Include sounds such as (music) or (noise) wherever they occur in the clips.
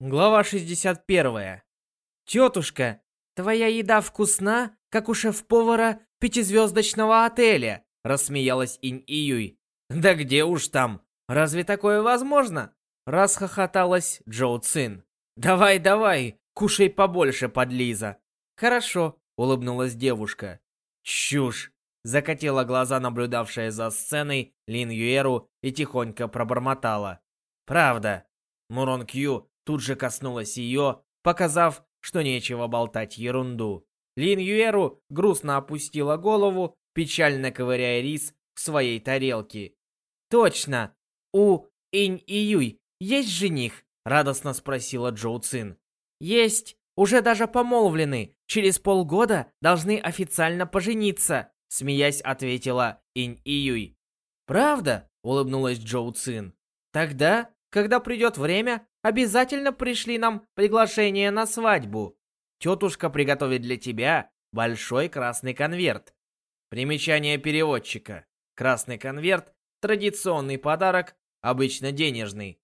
Глава 61. «Тетушка, твоя еда вкусна, как у шеф-повара пятизвездочного отеля», рассмеялась Инь Июй. «Да где уж там? Разве такое возможно?» Расхохоталась Джоу Цин. «Давай, давай, кушай побольше, подлиза». «Хорошо», улыбнулась девушка. «Чушь!» Закатила глаза, наблюдавшая за сценой Лин Юэру и тихонько пробормотала. «Правда». Мурон Кью тут же коснулась ее, показав, что нечего болтать ерунду. Лин Юэру грустно опустила голову, печально ковыряя рис в своей тарелке. «Точно! У Инь и Юй есть жених?» — радостно спросила Джоу Цин. «Есть! Уже даже помолвлены. Через полгода должны официально пожениться», — смеясь ответила Инь и Юй. «Правда?» — улыбнулась Джоу Цин. «Тогда, когда придет время, обязательно пришли нам приглашение на свадьбу. Тетушка приготовит для тебя большой красный конверт. Примечание переводчика. Красный конверт – традиционный подарок, обычно денежный.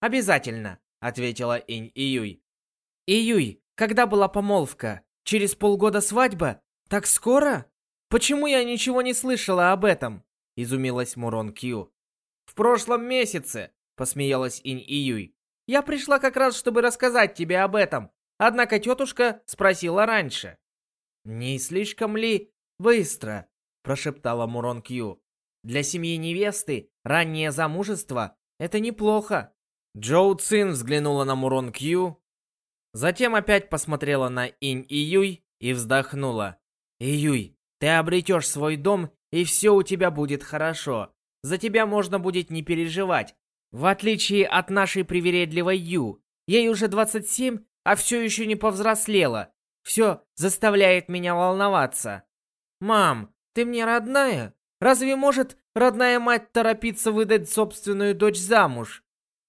«Обязательно», — ответила Инь Июй. «Июй, когда была помолвка? Через полгода свадьба? Так скоро? Почему я ничего не слышала об этом?» — изумилась Мурон Кью. «В прошлом месяце», — посмеялась Инь Июй. Я пришла как раз, чтобы рассказать тебе об этом. Однако тетушка спросила раньше. «Не слишком ли быстро?» – прошептала Мурон Кью. «Для семьи невесты раннее замужество – это неплохо». Джоу Цин взглянула на Мурон Кью, затем опять посмотрела на Инь Июй и вздохнула. «Июй, ты обретешь свой дом, и все у тебя будет хорошо. За тебя можно будет не переживать, в отличие от нашей привередливой Ю, ей уже 27, а все еще не повзрослела. Все заставляет меня волноваться. «Мам, ты мне родная? Разве может родная мать торопиться выдать собственную дочь замуж?»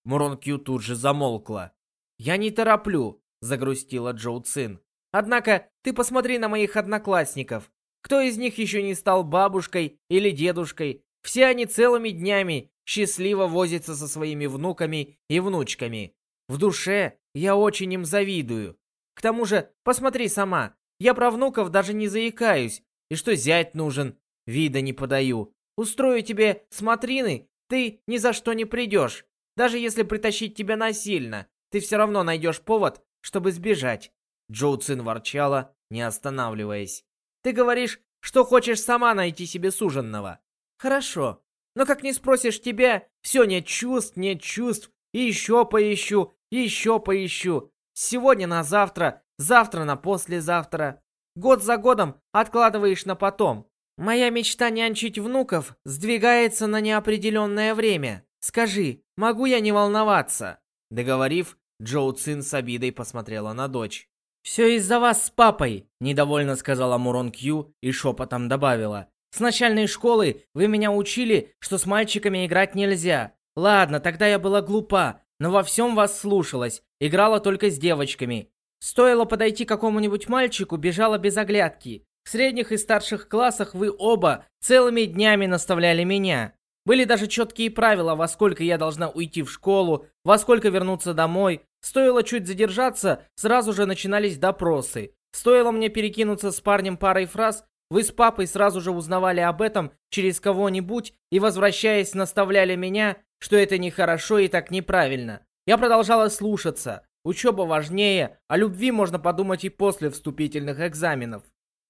Мурон Кью тут же замолкла. «Я не тороплю», — загрустила Джоу Цин. «Однако ты посмотри на моих одноклассников. Кто из них еще не стал бабушкой или дедушкой? Все они целыми днями счастливо возится со своими внуками и внучками. В душе я очень им завидую. К тому же, посмотри сама, я про внуков даже не заикаюсь. И что зять нужен, вида не подаю. Устрою тебе смотрины, ты ни за что не придешь. Даже если притащить тебя насильно, ты все равно найдешь повод, чтобы сбежать. Джоу Цин ворчала, не останавливаясь. Ты говоришь, что хочешь сама найти себе суженного. Хорошо, но как не спросишь тебя, все нет чувств, нет чувств, и еще поищу, еще поищу. Сегодня на завтра, завтра на послезавтра. Год за годом откладываешь на потом. Моя мечта нянчить внуков сдвигается на неопределенное время. Скажи, могу я не волноваться?» Договорив, Джоу Цин с обидой посмотрела на дочь. «Все из-за вас с папой», — недовольно сказала Мурон Кью и шепотом добавила. С начальной школы вы меня учили, что с мальчиками играть нельзя. Ладно, тогда я была глупа, но во всем вас слушалась, играла только с девочками. Стоило подойти к какому-нибудь мальчику, бежала без оглядки. В средних и старших классах вы оба целыми днями наставляли меня. Были даже четкие правила, во сколько я должна уйти в школу, во сколько вернуться домой. Стоило чуть задержаться, сразу же начинались допросы. Стоило мне перекинуться с парнем парой фраз, вы с папой сразу же узнавали об этом через кого-нибудь и, возвращаясь, наставляли меня, что это нехорошо и так неправильно. Я продолжала слушаться. Учеба важнее, о любви можно подумать и после вступительных экзаменов.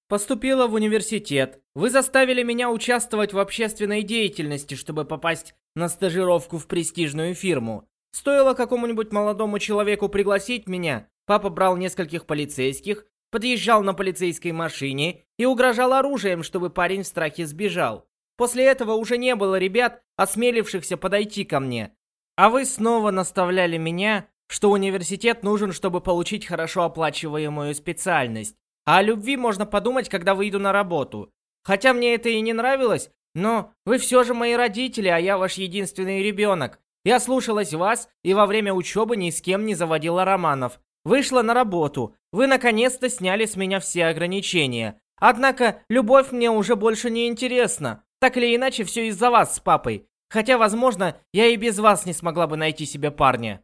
Поступила в университет. Вы заставили меня участвовать в общественной деятельности, чтобы попасть на стажировку в престижную фирму. Стоило какому-нибудь молодому человеку пригласить меня, папа брал нескольких полицейских, подъезжал на полицейской машине и угрожал оружием, чтобы парень в страхе сбежал. После этого уже не было ребят, осмелившихся подойти ко мне. А вы снова наставляли меня, что университет нужен, чтобы получить хорошо оплачиваемую специальность. А о любви можно подумать, когда выйду на работу. Хотя мне это и не нравилось, но вы все же мои родители, а я ваш единственный ребенок. Я слушалась вас и во время учебы ни с кем не заводила романов. Вышла на работу. Вы наконец-то сняли с меня все ограничения. Однако, любовь мне уже больше не интересна. Так или иначе, все из-за вас с папой. Хотя, возможно, я и без вас не смогла бы найти себе парня.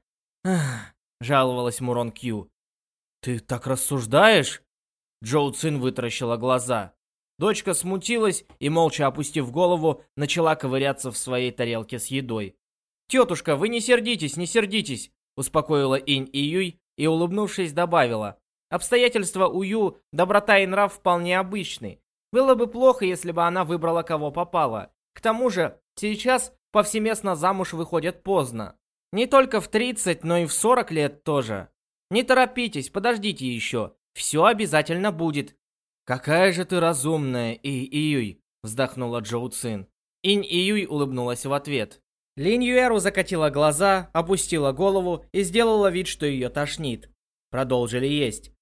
жаловалась Мурон Кью. «Ты так рассуждаешь?» Джоу Цин вытаращила глаза. Дочка смутилась и, молча опустив голову, начала ковыряться в своей тарелке с едой. «Тетушка, вы не сердитесь, не сердитесь!» Успокоила Инь и Юй и, улыбнувшись, добавила. «Обстоятельства у Ю, доброта и нрав вполне обычны. Было бы плохо, если бы она выбрала кого попало. К тому же, сейчас повсеместно замуж выходят поздно. Не только в 30, но и в 40 лет тоже. Не торопитесь, подождите еще. Все обязательно будет. Какая же ты разумная, И Июй, вздохнула Джоу Цин. Инь Июй улыбнулась в ответ. Линь Юэру закатила глаза, опустила голову и сделала вид, что ее тошнит. Продолжили есть.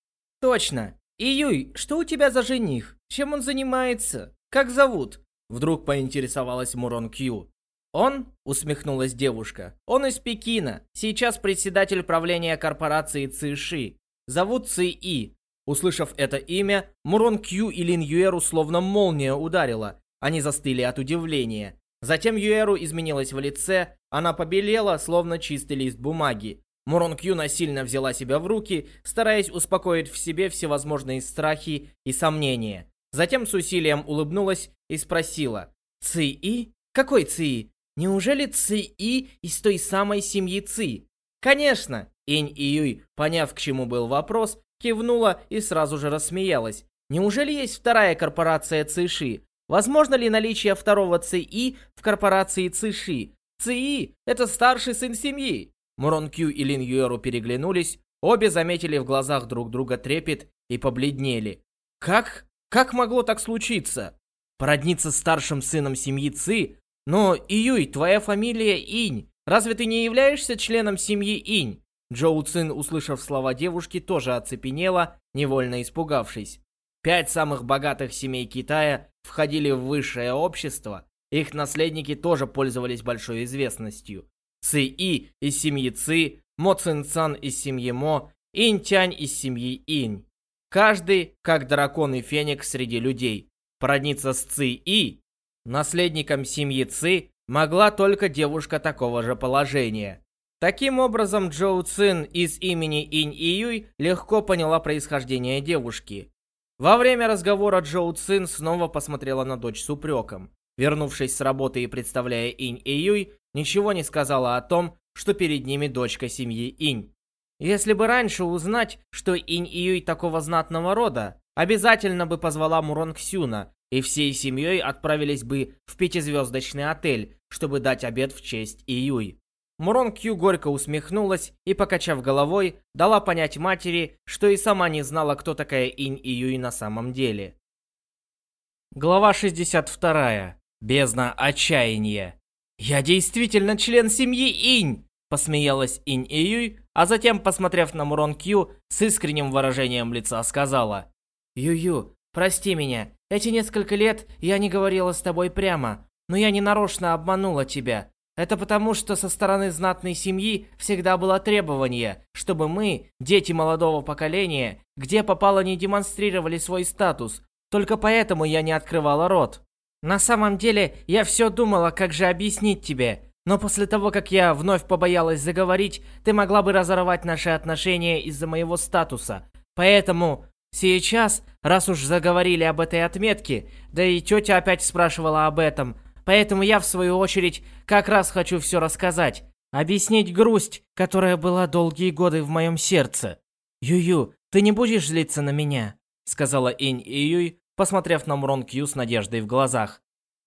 Точно. Июй, что у тебя за жених? Чем он занимается? Как зовут? Вдруг поинтересовалась Мурон Кью. «Он?» — усмехнулась девушка. «Он из Пекина. Сейчас председатель правления корпорации Циши. Зовут Ци И». Услышав это имя, Мурон Кью и Лин Юэру словно молния ударила. Они застыли от удивления. Затем Юэру изменилась в лице, она побелела, словно чистый лист бумаги. Мурон Кью насильно взяла себя в руки, стараясь успокоить в себе всевозможные страхи и сомнения. Затем с усилием улыбнулась и спросила. «Ци-И? Какой Ци-И? Неужели Ци-И из той самой семьи Ци? Конечно! Инь и Юй, поняв, к чему был вопрос, кивнула и сразу же рассмеялась. Неужели есть вторая корпорация Циши? Возможно ли наличие второго Ци-И в корпорации Циши? Ци-И — это старший сын семьи. Мурон Кью и Лин Юэру переглянулись, обе заметили в глазах друг друга трепет и побледнели. Как? Как могло так случиться? Породниться старшим сыном семьи Ци «Но, Июй, твоя фамилия Инь. Разве ты не являешься членом семьи Инь?» Джоу Цин, услышав слова девушки, тоже оцепенела, невольно испугавшись. Пять самых богатых семей Китая входили в высшее общество, их наследники тоже пользовались большой известностью. Ци И из семьи Ци, Мо Цин Цан из семьи Мо, Инь Тянь из семьи Инь. Каждый, как дракон и феникс среди людей. Породниться с Ци И Наследником семьи Ци могла только девушка такого же положения. Таким образом, Джоу Цин из имени Инь Июй легко поняла происхождение девушки. Во время разговора Джоу Цин снова посмотрела на дочь с упреком. Вернувшись с работы и представляя Инь Июй, ничего не сказала о том, что перед ними дочка семьи Инь. Если бы раньше узнать, что Инь Июй такого знатного рода, обязательно бы позвала Мурон Ксюна, и всей семьей отправились бы в пятизвездочный отель, чтобы дать обед в честь Июй. Мурон Кью горько усмехнулась и, покачав головой, дала понять матери, что и сама не знала, кто такая Инь Июй на самом деле. Глава 62. Бездна отчаяния. «Я действительно член семьи Инь!» Посмеялась Инь Июй, а затем, посмотрев на Мурон Кью, с искренним выражением лица сказала. «Ю-Ю, прости меня, эти несколько лет я не говорила с тобой прямо, но я не нарочно обманула тебя. Это потому, что со стороны знатной семьи всегда было требование, чтобы мы, дети молодого поколения, где попало не демонстрировали свой статус. Только поэтому я не открывала рот. На самом деле, я все думала, как же объяснить тебе. Но после того, как я вновь побоялась заговорить, ты могла бы разорвать наши отношения из-за моего статуса. Поэтому Сейчас, раз уж заговорили об этой отметке, да и тетя опять спрашивала об этом, поэтому я, в свою очередь, как раз хочу все рассказать. Объяснить грусть, которая была долгие годы в моем сердце. «Ю-Ю, ты не будешь злиться на меня?» Сказала Инь Июй, посмотрев на Мрон Кью с надеждой в глазах.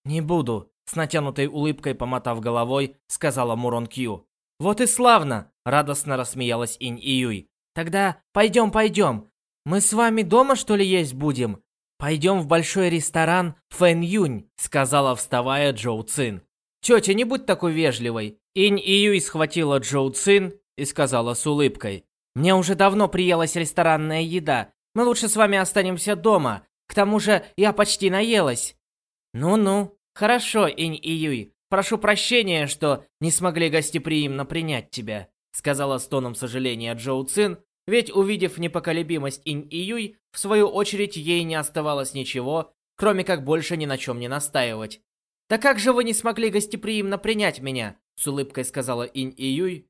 «Не буду», с натянутой улыбкой помотав головой, сказала Мурон Кью. «Вот и славно!» – радостно рассмеялась Инь Июй. «Тогда пойдем, пойдем, мы с вами дома, что ли, есть будем? Пойдем в большой ресторан Фэн Юнь», — сказала, вставая Джоу Цин. «Тетя, не будь такой вежливой». Инь Июй схватила Джоу Цин и сказала с улыбкой. «Мне уже давно приелась ресторанная еда. Мы лучше с вами останемся дома. К тому же я почти наелась». «Ну-ну, хорошо, Инь Июй. Прошу прощения, что не смогли гостеприимно принять тебя», сказала с тоном сожаления Джоу Цин, ведь, увидев непоколебимость Инь Июй, в свою очередь ей не оставалось ничего, кроме как больше ни на чем не настаивать. «Да как же вы не смогли гостеприимно принять меня?» С улыбкой сказала Инь Июй.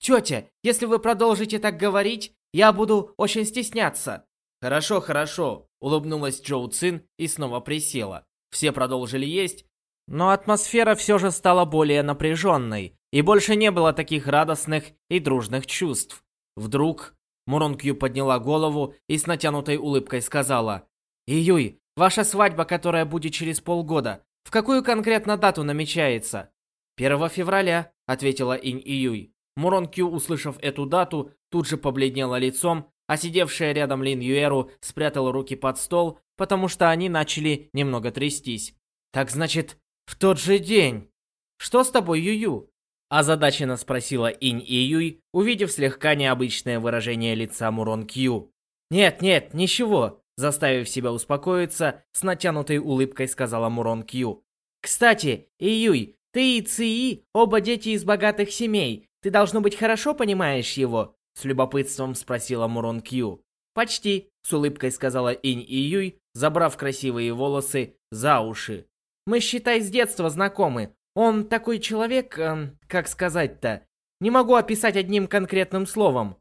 Тетя, если вы продолжите так говорить, я буду очень стесняться. Хорошо, хорошо, улыбнулась Джоу Цин и снова присела. Все продолжили есть, но атмосфера все же стала более напряженной, и больше не было таких радостных и дружных чувств. Вдруг Мурон Кью подняла голову и с натянутой улыбкой сказала, «Июй, ваша свадьба, которая будет через полгода, в какую конкретно дату намечается?» «1 февраля», — ответила Инь Июй. Мурон Кью, услышав эту дату, тут же побледнела лицом, а сидевшая рядом Лин Юэру спрятала руки под стол, потому что они начали немного трястись. «Так значит, в тот же день. Что с тобой, Юю?» Озадаченно спросила Инь Июй, увидев слегка необычное выражение лица Мурон Кью. «Нет, нет, ничего», заставив себя успокоиться, с натянутой улыбкой сказала Мурон Кью. «Кстати, Июй, ты и Ци оба дети из богатых семей. Ты, должно быть, хорошо понимаешь его?» С любопытством спросила Мурон Кью. «Почти», с улыбкой сказала Инь Июй, забрав красивые волосы за уши. «Мы, считай, с детства знакомы. Он такой человек, эм, как сказать-то, не могу описать одним конкретным словом.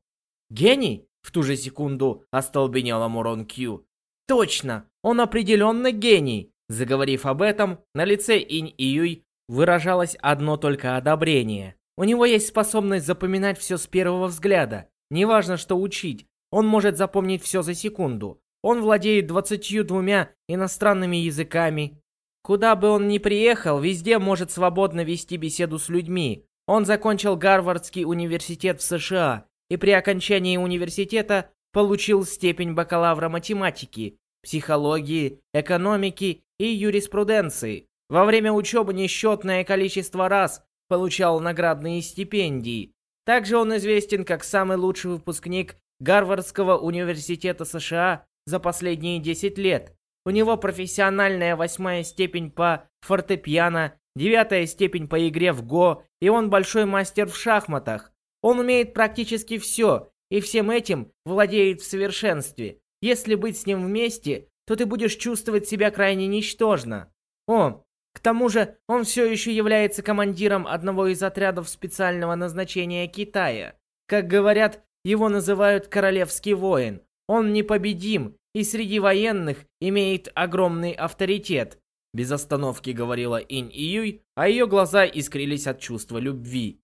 Гений? В ту же секунду остолбенела Мурон Кью. Точно, он определенно гений. Заговорив об этом, на лице Инь Июй выражалось одно только одобрение. У него есть способность запоминать все с первого взгляда. Неважно, что учить, он может запомнить все за секунду. Он владеет двадцатью двумя иностранными языками, Куда бы он ни приехал, везде может свободно вести беседу с людьми. Он закончил Гарвардский университет в США и при окончании университета получил степень бакалавра математики, психологии, экономики и юриспруденции. Во время учебы несчетное количество раз получал наградные стипендии. Также он известен как самый лучший выпускник Гарвардского университета США за последние 10 лет. У него профессиональная восьмая степень по фортепиано, девятая степень по игре в го, и он большой мастер в шахматах. Он умеет практически все, и всем этим владеет в совершенстве. Если быть с ним вместе, то ты будешь чувствовать себя крайне ничтожно. О, к тому же он все еще является командиром одного из отрядов специального назначения Китая. Как говорят, его называют «королевский воин». Он непобедим и среди военных имеет огромный авторитет», без остановки говорила Инь Июй, а ее глаза искрились от чувства любви.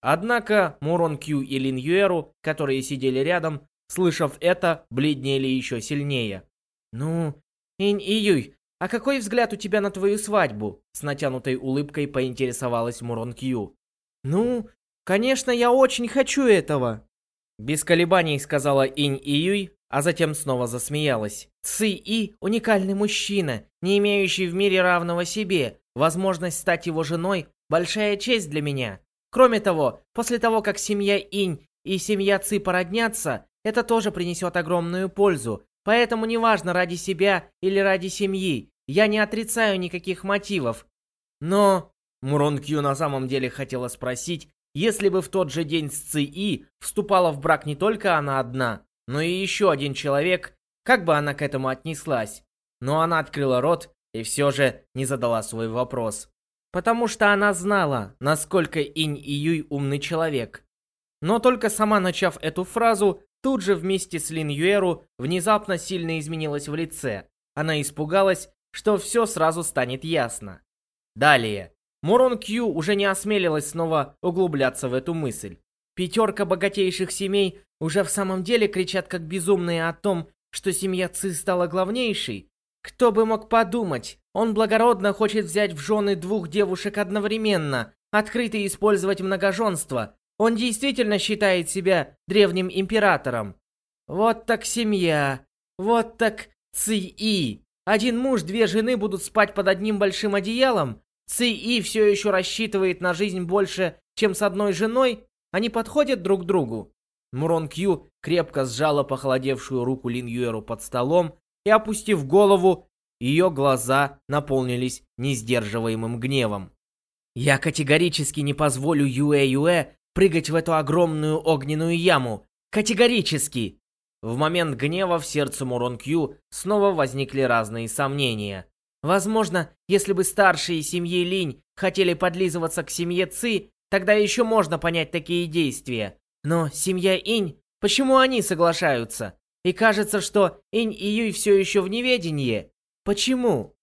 Однако Мурон Кью и Лин Юэру, которые сидели рядом, слышав это, бледнели еще сильнее. «Ну, Инь Июй, а какой взгляд у тебя на твою свадьбу?» С натянутой улыбкой поинтересовалась Мурон Кью. «Ну, конечно, я очень хочу этого!» Без колебаний сказала Инь Июй, а затем снова засмеялась. Ци И – уникальный мужчина, не имеющий в мире равного себе. Возможность стать его женой – большая честь для меня. Кроме того, после того, как семья Инь и семья Ци породнятся, это тоже принесет огромную пользу. Поэтому неважно ради себя или ради семьи, я не отрицаю никаких мотивов. Но Мурон Кью на самом деле хотела спросить, если бы в тот же день с Ци И вступала в брак не только она одна, но и еще один человек, как бы она к этому отнеслась. Но она открыла рот и все же не задала свой вопрос. Потому что она знала, насколько Инь и Юй умный человек. Но только сама начав эту фразу, тут же вместе с Лин Юэру внезапно сильно изменилась в лице. Она испугалась, что все сразу станет ясно. Далее. Мурон Кью уже не осмелилась снова углубляться в эту мысль. Пятерка богатейших семей уже в самом деле кричат как безумные о том, что семья Ци стала главнейшей. Кто бы мог подумать, он благородно хочет взять в жены двух девушек одновременно, открыто использовать многоженство. Он действительно считает себя древним императором. Вот так семья, вот так Ци-И. Один муж, две жены будут спать под одним большим одеялом. Ци-И все еще рассчитывает на жизнь больше, чем с одной женой. Они подходят друг к другу. Мурон Кью крепко сжала похолодевшую руку Лин Юэру под столом и, опустив голову, ее глаза наполнились несдерживаемым гневом. «Я категорически не позволю Юэ-Юэ прыгать в эту огромную огненную яму! Категорически!» В момент гнева в сердце Мурон Кью снова возникли разные сомнения. Возможно, если бы старшие семьи Линь хотели подлизываться к семье Ци, тогда еще можно понять такие действия. Но семья Инь, почему они соглашаются? И кажется, что Инь и Юй все еще в неведении. Почему?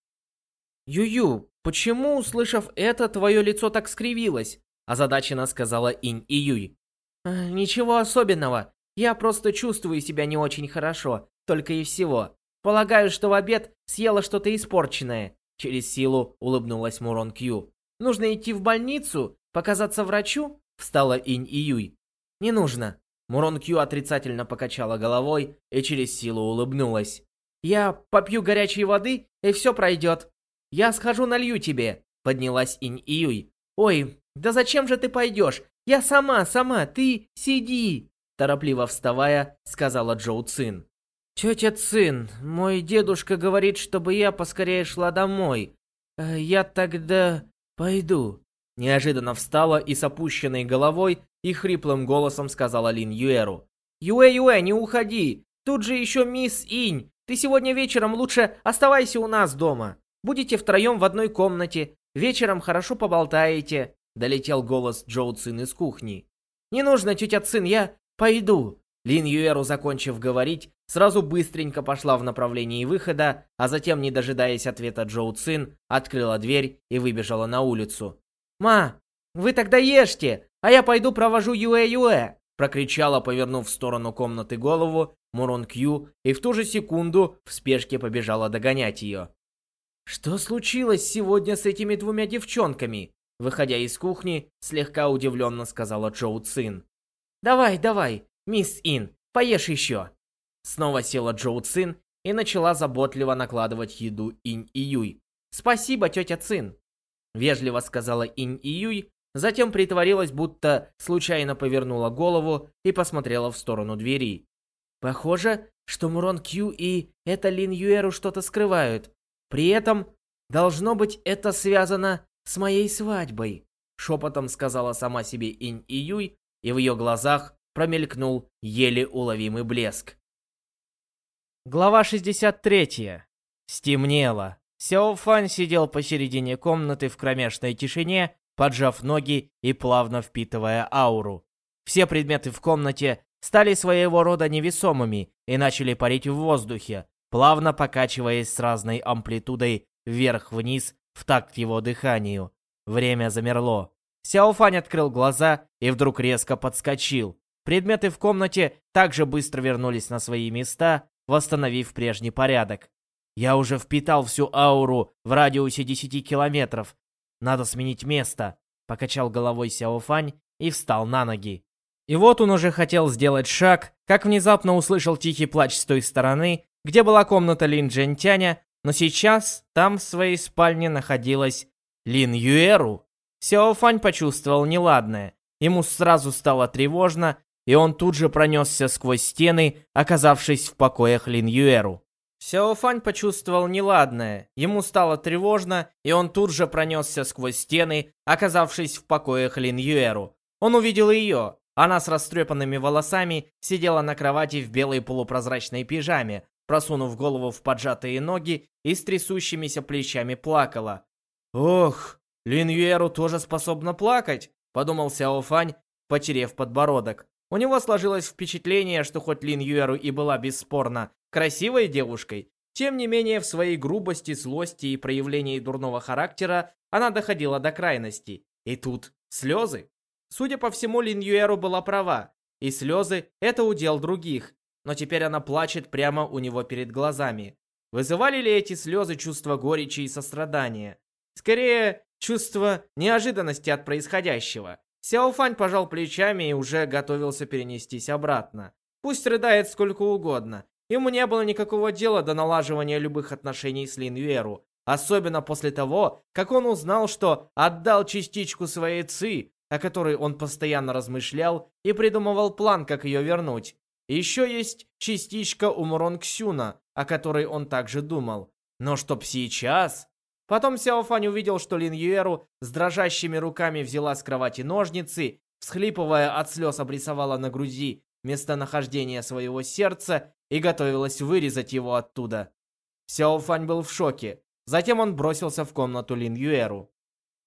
Юю, почему, услышав это, твое лицо так скривилось? Озадаченно сказала Инь и Юй. «Э, «Ничего особенного. Я просто чувствую себя не очень хорошо, только и всего. Полагаю, что в обед съела что-то испорченное». Через силу улыбнулась Мурон Кью. «Нужно идти в больницу? Показаться врачу?» Встала Инь и Юй. «Не нужно». Мурон Кью отрицательно покачала головой и через силу улыбнулась. «Я попью горячей воды, и все пройдет. Я схожу налью тебе», — поднялась Инь и Юй. «Ой, да зачем же ты пойдешь? Я сама, сама, ты сиди!» Торопливо вставая, сказала Джоу Цин. «Тетя Цин, мой дедушка говорит, чтобы я поскорее шла домой. Э, я тогда пойду». Неожиданно встала и с опущенной головой и хриплым голосом сказала Лин Юэру. «Юэ-Юэ, не уходи! Тут же еще мисс Инь! Ты сегодня вечером лучше оставайся у нас дома. Будете втроем в одной комнате. Вечером хорошо поболтаете». Долетел голос Джоу Цин из кухни. «Не нужно, тетя Цин, я пойду». Лин Юэру, закончив говорить, сразу быстренько пошла в направлении выхода, а затем, не дожидаясь ответа Джоу Цин, открыла дверь и выбежала на улицу. «Ма, вы тогда ешьте, а я пойду провожу Юэ-Юэ!» прокричала, повернув в сторону комнаты голову, Мурон Кью, и в ту же секунду в спешке побежала догонять ее. «Что случилось сегодня с этими двумя девчонками?» Выходя из кухни, слегка удивленно сказала Джоу Цин. «Давай, давай, мисс Ин, поешь еще!» Снова села Джоу Цин и начала заботливо накладывать еду Инь и Юй. «Спасибо, тетя Цин!» Вежливо сказала Инь и Юй, затем притворилась, будто случайно повернула голову и посмотрела в сторону двери. Похоже, что Мурон Кью и это Лин Юэру что-то скрывают. При этом, должно быть, это связано с моей свадьбой», — шепотом сказала сама себе Инь и Юй, и в ее глазах промелькнул еле уловимый блеск. Глава 63. Стемнело. Сяо Фань сидел посередине комнаты в кромешной тишине, поджав ноги и плавно впитывая ауру. Все предметы в комнате стали своего рода невесомыми и начали парить в воздухе, плавно покачиваясь с разной амплитудой вверх-вниз в такт его дыханию. Время замерло. Сяофань открыл глаза и вдруг резко подскочил. Предметы в комнате также быстро вернулись на свои места, восстановив прежний порядок. Я уже впитал всю ауру в радиусе 10 километров. Надо сменить место. Покачал головой Сяофань и встал на ноги. И вот он уже хотел сделать шаг, как внезапно услышал тихий плач с той стороны, где была комната Лин Джентяня, но сейчас там в своей спальне находилась Лин Юэру. Сяо Фань почувствовал неладное. Ему сразу стало тревожно, и он тут же пронесся сквозь стены, оказавшись в покоях Лин Юэру. Сяо Фань почувствовал неладное. Ему стало тревожно, и он тут же пронесся сквозь стены, оказавшись в покоях Лин Юэру. Он увидел ее. Она с растрепанными волосами сидела на кровати в белой полупрозрачной пижаме, просунув голову в поджатые ноги и с трясущимися плечами плакала. «Ох, Лин Юэру тоже способна плакать», — подумал Сяо Фань, потерев подбородок. У него сложилось впечатление, что хоть Лин Юэру и была бесспорно красивой девушкой, тем не менее в своей грубости, злости и проявлении дурного характера она доходила до крайности. И тут слезы. Судя по всему, Лин Юэру была права, и слезы — это удел других, но теперь она плачет прямо у него перед глазами. Вызывали ли эти слезы чувство горечи и сострадания? Скорее, чувство неожиданности от происходящего. Сяофань пожал плечами и уже готовился перенестись обратно. Пусть рыдает сколько угодно. Ему не было никакого дела до налаживания любых отношений с Лин Юэру. Особенно после того, как он узнал, что отдал частичку своей ци, о которой он постоянно размышлял и придумывал план, как ее вернуть. Еще есть частичка у Муронг-Сюна, о которой он также думал. Но чтоб сейчас... Потом Сяофань увидел, что Лин Юэру с дрожащими руками взяла с кровати ножницы, всхлипывая от слез обрисовала на груди местонахождение своего сердца и готовилась вырезать его оттуда. Сяофань был в шоке. Затем он бросился в комнату Лин Юэру.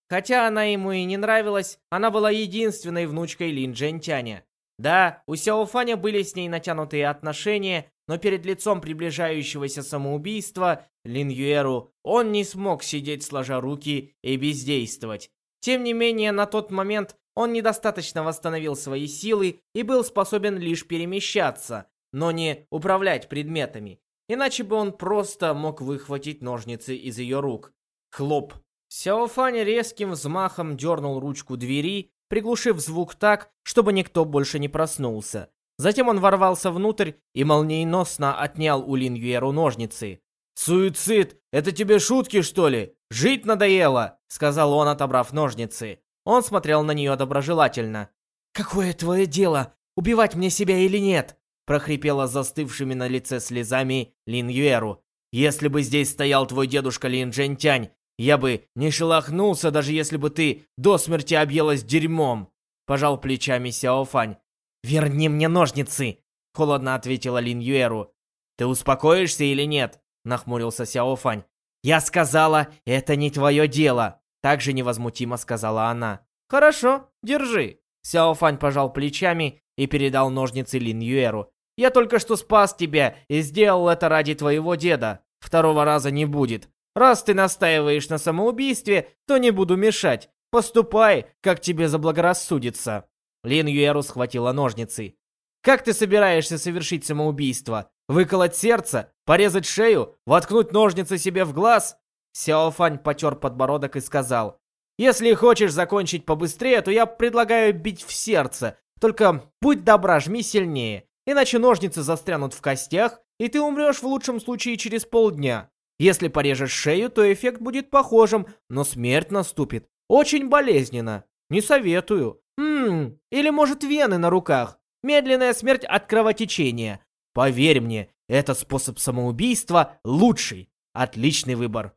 Хотя она ему и не нравилась, она была единственной внучкой Лин Джентяня. Да, у Сяо Фаня были с ней натянутые отношения, но перед лицом приближающегося самоубийства Лин Юэру он не смог сидеть сложа руки и бездействовать. Тем не менее, на тот момент он недостаточно восстановил свои силы и был способен лишь перемещаться, но не управлять предметами. Иначе бы он просто мог выхватить ножницы из ее рук. Хлоп. Сяофань резким взмахом дернул ручку двери, приглушив звук так, чтобы никто больше не проснулся. Затем он ворвался внутрь и молниеносно отнял у Лин Юэру ножницы. «Суицид! Это тебе шутки, что ли? Жить надоело!» — сказал он, отобрав ножницы. Он смотрел на нее доброжелательно. «Какое твое дело, убивать мне себя или нет?» прохрипела застывшими на лице слезами Лин Юэру. «Если бы здесь стоял твой дедушка Лин Джентянь, я бы не шелохнулся, даже если бы ты до смерти объелась дерьмом!» Пожал плечами Сяо Фань. «Верни мне ножницы!» Холодно ответила Лин Юэру. «Ты успокоишься или нет?» Нахмурился Сяо Фань. «Я сказала, это не твое дело!» Также невозмутимо сказала она. «Хорошо, держи!» Сяо Фань пожал плечами и передал ножницы Лин Юэру. «Я только что спас тебя и сделал это ради твоего деда. Второго раза не будет. Раз ты настаиваешь на самоубийстве, то не буду мешать. Поступай, как тебе заблагорассудится». Лин Юэру схватила ножницы. «Как ты собираешься совершить самоубийство? Выколоть сердце? Порезать шею? Воткнуть ножницы себе в глаз?» Сяофань потер подбородок и сказал. «Если хочешь закончить побыстрее, то я предлагаю бить в сердце. Только будь добра, жми сильнее. Иначе ножницы застрянут в костях, и ты умрешь в лучшем случае через полдня. Если порежешь шею, то эффект будет похожим, но смерть наступит. Очень болезненно. Не советую. Ммм, или может вены на руках. Медленная смерть от кровотечения. Поверь мне, этот способ самоубийства лучший. Отличный выбор.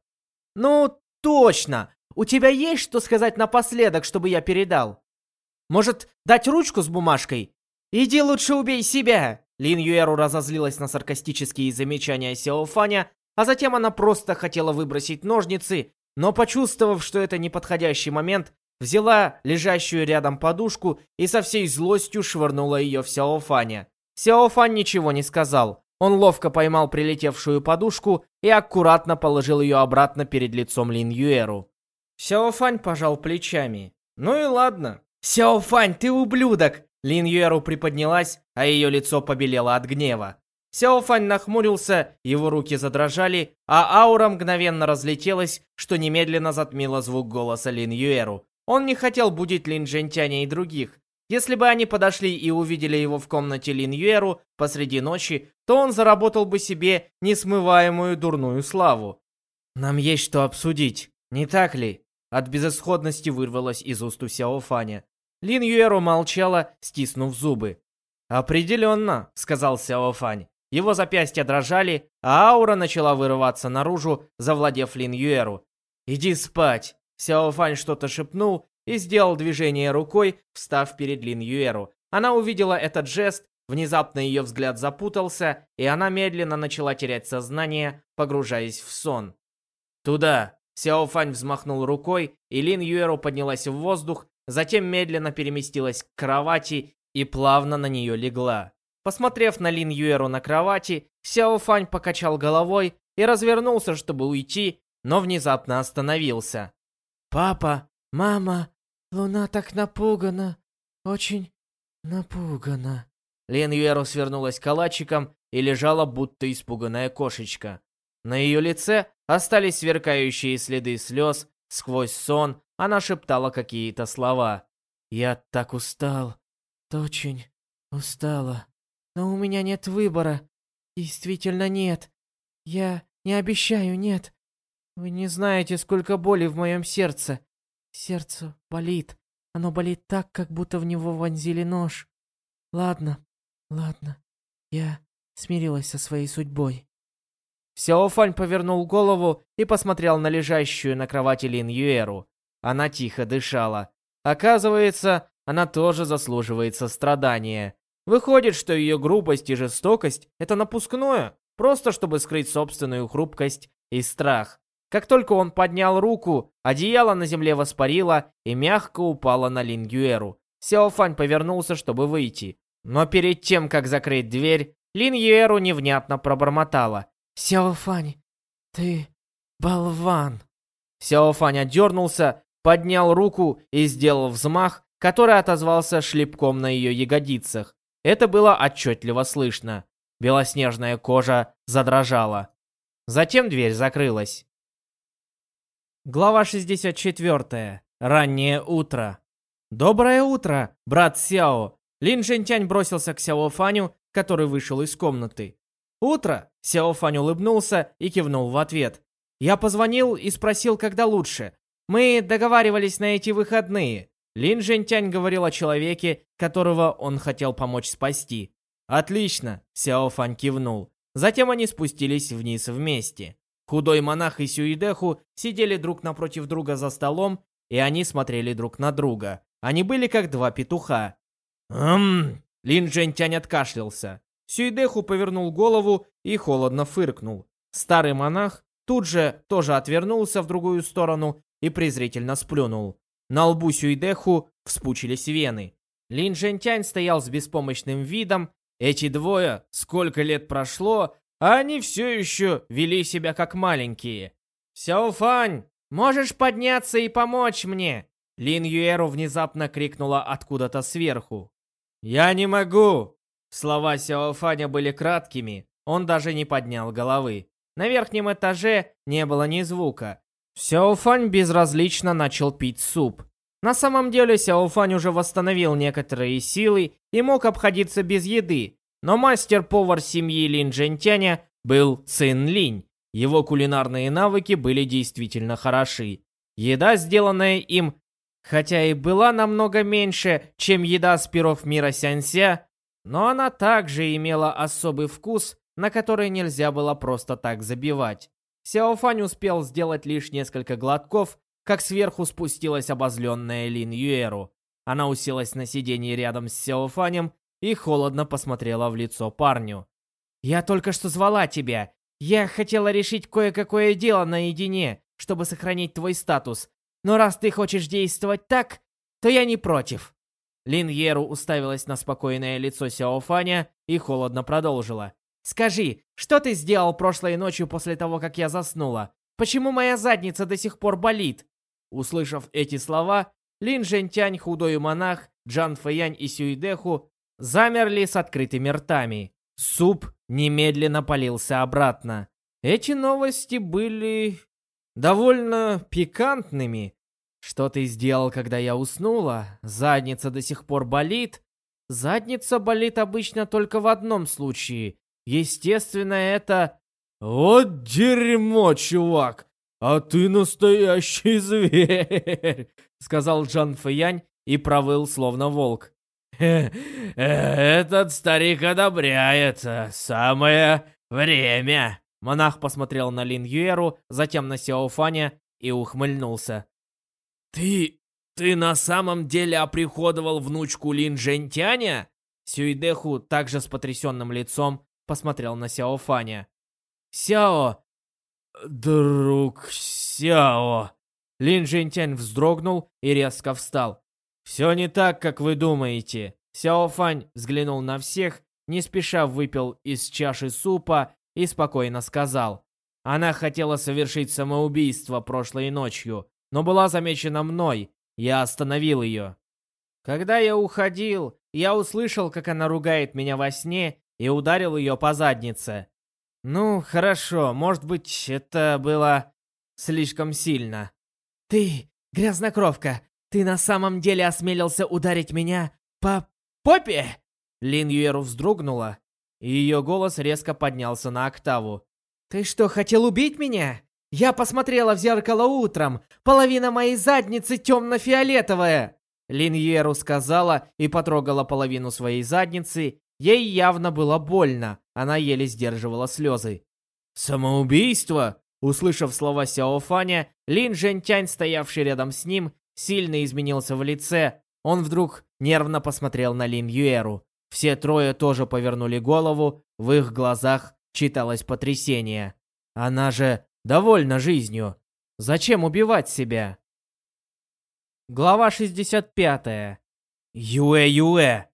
Ну, точно. У тебя есть что сказать напоследок, чтобы я передал? Может, дать ручку с бумажкой? Иди лучше убей себя. Лин Юэру разозлилась на саркастические замечания Сяо Фаня, а затем она просто хотела выбросить ножницы, но почувствовав, что это неподходящий момент, взяла лежащую рядом подушку и со всей злостью швырнула ее в Сяофаня. Сяофань ничего не сказал. Он ловко поймал прилетевшую подушку и аккуратно положил ее обратно перед лицом Лин Юэру. Сяофань пожал плечами. «Ну и ладно». «Сяофань, ты ублюдок!» Лин Юэру приподнялась, а ее лицо побелело от гнева. Сяофань нахмурился, его руки задрожали, а аура мгновенно разлетелась, что немедленно затмило звук голоса Лин Юэру. Он не хотел будить Лин Джентяня и других. Если бы они подошли и увидели его в комнате Лин Юэру посреди ночи, то он заработал бы себе несмываемую дурную славу. «Нам есть что обсудить, не так ли?» От безысходности вырвалось из уст у Сяофаня. Лин Юэру молчала, стиснув зубы. «Определенно», — сказал Сяофань. Его запястья дрожали, а аура начала вырываться наружу, завладев Лин Юэру. «Иди спать!» Сяо Фань что-то шепнул и сделал движение рукой, встав перед Лин Юэру. Она увидела этот жест, внезапно ее взгляд запутался, и она медленно начала терять сознание, погружаясь в сон. «Туда!» Сяо Фань взмахнул рукой, и Лин Юэру поднялась в воздух, затем медленно переместилась к кровати и плавно на нее легла. Посмотрев на Лин Юэру на кровати, Сяо Фань покачал головой и развернулся, чтобы уйти, но внезапно остановился. «Папа, мама, Луна так напугана, очень напугана». Лин Юэру свернулась калачиком и лежала, будто испуганная кошечка. На ее лице остались сверкающие следы слез, сквозь сон она шептала какие-то слова. «Я так устал, очень устала». Но у меня нет выбора. Действительно нет. Я не обещаю, нет. Вы не знаете, сколько боли в моем сердце. Сердце болит. Оно болит так, как будто в него вонзили нож. Ладно, ладно. Я смирилась со своей судьбой. Сяофань повернул голову и посмотрел на лежащую на кровати Лин Юэру. Она тихо дышала. Оказывается, она тоже заслуживает сострадания. Выходит, что ее грубость и жестокость — это напускное, просто чтобы скрыть собственную хрупкость и страх. Как только он поднял руку, одеяло на земле воспарило и мягко упало на Лин Юэру. Сяофань повернулся, чтобы выйти. Но перед тем, как закрыть дверь, Лин Юэру невнятно пробормотала. «Сяофань, ты болван!» Сяофань отдернулся, поднял руку и сделал взмах, который отозвался шлепком на ее ягодицах. Это было отчетливо слышно. Белоснежная кожа задрожала. Затем дверь закрылась. Глава 64. Раннее утро. «Доброе утро, брат Сяо!» Лин Жентянь бросился к Сяо Фаню, который вышел из комнаты. «Утро!» Сяо Фань улыбнулся и кивнул в ответ. «Я позвонил и спросил, когда лучше. Мы договаривались на эти выходные». Лин Жентянь говорил о человеке, которого он хотел помочь спасти. «Отлично!» Сяо Фань кивнул. Затем они спустились вниз вместе. Худой монах и Сюидеху сидели друг напротив друга за столом, и они смотрели друг на друга. Они были как два петуха. «Ммм...» Лин Джентянь откашлялся. Сюидеху повернул голову и холодно фыркнул. Старый монах тут же тоже отвернулся в другую сторону и презрительно сплюнул. На лбу Сюидеху вспучились вены. Лин Джентянь стоял с беспомощным видом. Эти двое, сколько лет прошло, а они все еще вели себя как маленькие. «Сяофань, можешь подняться и помочь мне?» Лин Юэру внезапно крикнула откуда-то сверху. «Я не могу!» Слова Сяофаня были краткими, он даже не поднял головы. На верхнем этаже не было ни звука. Сяофань безразлично начал пить суп. На самом деле Сяофань уже восстановил некоторые силы и мог обходиться без еды, но мастер-повар семьи Лин Джентяня был Цин Линь. Его кулинарные навыки были действительно хороши. Еда, сделанная им, хотя и была намного меньше, чем еда с пиров мира Сянься, но она также имела особый вкус, на который нельзя было просто так забивать. Сяофань успел сделать лишь несколько глотков, как сверху спустилась обозленная Лин Юэру. Она уселась на сиденье рядом с Сяофанем и холодно посмотрела в лицо парню. «Я только что звала тебя. Я хотела решить кое-какое дело наедине, чтобы сохранить твой статус. Но раз ты хочешь действовать так, то я не против». Лин Еру уставилась на спокойное лицо Сяофаня и холодно продолжила. «Скажи, что ты сделал прошлой ночью после того, как я заснула? Почему моя задница до сих пор болит?» Услышав эти слова, Лин Жентянь, худой монах, Джан Фэянь и Сюйдеху замерли с открытыми ртами. Суп немедленно полился обратно. Эти новости были довольно пикантными. Что ты сделал, когда я уснула? Задница до сих пор болит? Задница болит обычно только в одном случае. Естественно, это... Вот дерьмо, чувак! А ты настоящий зверь! Сказал Джан Фэянь и провыл словно волк. «Этот старик одобряет. Самое время!» Монах посмотрел на Лин Юэру, затем на Сяофаня и ухмыльнулся. «Ты... ты на самом деле оприходовал внучку Лин Жентяня?» Сюидеху также с потрясенным лицом посмотрел на Сяофаня. «Сяо... друг Сяо...» Лин Жентянь вздрогнул и резко встал. «Все не так, как вы думаете». Сяофань взглянул на всех, не спеша выпил из чаши супа и спокойно сказал. Она хотела совершить самоубийство прошлой ночью, но была замечена мной. Я остановил ее. Когда я уходил, я услышал, как она ругает меня во сне и ударил ее по заднице. Ну, хорошо, может быть, это было слишком сильно. Ты, грязнокровка, ты на самом деле осмелился ударить меня по попе? Лин Юэру вздрогнула и ее голос резко поднялся на октаву. «Ты что, хотел убить меня? Я посмотрела в зеркало утром. Половина моей задницы темно-фиолетовая!» Линьеру сказала и потрогала половину своей задницы. Ей явно было больно. Она еле сдерживала слезы. «Самоубийство?» Услышав слова Сяофаня, Лин Жентянь, стоявший рядом с ним, сильно изменился в лице. Он вдруг нервно посмотрел на Лин Юэру. Все трое тоже повернули голову, в их глазах читалось потрясение. Она же довольна жизнью. Зачем убивать себя? Глава 65. Юэ-Юэ.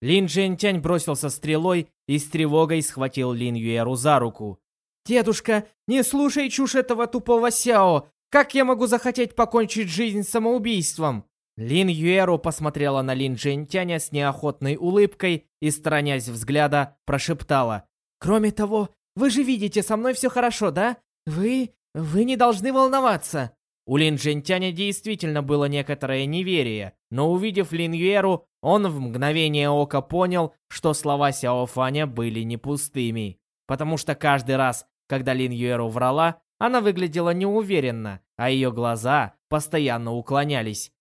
Лин Джентянь бросился стрелой и с тревогой схватил Лин Юэру за руку. «Дедушка, не слушай чушь этого тупого Сяо! Как я могу захотеть покончить жизнь самоубийством?» Лин Юэру посмотрела на Лин Джентяня с неохотной улыбкой и, сторонясь взгляда, прошептала. «Кроме того, вы же видите, со мной все хорошо, да? Вы... вы не должны волноваться!» У Лин Джентяня действительно было некоторое неверие, но увидев Лин Юэру, он в мгновение ока понял, что слова Сяо Фаня были не пустыми. Потому что каждый раз, когда Лин Юэру врала, она выглядела неуверенно, а ее глаза постоянно уклонялись.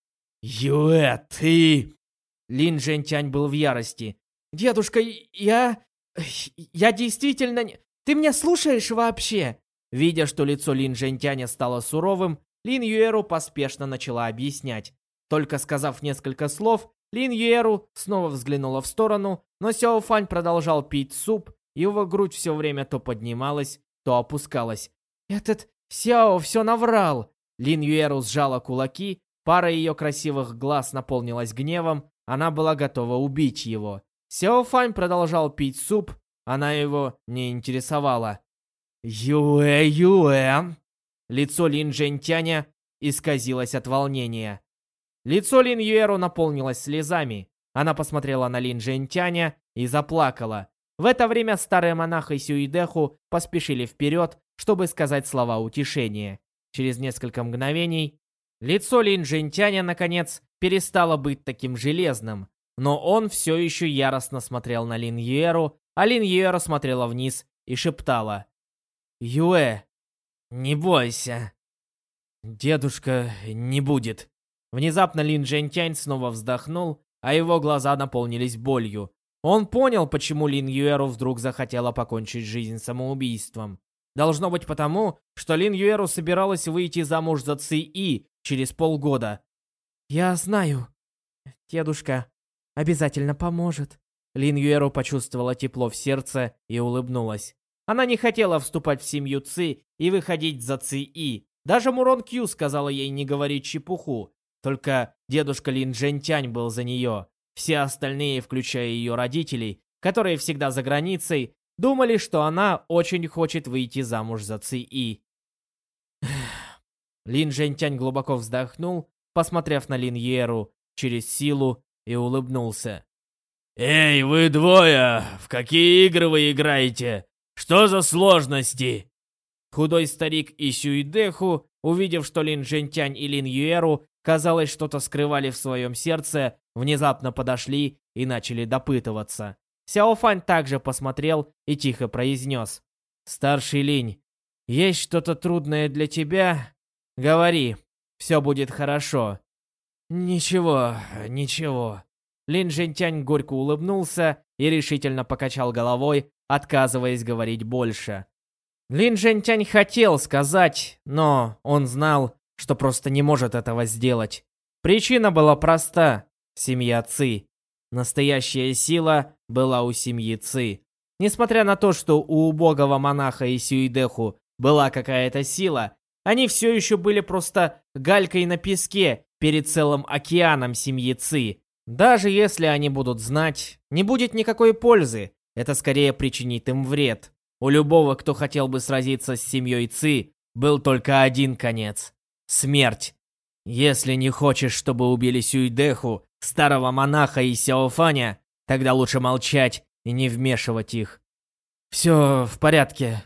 «Юэ, ты...» Лин Джентянь был в ярости. «Дедушка, я... я действительно... Ты меня слушаешь вообще?» Видя, что лицо Лин Джентяня стало суровым, Лин Юэру поспешно начала объяснять. Только сказав несколько слов, Лин Юэру снова взглянула в сторону, но Сяо Фань продолжал пить суп, его грудь все время то поднималась, то опускалась. «Этот Сяо все наврал!» Лин Юэру сжала кулаки, пара ее красивых глаз наполнилась гневом, она была готова убить его. Сяо Фань продолжал пить суп, она его не интересовала. «Юэ-Юэ!» Лицо Лин Джентяня исказилось от волнения. Лицо Лин Юэру наполнилось слезами. Она посмотрела на Лин Джентяня и заплакала. В это время старый монах и Сюидеху поспешили вперед, чтобы сказать слова утешения. Через несколько мгновений лицо Лин Джентяня, наконец, перестало быть таким железным, но он все еще яростно смотрел на Лин Юэру, а Лин Юэра смотрела вниз и шептала. «Юэ, «Не бойся». «Дедушка не будет». Внезапно Лин Джентянь снова вздохнул, а его глаза наполнились болью. Он понял, почему Лин Юэру вдруг захотела покончить жизнь самоубийством. Должно быть потому, что Лин Юэру собиралась выйти замуж за Ци И через полгода. «Я знаю. Дедушка обязательно поможет». Лин Юэру почувствовала тепло в сердце и улыбнулась. Она не хотела вступать в семью Ци и выходить за Ци И. Даже Мурон Кью сказала ей не говорить чепуху. Только дедушка Лин Джентянь был за нее. Все остальные, включая ее родителей, которые всегда за границей, думали, что она очень хочет выйти замуж за Ци И. (sighs) Лин Джентянь глубоко вздохнул, посмотрев на Лин Еру через силу и улыбнулся. «Эй, вы двое! В какие игры вы играете? Что за сложности?» Худой старик и Сюидеху, увидев, что Лин Жентянь и Лин Юэру, казалось, что-то скрывали в своем сердце, внезапно подошли и начали допытываться. Сяофань также посмотрел и тихо произнес. «Старший Линь, есть что-то трудное для тебя? Говори, все будет хорошо». «Ничего, ничего». Лин Жентянь горько улыбнулся и решительно покачал головой, отказываясь говорить больше. Лин Жентянь хотел сказать, но он знал, что просто не может этого сделать. Причина была проста – семья Ци. Настоящая сила была у семьи Ци. Несмотря на то, что у убогого монаха и Сюидеху была какая-то сила, они все еще были просто галькой на песке перед целым океаном семьи Ци. Даже если они будут знать, не будет никакой пользы, это скорее причинит им вред. У любого, кто хотел бы сразиться с семьей Ци, был только один конец — смерть. Если не хочешь, чтобы убили Сюйдеху, старого монаха и Сяофаня, тогда лучше молчать и не вмешивать их. Все в порядке.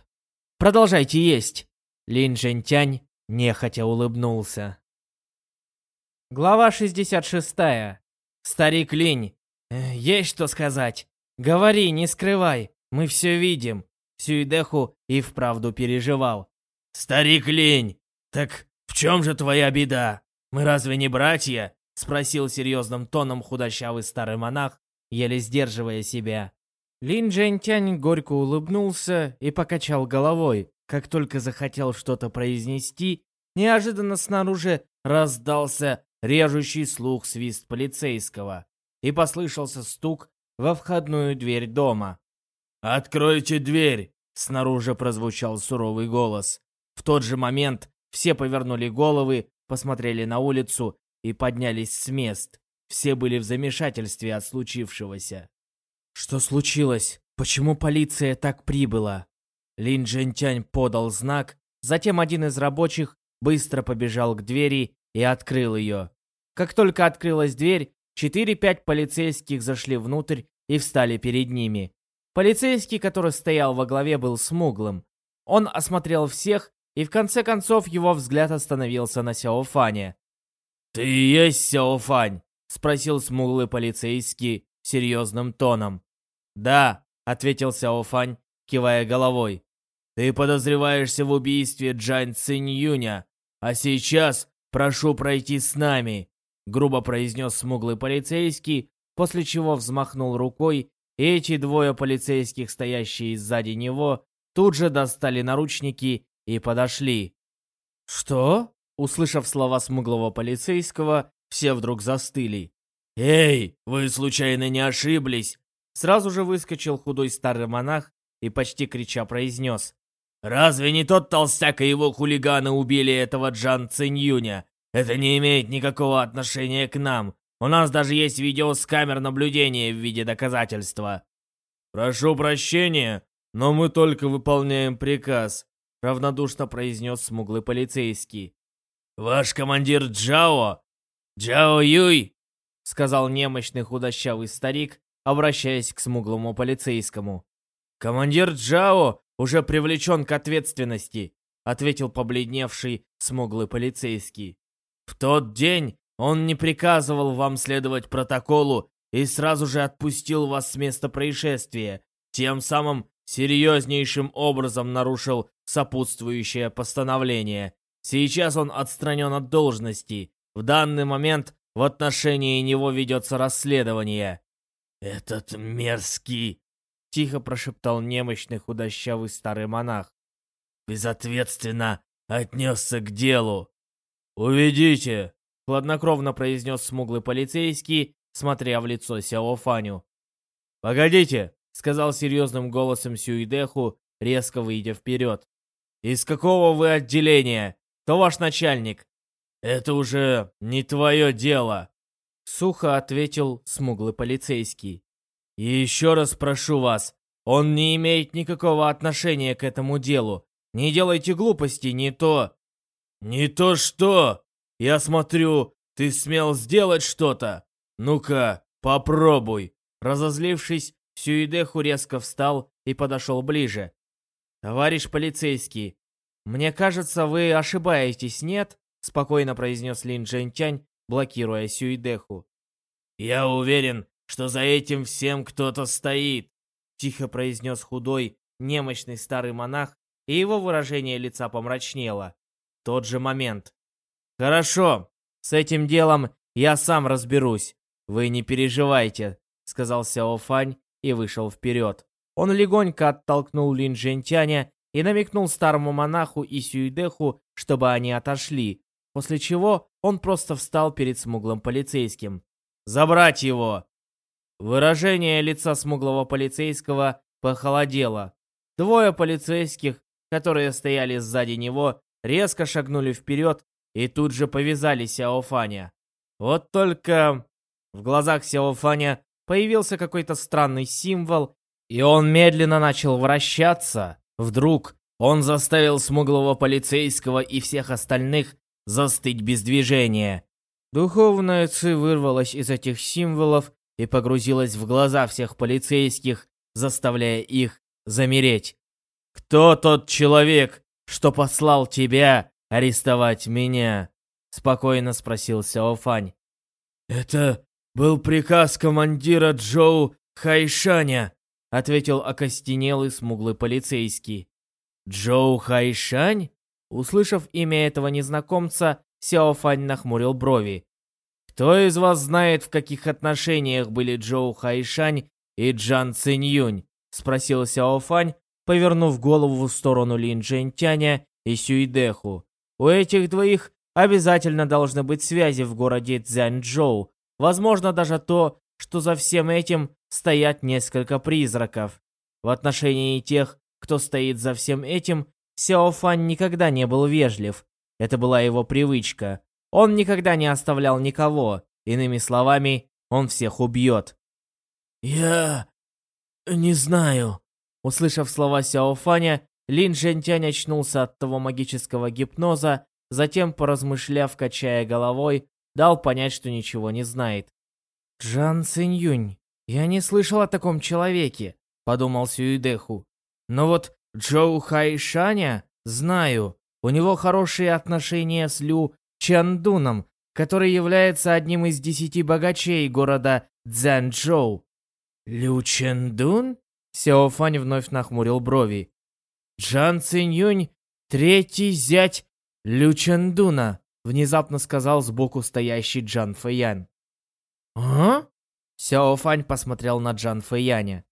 Продолжайте есть. Лин Жентянь нехотя улыбнулся. Глава 66. Старик Линь. Э, есть что сказать. «Говори, не скрывай, мы все видим». Сюидеху и вправду переживал. «Старик Лень, так в чем же твоя беда? Мы разве не братья?» Спросил серьезным тоном худощавый старый монах, еле сдерживая себя. Лин Джентянь горько улыбнулся и покачал головой. Как только захотел что-то произнести, неожиданно снаружи раздался режущий слух свист полицейского. И послышался стук во входную дверь дома. «Откройте дверь!» — снаружи прозвучал суровый голос. В тот же момент Все повернули головы, посмотрели на улицу и поднялись с мест. Все были в замешательстве от случившегося. Что случилось? Почему полиция так прибыла? Лин Джентянь подал знак, затем один из рабочих быстро побежал к двери и открыл ее. Как только открылась дверь, 4-5 полицейских зашли внутрь и встали перед ними. Полицейский, который стоял во главе, был смуглым. Он осмотрел всех, и в конце концов его взгляд остановился на Сяофане. «Ты и есть Сяофань?» — спросил смуглый полицейский серьезным тоном. «Да», — ответил Сяофань, кивая головой. «Ты подозреваешься в убийстве Джань Цинь Юня, а сейчас прошу пройти с нами», — грубо произнес смуглый полицейский, после чего взмахнул рукой, и эти двое полицейских, стоящие сзади него, тут же достали наручники и подошли. «Что?» Услышав слова смуглого полицейского, все вдруг застыли. «Эй, вы случайно не ошиблись?» Сразу же выскочил худой старый монах и почти крича произнес. «Разве не тот толстяк и его хулиганы убили этого Джан Циньюня? Это не имеет никакого отношения к нам. У нас даже есть видео с камер наблюдения в виде доказательства». «Прошу прощения, но мы только выполняем приказ», — равнодушно произнес смуглый полицейский. «Ваш командир Джао? Джао Юй?» — сказал немощный худощавый старик, обращаясь к смуглому полицейскому. «Командир Джао уже привлечен к ответственности», — ответил побледневший смуглый полицейский. «В тот день он не приказывал вам следовать протоколу и сразу же отпустил вас с места происшествия, тем самым серьезнейшим образом нарушил сопутствующее постановление. Сейчас он отстранен от должности. В данный момент в отношении него ведется расследование. «Этот мерзкий!» — тихо прошептал немощный худощавый старый монах. «Безответственно отнесся к делу!» «Уведите!» — хладнокровно произнес смуглый полицейский, смотря в лицо Сяо Фаню. «Погодите!» — сказал серьезным голосом Сюидеху, резко выйдя вперед. «Из какого вы отделения? Кто ваш начальник?» «Это уже не твое дело», — сухо ответил смуглый полицейский. «И еще раз прошу вас, он не имеет никакого отношения к этому делу. Не делайте глупости, не то...» «Не то что? Я смотрю, ты смел сделать что-то? Ну-ка, попробуй!» Разозлившись, Сюидеху резко встал и подошел ближе. «Товарищ полицейский, мне кажется, вы ошибаетесь, нет?» Спокойно произнес Лин Джентянь, блокируя Сюидеху. «Я уверен, что за этим всем кто-то стоит!» Тихо произнес худой, немощный старый монах, и его выражение лица помрачнело. Тот же момент. «Хорошо, с этим делом я сам разберусь. Вы не переживайте», — сказал Сяо Фань и вышел вперед. Он легонько оттолкнул Лин Джентяня и намекнул старому монаху и Сюидеху, чтобы они отошли, после чего он просто встал перед смуглым полицейским. «Забрать его!» Выражение лица смуглого полицейского похолодело. Двое полицейских, которые стояли сзади него, резко шагнули вперед и тут же повязали Сяофаня. Вот только в глазах Сяофаня появился какой-то странный символ, и он медленно начал вращаться. Вдруг он заставил смуглого полицейского и всех остальных застыть без движения. Духовная ци вырвалась из этих символов и погрузилась в глаза всех полицейских, заставляя их замереть. «Кто тот человек, что послал тебя арестовать меня?» Спокойно спросил Сяофань. «Это был приказ командира Джоу Хайшаня», ответил окостенелый смуглый полицейский. «Джоу Хайшань?» Услышав имя этого незнакомца, Сяо Фань нахмурил брови. «Кто из вас знает, в каких отношениях были Джоу Хайшань и Джан Цинь спросил Сяо Фань, повернув голову в сторону Лин Джентяня и Сюйдеху. «У этих двоих обязательно должны быть связи в городе Цзяньчжоу. Возможно, даже то, что за всем этим стоят несколько призраков. В отношении тех, кто стоит за всем этим, Сяофан никогда не был вежлив. Это была его привычка. Он никогда не оставлял никого. Иными словами, он всех убьет. «Я... не знаю». Услышав слова Сяофаня, Лин Жентянь очнулся от того магического гипноза, затем, поразмышляв, качая головой, дал понять, что ничего не знает. «Джан Цинь я не слышал о таком человеке», — подумал Сюидеху. «Но вот Джоу Хайшаня знаю. У него хорошие отношения с Лю Чандуном, который является одним из десяти богачей города Цзянчжоу. Лю Чандун? Сяофань вновь нахмурил брови. Джан Циньюнь, третий зять Лю Чандуна, внезапно сказал сбоку стоящий Джан Фэян. «А?» Сяофань посмотрел на Джан Фэяня.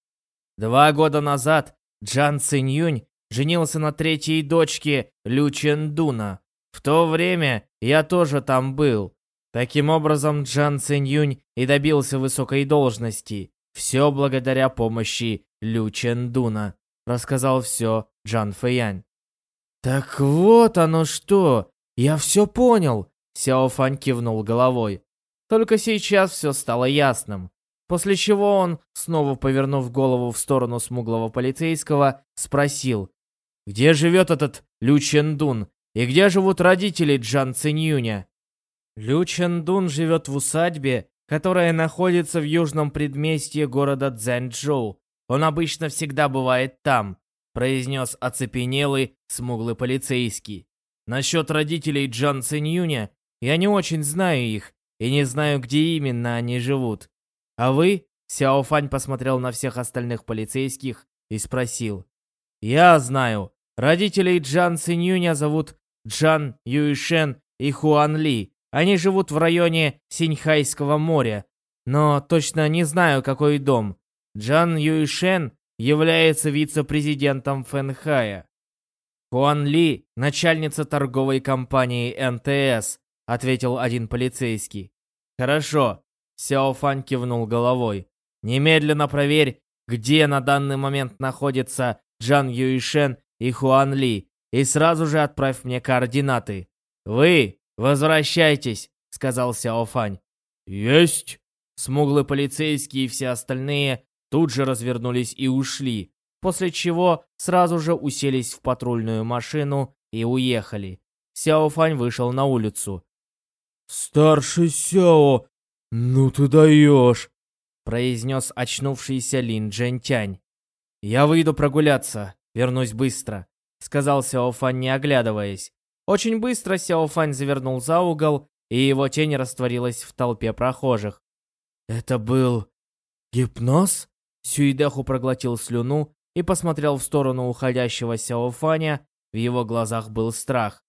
Два года назад Джан Циньюнь женился на третьей дочке Лю Чендуна. В то время я тоже там был. Таким образом, Джан Циньюнь и добился высокой должности. Все благодаря помощи Лю Чендуна. Рассказал все Джан Фэянь. «Так вот оно что! Я все понял!» Сяо Фань кивнул головой. Только сейчас все стало ясным. После чего он, снова повернув голову в сторону смуглого полицейского, спросил, «Где живет этот Лю Чендун? И где живут родители Джан Циньюня?» Лю Чендун живет в усадьбе, которая находится в южном предместье города Цзэнчжоу. Он обычно всегда бывает там, произнес оцепенелый, смуглый полицейский. Насчет родителей Джан Циньюня, я не очень знаю их и не знаю, где именно они живут. А вы? Сяо Фань посмотрел на всех остальных полицейских и спросил. Я знаю. Родителей Джан Цинюня зовут Джан Юишен и Хуан Ли. Они живут в районе Синьхайского моря. Но точно не знаю, какой дом. Джан Юишен является вице-президентом Фэнхая. Хуан Ли – начальница торговой компании НТС, ответил один полицейский. Хорошо, Сяо Фань кивнул головой. «Немедленно проверь, где на данный момент находятся Джан Юишен и Хуан Ли, и сразу же отправь мне координаты. Вы возвращайтесь», — сказал Сяо Фань. «Есть!» Смуглый полицейский и все остальные тут же развернулись и ушли, после чего сразу же уселись в патрульную машину и уехали. Сяо Фань вышел на улицу. «Старший Сяо, «Ну ты даешь!» — произнес очнувшийся Лин Джентянь. «Я выйду прогуляться, вернусь быстро», — сказал Сяофань, не оглядываясь. Очень быстро Сяофань завернул за угол, и его тень растворилась в толпе прохожих. «Это был... гипноз?» Сюидеху проглотил слюну и посмотрел в сторону уходящего Сяофаня. В его глазах был страх.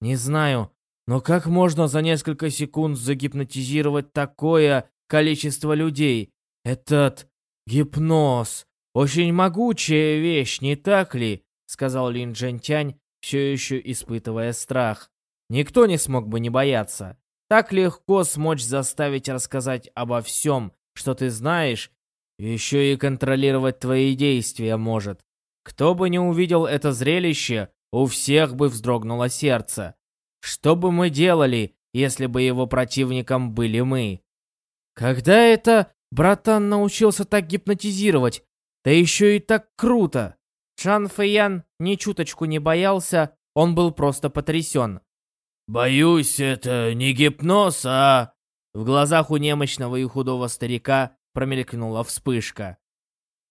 «Не знаю, но как можно за несколько секунд загипнотизировать такое количество людей? Этот гипноз очень могучая вещь, не так ли? Сказал Лин Джентянь, все еще испытывая страх. Никто не смог бы не бояться. Так легко смочь заставить рассказать обо всем, что ты знаешь, еще и контролировать твои действия может. Кто бы не увидел это зрелище, у всех бы вздрогнуло сердце. Что бы мы делали, если бы его противником были мы? Когда это братан научился так гипнотизировать? Да еще и так круто! Чан Фэян ни чуточку не боялся, он был просто потрясен. «Боюсь, это не гипноз, а...» В глазах у немощного и худого старика промелькнула вспышка.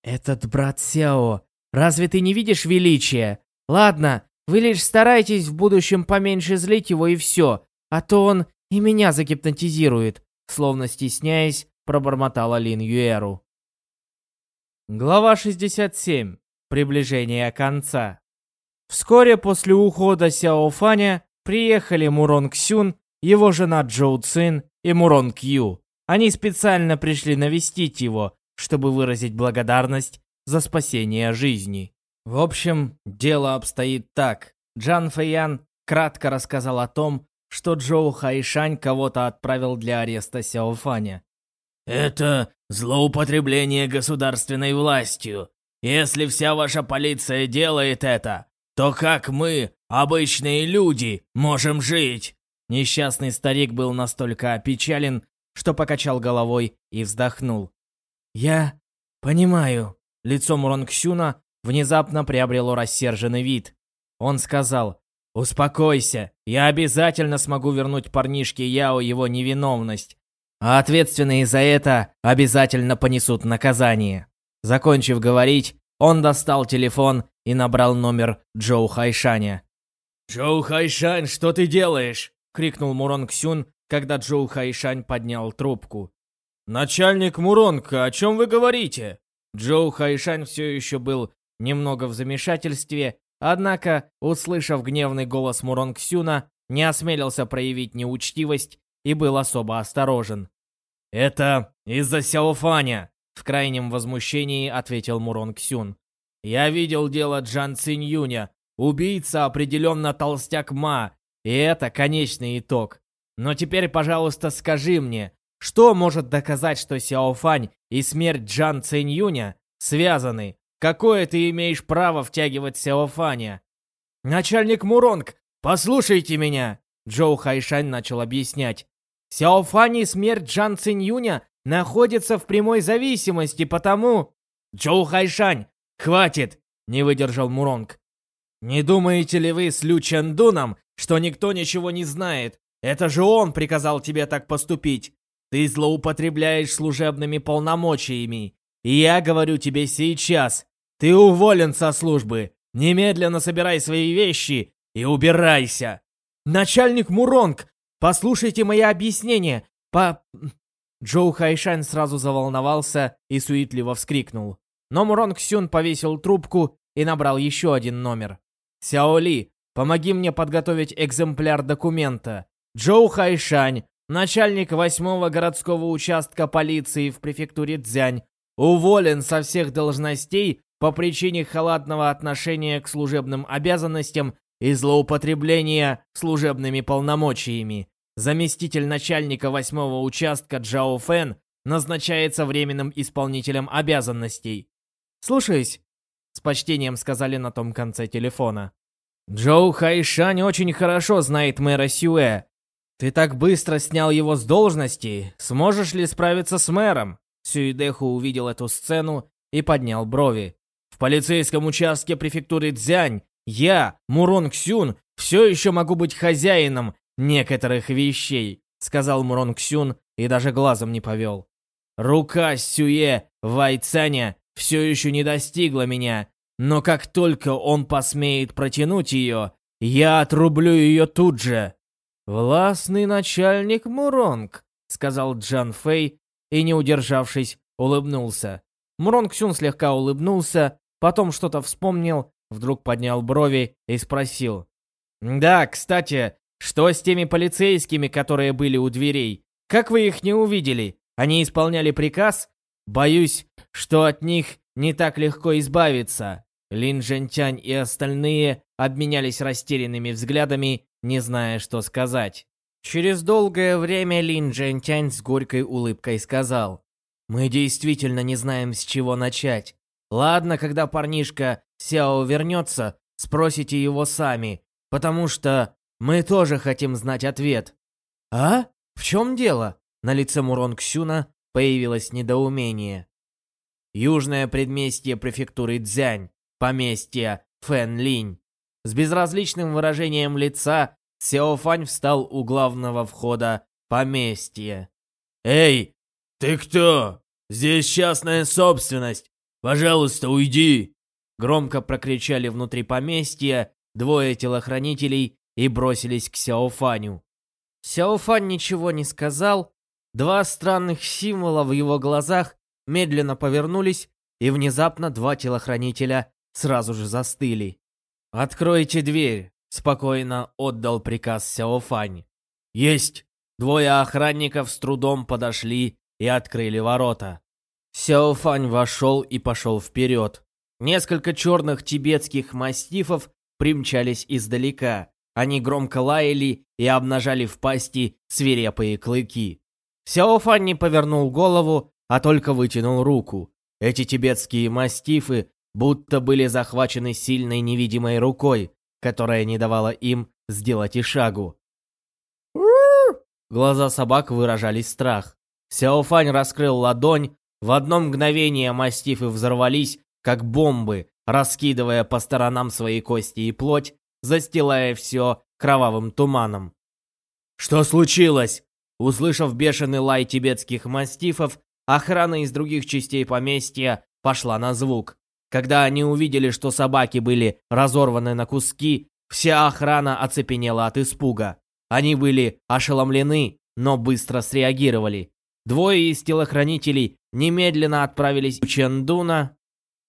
«Этот брат Сяо, разве ты не видишь величия? Ладно, вы лишь старайтесь в будущем поменьше злить его и все, а то он и меня загипнотизирует», словно стесняясь, пробормотала Лин Юэру. Глава 67. Приближение конца. Вскоре после ухода Сяо Фаня приехали Мурон Ксюн, его жена Джоу Цин и Мурон Кью. Они специально пришли навестить его, чтобы выразить благодарность за спасение жизни. В общем, дело обстоит так. Джан Фэян кратко рассказал о том, что Джоу Хайшань кого-то отправил для ареста Сяофаня. «Это злоупотребление государственной властью. Если вся ваша полиция делает это, то как мы, обычные люди, можем жить!» Несчастный старик был настолько опечален, что покачал головой и вздохнул. «Я понимаю». Лицо Муронгсюна внезапно приобрело рассерженный вид. Он сказал, «Успокойся, я обязательно смогу вернуть парнишке Яо его невиновность, а ответственные за это обязательно понесут наказание». Закончив говорить, он достал телефон и набрал номер Джоу Хайшаня. «Джоу Хайшань, что ты делаешь?» — крикнул Муронг Сюн, когда Джоу Хайшань поднял трубку. «Начальник Муронг, о чем вы говорите?» Джоу Хайшань все еще был немного в замешательстве, однако, услышав гневный голос Муронг Сюна, не осмелился проявить неучтивость и был особо осторожен. «Это из-за Сяофаня», — в крайнем возмущении ответил Муронг Сюн. «Я видел дело Джан Цинь Юня. Убийца определенно толстяк Ма, и это конечный итог. Но теперь, пожалуйста, скажи мне, что может доказать, что Сяофань и смерть Джан Цинь связаны? Какое ты имеешь право втягивать Сяофаня? Начальник Муронг, послушайте меня! Джоу Хайшань начал объяснять. Сяофань и смерть Джан Цинь находятся в прямой зависимости, потому... Джоу Хайшань, хватит! Не выдержал Муронг. Не думаете ли вы с Лю Чендуном, что никто ничего не знает? Это же он приказал тебе так поступить. Ты злоупотребляешь служебными полномочиями. И я говорю тебе сейчас, ты уволен со службы. Немедленно собирай свои вещи и убирайся. Начальник Муронг, послушайте мои объяснения. По... Джоу Хайшань сразу заволновался и суетливо вскрикнул. Но Муронг Сюн повесил трубку и набрал еще один номер. Сяо Ли, помоги мне подготовить экземпляр документа. Джоу Хайшань, начальник восьмого городского участка полиции в префектуре Цзянь, уволен со всех должностей по причине халатного отношения к служебным обязанностям и злоупотребления служебными полномочиями. Заместитель начальника восьмого участка Джао Фэн назначается временным исполнителем обязанностей. Слушаюсь. С почтением сказали на том конце телефона. Джоу Хайшань очень хорошо знает мэра Сюэ. Ты так быстро снял его с должности, сможешь ли справиться с мэром? Сюэдэху увидел эту сцену и поднял брови. В полицейском участке префектуры Цзянь я, Мурон Ксюн, все еще могу быть хозяином некоторых вещей, сказал Мурон Ксюн и даже глазом не повел. Рука Сюэ Вайцаня все еще не достигла меня, но как только он посмеет протянуть ее, я отрублю ее тут же. «Властный начальник Муронг», — сказал Джан Фэй и, не удержавшись, улыбнулся. Муронг Сюн слегка улыбнулся, потом что-то вспомнил, вдруг поднял брови и спросил. «Да, кстати, что с теми полицейскими, которые были у дверей? Как вы их не увидели? Они исполняли приказ? Боюсь, что от них не так легко избавиться. Лин Жентянь и остальные обменялись растерянными взглядами, не зная, что сказать. Через долгое время Лин Жентянь с горькой улыбкой сказал, «Мы действительно не знаем, с чего начать. Ладно, когда парнишка Сяо вернется, спросите его сами, потому что мы тоже хотим знать ответ». «А? В чем дело?» На лице Мурон Ксюна появилось недоумение. Южное предместье префектуры Цзянь, поместье Фэн Линь. С безразличным выражением лица Сяофань встал у главного входа поместья. «Эй, ты кто? Здесь частная собственность. Пожалуйста, уйди!» Громко прокричали внутри поместья двое телохранителей и бросились к Сяофаню. Сяофань ничего не сказал. Два странных символа в его глазах медленно повернулись, и внезапно два телохранителя сразу же застыли. «Откройте дверь!» — спокойно отдал приказ Сяофань. «Есть!» Двое охранников с трудом подошли и открыли ворота. Сяофань вошел и пошел вперед. Несколько черных тибетских мастифов примчались издалека. Они громко лаяли и обнажали в пасти свирепые клыки. Сяофань не повернул голову, а только вытянул руку. Эти тибетские мастифы будто были захвачены сильной невидимой рукой, которая не давала им сделать и шагу. Глаза собак выражали страх. Сяофань раскрыл ладонь, в одно мгновение мастифы взорвались, как бомбы, раскидывая по сторонам свои кости и плоть, застилая все кровавым туманом. «Что случилось?» Услышав бешеный лай тибетских мастифов, охрана из других частей поместья пошла на звук. Когда они увидели, что собаки были разорваны на куски, вся охрана оцепенела от испуга. Они были ошеломлены, но быстро среагировали. Двое из телохранителей немедленно отправились в Чендуна,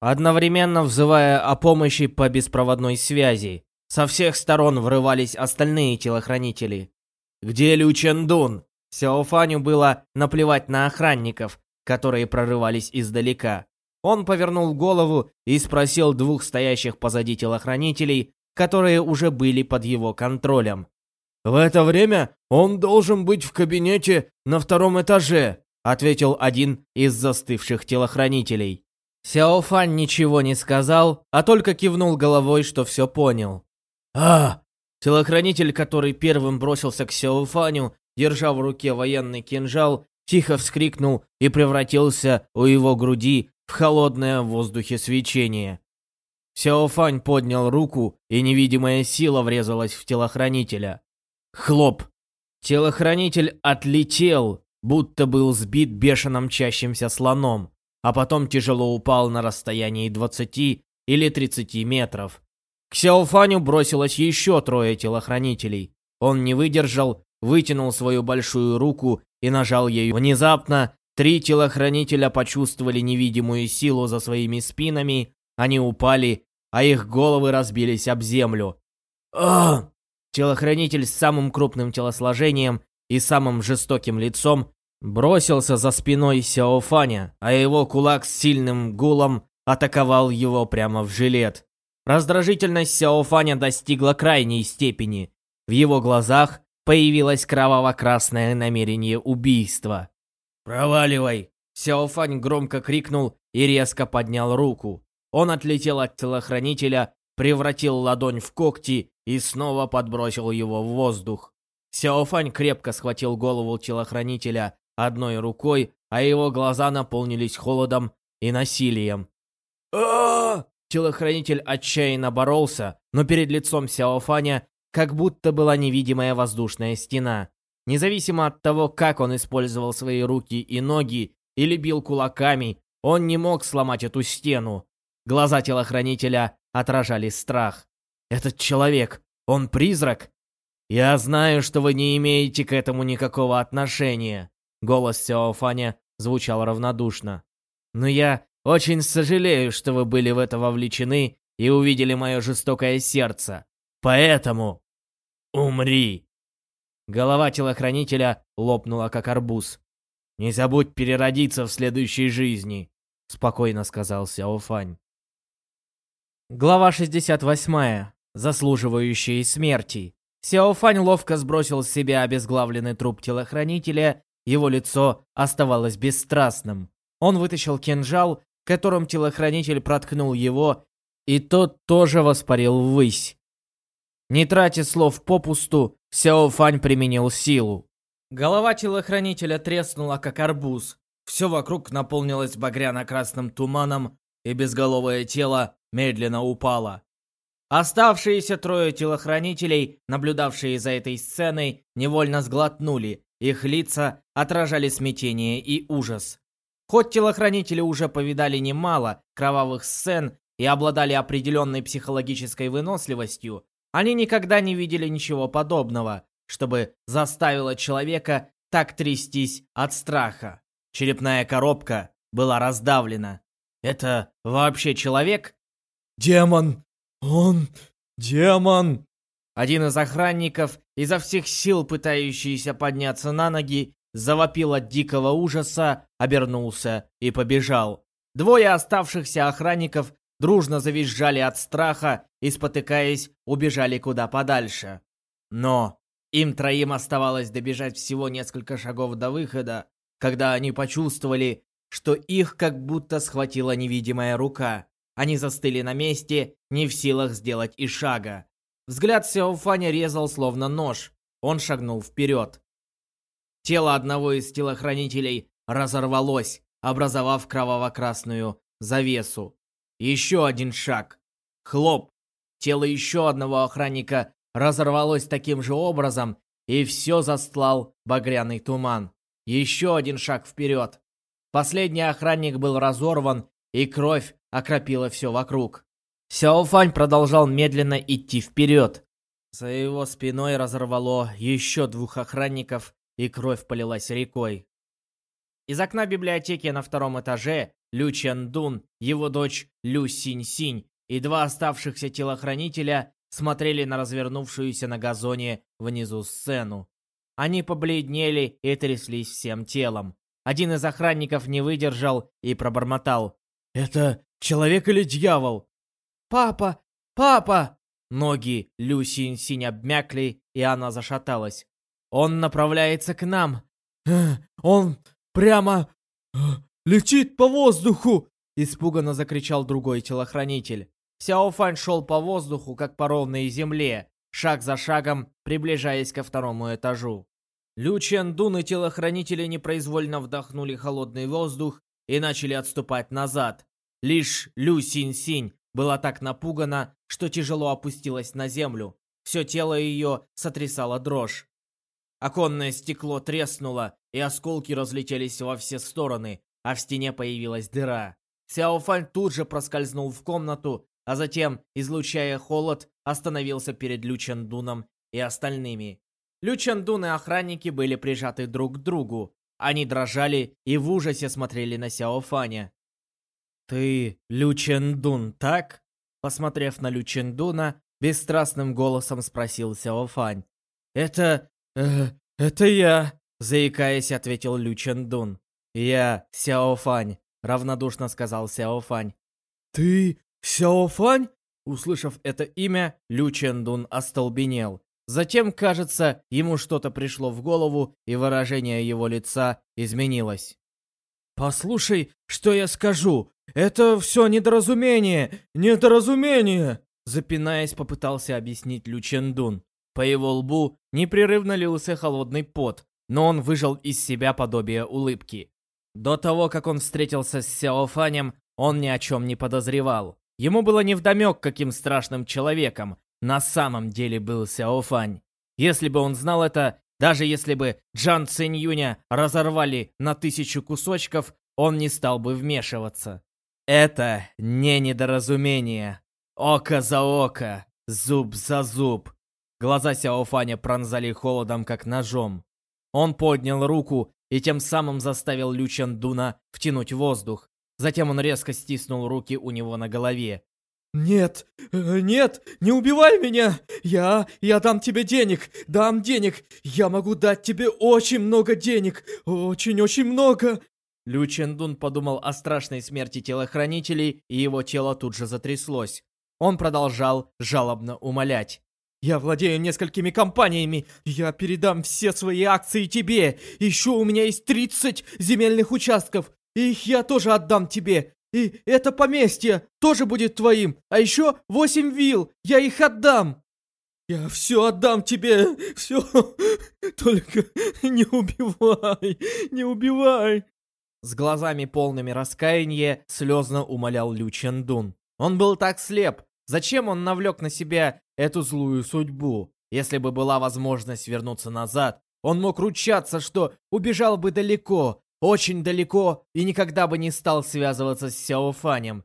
одновременно взывая о помощи по беспроводной связи. Со всех сторон врывались остальные телохранители. «Где Лю Чендун?» Сяофаню было наплевать на охранников, которые прорывались издалека. Он повернул голову и спросил двух стоящих позади телохранителей, которые уже были под его контролем. «В это время он должен быть в кабинете на втором этаже», ответил один из застывших телохранителей. Сяофан ничего не сказал, а только кивнул головой, что все понял. «А!» Телохранитель, который первым бросился к Сяофаню, держа в руке военный кинжал, тихо вскрикнул и превратился у его груди в холодное в воздухе свечение. Сяофань поднял руку, и невидимая сила врезалась в телохранителя. Хлоп! Телохранитель отлетел, будто был сбит бешено мчащимся слоном, а потом тяжело упал на расстоянии 20 или 30 метров. К Сяофаню бросилось еще трое телохранителей. Он не выдержал, вытянул свою большую руку и нажал ею. Внезапно три телохранителя почувствовали невидимую силу за своими спинами, они упали, а их головы разбились об землю. «Ах!» Телохранитель с самым крупным телосложением и самым жестоким лицом бросился за спиной Сяофаня, а его кулак с сильным гулом атаковал его прямо в жилет. Раздражительность Сяофаня достигла крайней степени. В его глазах появилось кроваво-красное намерение убийства. «Проваливай!» Сяофань громко крикнул и резко поднял руку. Он отлетел от телохранителя, превратил ладонь в когти и снова подбросил его в воздух. Сяофань крепко схватил голову телохранителя одной рукой, а его глаза наполнились холодом и насилием. а Телохранитель отчаянно боролся, но перед лицом Сяофаня как будто была невидимая воздушная стена. Независимо от того, как он использовал свои руки и ноги или бил кулаками, он не мог сломать эту стену. Глаза телохранителя отражали страх. Этот человек, он призрак? Я знаю, что вы не имеете к этому никакого отношения. Голос Сяофаня звучал равнодушно. Но я очень сожалею, что вы были в это вовлечены и увидели мое жестокое сердце. Поэтому умри. Голова телохранителя лопнула, как арбуз. «Не забудь переродиться в следующей жизни», — спокойно сказал Сяофань. Глава 68 заслуживающие смерти. Сяофань ловко сбросил с себя обезглавленный труп телохранителя, его лицо оставалось бесстрастным. Он вытащил кинжал, которым телохранитель проткнул его, и тот тоже воспарил ввысь. Не тратя слов попусту, Сяофань применил силу. Голова телохранителя треснула, как арбуз. Все вокруг наполнилось багряно-красным туманом, и безголовое тело медленно упало. Оставшиеся трое телохранителей, наблюдавшие за этой сценой, невольно сглотнули. Их лица отражали смятение и ужас. Хоть телохранители уже повидали немало кровавых сцен и обладали определенной психологической выносливостью, они никогда не видели ничего подобного, чтобы заставило человека так трястись от страха. Черепная коробка была раздавлена. Это вообще человек? «Демон!» «Он демон!» Один из охранников, изо всех сил пытающийся подняться на ноги, завопил от дикого ужаса, обернулся и побежал. Двое оставшихся охранников дружно завизжали от страха и, спотыкаясь, убежали куда подальше. Но им троим оставалось добежать всего несколько шагов до выхода, когда они почувствовали, что их как будто схватила невидимая рука. Они застыли на месте, не в силах сделать и шага. Взгляд Сяофаня резал словно нож. Он шагнул вперед. Тело одного из телохранителей разорвалось, образовав кроваво-красную завесу. Еще один шаг. Хлоп. Тело еще одного охранника разорвалось таким же образом, и все застлал багряный туман. Еще один шаг вперед. Последний охранник был разорван, и кровь окропила все вокруг. Сяофань продолжал медленно идти вперед. За его спиной разорвало еще двух охранников, и кровь полилась рекой. Из окна библиотеки на втором этаже Лю Чен Дун, его дочь Лю Синь Синь и два оставшихся телохранителя смотрели на развернувшуюся на газоне внизу сцену. Они побледнели и тряслись всем телом. Один из охранников не выдержал и пробормотал. «Это человек или дьявол?» «Папа! Папа!» Ноги Лю Синь Синь обмякли, и она зашаталась. «Он направляется к нам!» «Э, «Он прямо э, летит по воздуху!» Испуганно закричал другой телохранитель. Сяо Фань шел по воздуху, как по ровной земле, шаг за шагом приближаясь ко второму этажу. Лю Чен Дун и телохранители непроизвольно вдохнули холодный воздух и начали отступать назад. Лишь Лю Синь Синь была так напугана, что тяжело опустилась на землю. Все тело ее сотрясало дрожь. Оконное стекло треснуло, и осколки разлетелись во все стороны, а в стене появилась дыра. Сяофань тут же проскользнул в комнату, а затем, излучая холод, остановился перед Лю Чендуном и остальными. Лю Чендун и охранники были прижаты друг к другу. Они дрожали и в ужасе смотрели на Сяофаня. «Ты Лю Чендун, так?» Посмотрев на Лю Чендуна, бесстрастным голосом спросил Сяофань. «Это... Э, это я», заикаясь, ответил Лю Чендун. «Я Сяофань», равнодушно сказал Сяофань. «Ты Сяофань?» Услышав это имя, Лю Чендун остолбенел. Затем, кажется, ему что-то пришло в голову, и выражение его лица изменилось. «Послушай, что я скажу. Это все недоразумение, недоразумение!» Запинаясь, попытался объяснить Лю Чендун. По его лбу непрерывно лился холодный пот, но он выжал из себя подобие улыбки. До того, как он встретился с Сяофанем, он ни о чем не подозревал. Ему было невдомек, каким страшным человеком на самом деле был Сяофань. Если бы он знал это, даже если бы Джан Цинь Юня разорвали на тысячу кусочков, он не стал бы вмешиваться. Это не недоразумение. Око за око, зуб за зуб. Глаза Сяофаня пронзали холодом, как ножом. Он поднял руку и тем самым заставил Лю Дуна втянуть воздух. Затем он резко стиснул руки у него на голове. «Нет, э, нет, не убивай меня! Я, я дам тебе денег, дам денег! Я могу дать тебе очень много денег! Очень-очень много!» Лю Чендун подумал о страшной смерти телохранителей, и его тело тут же затряслось. Он продолжал жалобно умолять. «Я владею несколькими компаниями. Я передам все свои акции тебе. Еще у меня есть 30 земельных участков. Их я тоже отдам тебе. И это поместье тоже будет твоим. А еще восемь вилл. Я их отдам. Я все отдам тебе. (laughs) Все. Только не убивай. Не убивай. С глазами полными раскаяния слезно умолял Лю Чендун. Он был так слеп. Зачем он навлек на себя эту злую судьбу? Если бы была возможность вернуться назад, он мог ручаться, что убежал бы далеко, очень далеко и никогда бы не стал связываться с Сяофанем.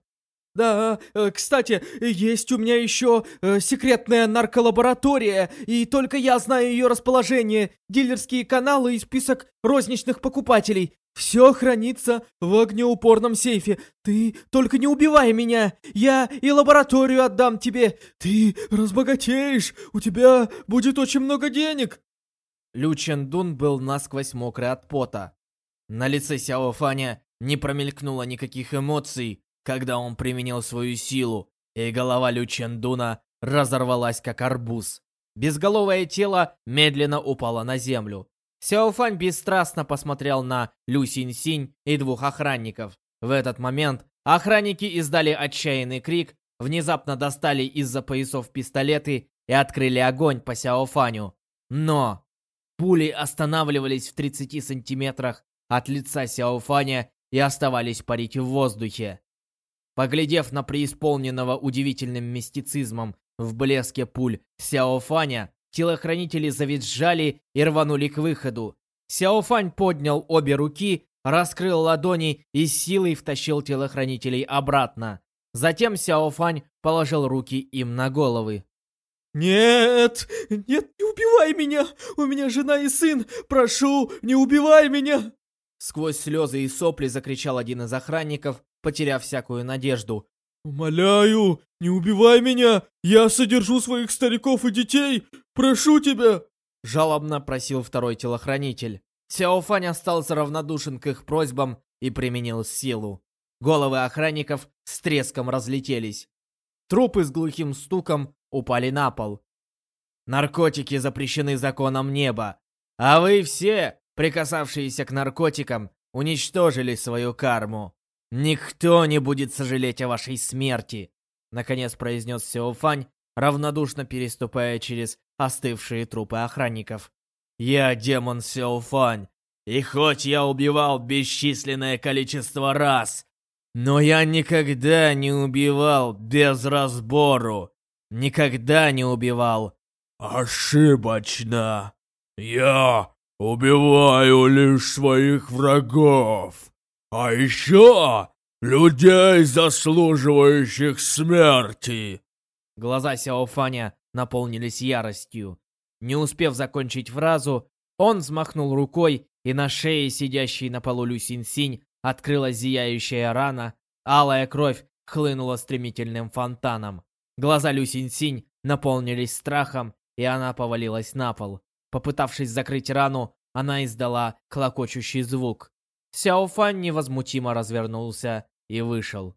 Да, э, кстати, есть у меня еще э, секретная нарколаборатория, и только я знаю ее расположение, дилерские каналы и список розничных покупателей. Все хранится в огнеупорном сейфе. Ты только не убивай меня. Я и лабораторию отдам тебе. Ты разбогатеешь. У тебя будет очень много денег. Лю Чен Дун был насквозь мокрый от пота. На лице Сяо Фаня не промелькнуло никаких эмоций, когда он применил свою силу, и голова Лю Чендуна разорвалась как арбуз. Безголовое тело медленно упало на землю. Сяофань бесстрастно посмотрел на Лю Синь Синь и двух охранников. В этот момент охранники издали отчаянный крик, внезапно достали из-за поясов пистолеты и открыли огонь по Сяофаню. Но пули останавливались в 30 сантиметрах от лица Сяофаня и оставались парить в воздухе. Поглядев на преисполненного удивительным мистицизмом в блеске пуль Сяофаня, телохранители завизжали и рванули к выходу. Сяофань поднял обе руки, раскрыл ладони и силой втащил телохранителей обратно. Затем Сяофань положил руки им на головы. «Нет! Нет, не убивай меня! У меня жена и сын! Прошу, не убивай меня!» Сквозь слезы и сопли закричал один из охранников, потеряв всякую надежду. «Умоляю, не убивай меня! Я содержу своих стариков и детей! Прошу тебя!» Жалобно просил второй телохранитель. Сяофань остался равнодушен к их просьбам и применил силу. Головы охранников с треском разлетелись. Трупы с глухим стуком упали на пол. Наркотики запрещены законом неба. А вы все, прикасавшиеся к наркотикам, уничтожили свою карму. Никто не будет сожалеть о вашей смерти, наконец произнес Сяофань, равнодушно переступая через остывшие трупы охранников. Я демон Сяофань, и хоть я убивал бесчисленное количество раз, но я никогда не убивал без разбору. Никогда не убивал. Ошибочно. Я убиваю лишь своих врагов. А еще людей, заслуживающих смерти. Глаза Сяофаня наполнились яростью. Не успев закончить фразу, он взмахнул рукой, и на шее сидящей на полу Лю Синь открылась зияющая рана, алая кровь хлынула стремительным фонтаном. Глаза Лю Синь наполнились страхом, и она повалилась на пол. Попытавшись закрыть рану, она издала клокочущий звук. Сяофан невозмутимо развернулся и вышел.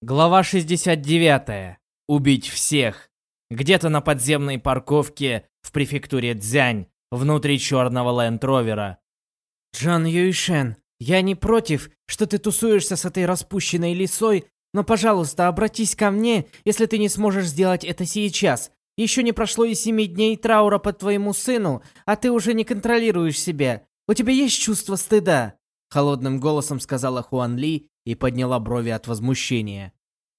Глава 69. Убить всех. Где-то на подземной парковке в префектуре Цзянь, внутри черного Лэнд-Ровера. «Джан Юйшен, я не против, что ты тусуешься с этой распущенной лисой но, пожалуйста, обратись ко мне, если ты не сможешь сделать это сейчас. Еще не прошло и семи дней траура по твоему сыну, а ты уже не контролируешь себя. У тебя есть чувство стыда?» Холодным голосом сказала Хуан Ли и подняла брови от возмущения.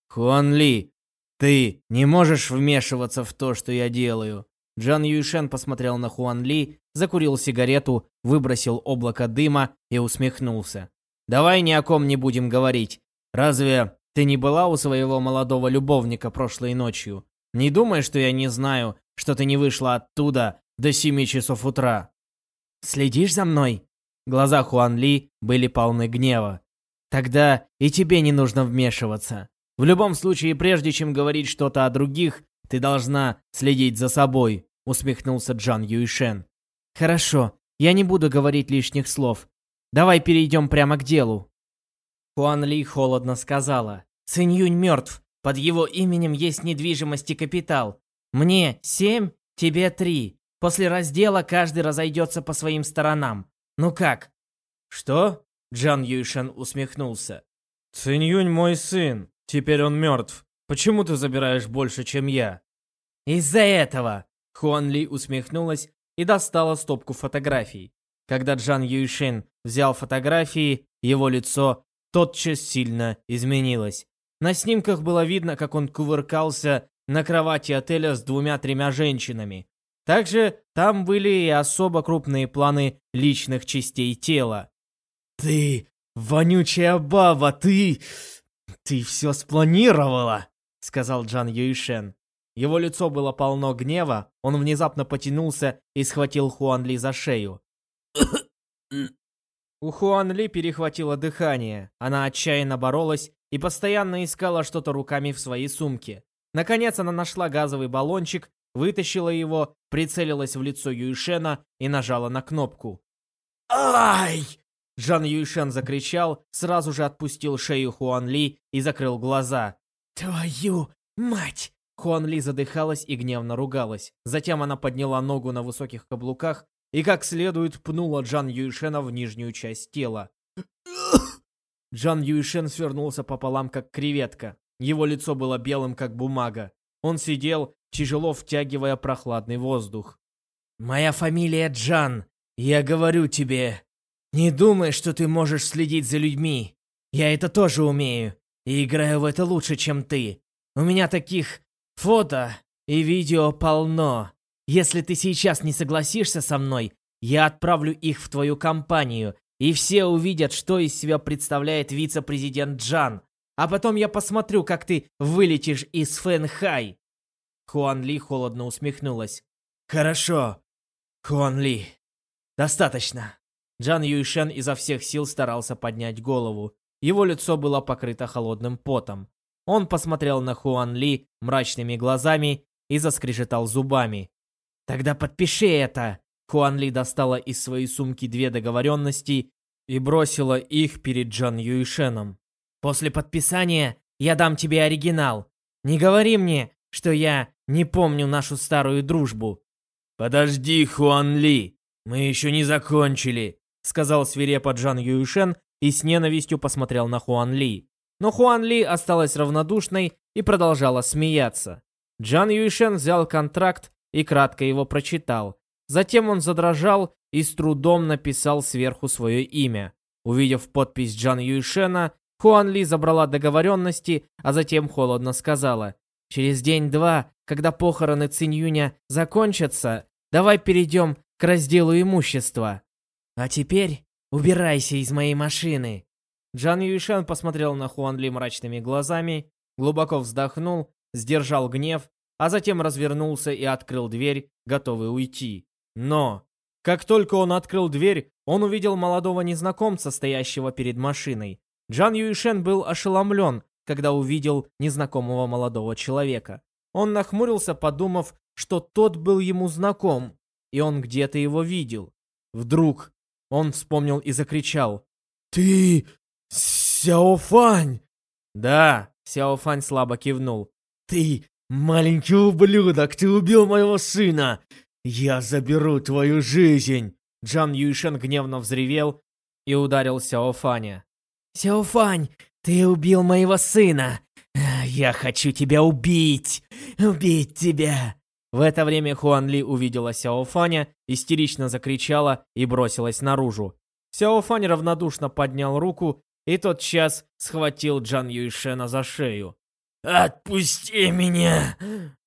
«Хуан Ли, ты не можешь вмешиваться в то, что я делаю». Джан Юйшен посмотрел на Хуан Ли, закурил сигарету, выбросил облако дыма и усмехнулся. «Давай ни о ком не будем говорить. Разве ты не была у своего молодого любовника прошлой ночью? Не думай, что я не знаю, что ты не вышла оттуда до семи часов утра. Следишь за мной? Глаза Хуан Ли были полны гнева. Тогда и тебе не нужно вмешиваться. В любом случае, прежде чем говорить что-то о других, ты должна следить за собой, усмехнулся Джан Юйшен. Хорошо, я не буду говорить лишних слов. Давай перейдем прямо к делу. Хуан Ли холодно сказала. «Цинь мертв. Под его именем есть недвижимость и капитал. Мне семь, тебе три. После раздела каждый разойдется по своим сторонам. Ну как?» «Что?» Джан Юйшен усмехнулся. «Цинь мой сын. Теперь он мертв. Почему ты забираешь больше, чем я?» «Из-за этого!» Хуан Ли усмехнулась и достала стопку фотографий. Когда Джан Юйшин взял фотографии, его лицо тотчас сильно изменилось. На снимках было видно, как он кувыркался на кровати отеля с двумя-тремя женщинами. Также там были и особо крупные планы личных частей тела. «Ты, вонючая баба, ты... ты все спланировала!» — сказал Джан Юишен. Его лицо было полно гнева, он внезапно потянулся и схватил Хуан Ли за шею. У Хуан Ли перехватило дыхание. Она отчаянно боролась и постоянно искала что-то руками в своей сумке. Наконец она нашла газовый баллончик, вытащила его, прицелилась в лицо Юйшена и нажала на кнопку. «Ай!» Джан Юйшен закричал, сразу же отпустил шею Хуан Ли и закрыл глаза. «Твою мать!» Хуан Ли задыхалась и гневно ругалась. Затем она подняла ногу на высоких каблуках и как следует пнула Джан Юйшена в нижнюю часть тела. Джан Юйшен свернулся пополам, как креветка. Его лицо было белым, как бумага. Он сидел тяжело втягивая прохладный воздух. «Моя фамилия Джан. Я говорю тебе, не думай, что ты можешь следить за людьми. Я это тоже умею. И играю в это лучше, чем ты. У меня таких фото и видео полно. Если ты сейчас не согласишься со мной, я отправлю их в твою компанию, и все увидят, что из себя представляет вице-президент Джан. А потом я посмотрю, как ты вылетишь из Фэнхай. Хуан Ли холодно усмехнулась. Хорошо, Хуан Ли. Достаточно. Джан Юйшен изо всех сил старался поднять голову. Его лицо было покрыто холодным потом. Он посмотрел на Хуан Ли мрачными глазами и заскрежетал зубами. «Тогда подпиши это!» Хуан Ли достала из своей сумки две договоренности и бросила их перед Джан Юйшеном. «После подписания я дам тебе оригинал. Не говори мне, что я не помню нашу старую дружбу». «Подожди, Хуан Ли, мы еще не закончили», сказал свирепо Джан Юйшен и с ненавистью посмотрел на Хуан Ли. Но Хуан Ли осталась равнодушной и продолжала смеяться. Джан Юйшен взял контракт и кратко его прочитал. Затем он задрожал и с трудом написал сверху свое имя. Увидев подпись Джан Юйшена, Хуан Ли забрала договоренности, а затем холодно сказала, «Через день-два, когда похороны Цинь закончатся, давай перейдем к разделу имущества. А теперь убирайся из моей машины». Джан Юйшен посмотрел на Хуан Ли мрачными глазами, глубоко вздохнул, сдержал гнев, а затем развернулся и открыл дверь, готовый уйти. Но, как только он открыл дверь, он увидел молодого незнакомца, стоящего перед машиной. Джан Юйшен был ошеломлен, когда увидел незнакомого молодого человека. Он нахмурился, подумав, что тот был ему знаком, и он где-то его видел. Вдруг он вспомнил и закричал. «Ты Сяофань!» «Да», Сяофань слабо кивнул. «Ты маленький ублюдок, ты убил моего сына! Я заберу твою жизнь!» Джан Юйшен гневно взревел и ударил Сяофаня. «Сяофань, ты убил моего сына! Я хочу тебя убить! Убить тебя!» В это время Хуан Ли увидела Сяофаня, истерично закричала и бросилась наружу. Сяофань равнодушно поднял руку и тот час схватил Джан Юйшена за шею. «Отпусти меня!»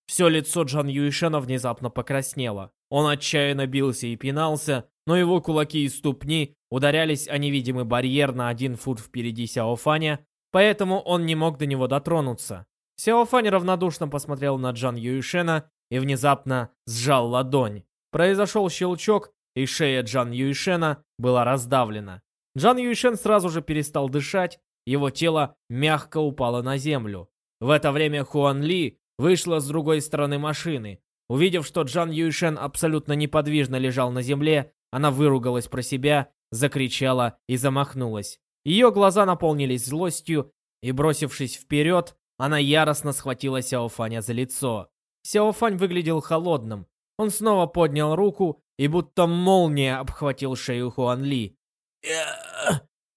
Все лицо Джан Юйшена внезапно покраснело. Он отчаянно бился и пинался, но его кулаки и ступни ударялись о невидимый барьер на один фут впереди Сяофаня, поэтому он не мог до него дотронуться. Сяофань равнодушно посмотрел на Джан Юйшена и внезапно сжал ладонь. Произошел щелчок, и шея Джан Юйшена была раздавлена. Джан Юйшен сразу же перестал дышать, его тело мягко упало на землю. В это время Хуан Ли вышла с другой стороны машины. Увидев, что Джан Юйшен абсолютно неподвижно лежал на земле, она выругалась про себя, закричала и замахнулась. Ее глаза наполнились злостью, и, бросившись вперед, она яростно схватила Сяофаня за лицо. Сяофань выглядел холодным. Он снова поднял руку и будто молния обхватил шею Хуан Ли.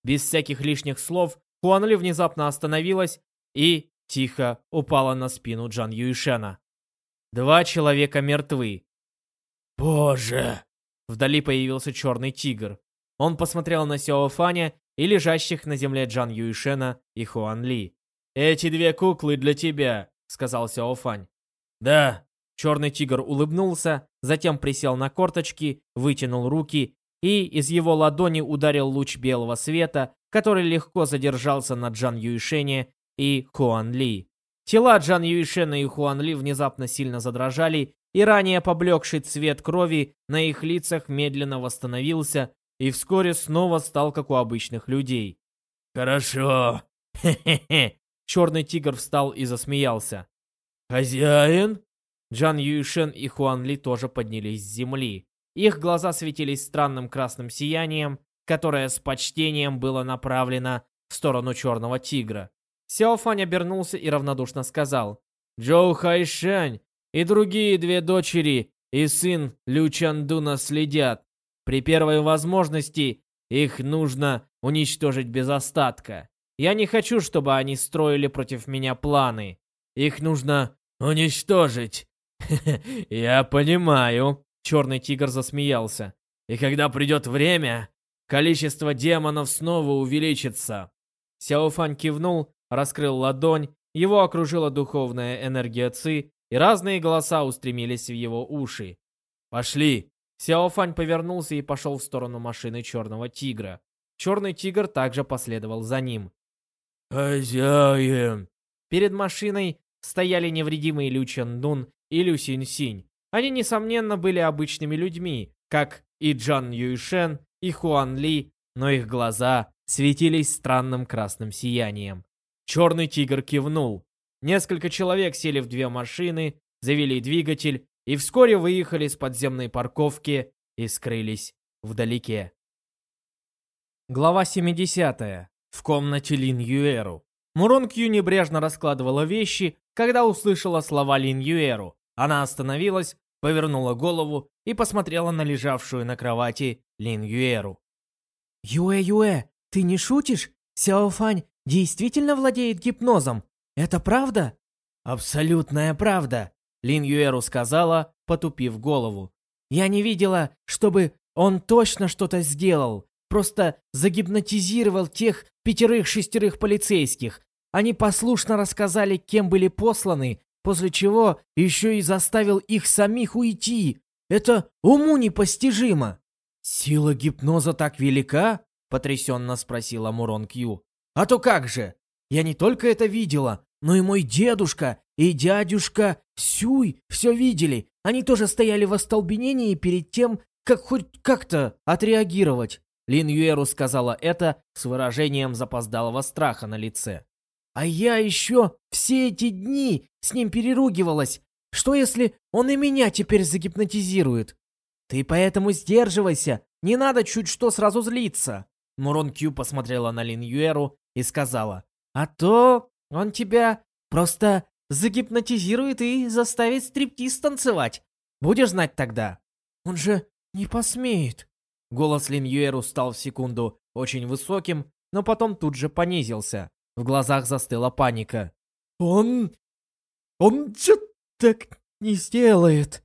Без всяких лишних слов, Хуан Ли внезапно остановилась и тихо упала на спину Джан Юйшена. Два человека мертвы. «Боже!» Вдали появился черный тигр. Он посмотрел на Сяофаня и лежащих на земле Джан Юйшена и Хуан Ли. «Эти две куклы для тебя», — сказал Сяофань. «Да». Черный тигр улыбнулся, затем присел на корточки, вытянул руки, и из его ладони ударил луч белого света, который легко задержался на Джан Юйшене и Хуан Ли. Тела Джан Юйшена и Хуан Ли внезапно сильно задрожали, и ранее поблекший цвет крови на их лицах медленно восстановился и вскоре снова стал как у обычных людей. «Хорошо. Хе-хе-хе». Черный тигр встал и засмеялся. «Хозяин?» Джан Юйшен и Хуан Ли тоже поднялись с земли. Их глаза светились странным красным сиянием, которое с почтением было направлено в сторону черного тигра. Сяо Фань обернулся и равнодушно сказал, «Джоу Хайшань и другие две дочери и сын Лю Чанду наследят. При первой возможности их нужно уничтожить без остатка. Я не хочу, чтобы они строили против меня планы. Их нужно уничтожить. (laughs) Я понимаю. Черный тигр засмеялся. И когда придет время, количество демонов снова увеличится. Сяофань кивнул, раскрыл ладонь, его окружила духовная энергия Ци, и разные голоса устремились в его уши. «Пошли!» Сяофань повернулся и пошел в сторону машины Черного Тигра. Черный Тигр также последовал за ним. «Хозяин!» Перед машиной стояли невредимые Лю Чен Дун и Лю Синь Синь. Они, несомненно, были обычными людьми, как и Джан Юйшен, и Хуан Ли, но их глаза светились странным красным сиянием. Черный тигр кивнул. Несколько человек сели в две машины, завели двигатель и вскоре выехали с подземной парковки и скрылись вдалеке. Глава 70. В комнате Лин Юэру. Мурон Кью небрежно раскладывала вещи, когда услышала слова Лин Юэру. Она остановилась, повернула голову и посмотрела на лежавшую на кровати Лин Юэру. «Юэ-Юэ, ты не шутишь? Сяофань действительно владеет гипнозом? Это правда?» «Абсолютная правда», — Лин Юэру сказала, потупив голову. «Я не видела, чтобы он точно что-то сделал. Просто загипнотизировал тех пятерых-шестерых полицейских. Они послушно рассказали, кем были посланы, после чего еще и заставил их самих уйти. Это уму непостижимо. «Сила гипноза так велика?» — потрясенно спросила Мурон Кью. «А то как же! Я не только это видела, но и мой дедушка и дядюшка Сюй все видели. Они тоже стояли в остолбенении перед тем, как хоть как-то отреагировать». Лин Юэру сказала это с выражением запоздалого страха на лице. А я еще все эти дни с ним переругивалась. Что если он и меня теперь загипнотизирует? Ты поэтому сдерживайся, не надо чуть что сразу злиться. Мурон Кью посмотрела на Лин Юэру и сказала, а то он тебя просто загипнотизирует и заставит стриптиз танцевать. Будешь знать тогда? Он же не посмеет. Голос Лин Юэру стал в секунду очень высоким, но потом тут же понизился. В глазах застыла паника. «Он... он чё так не сделает?»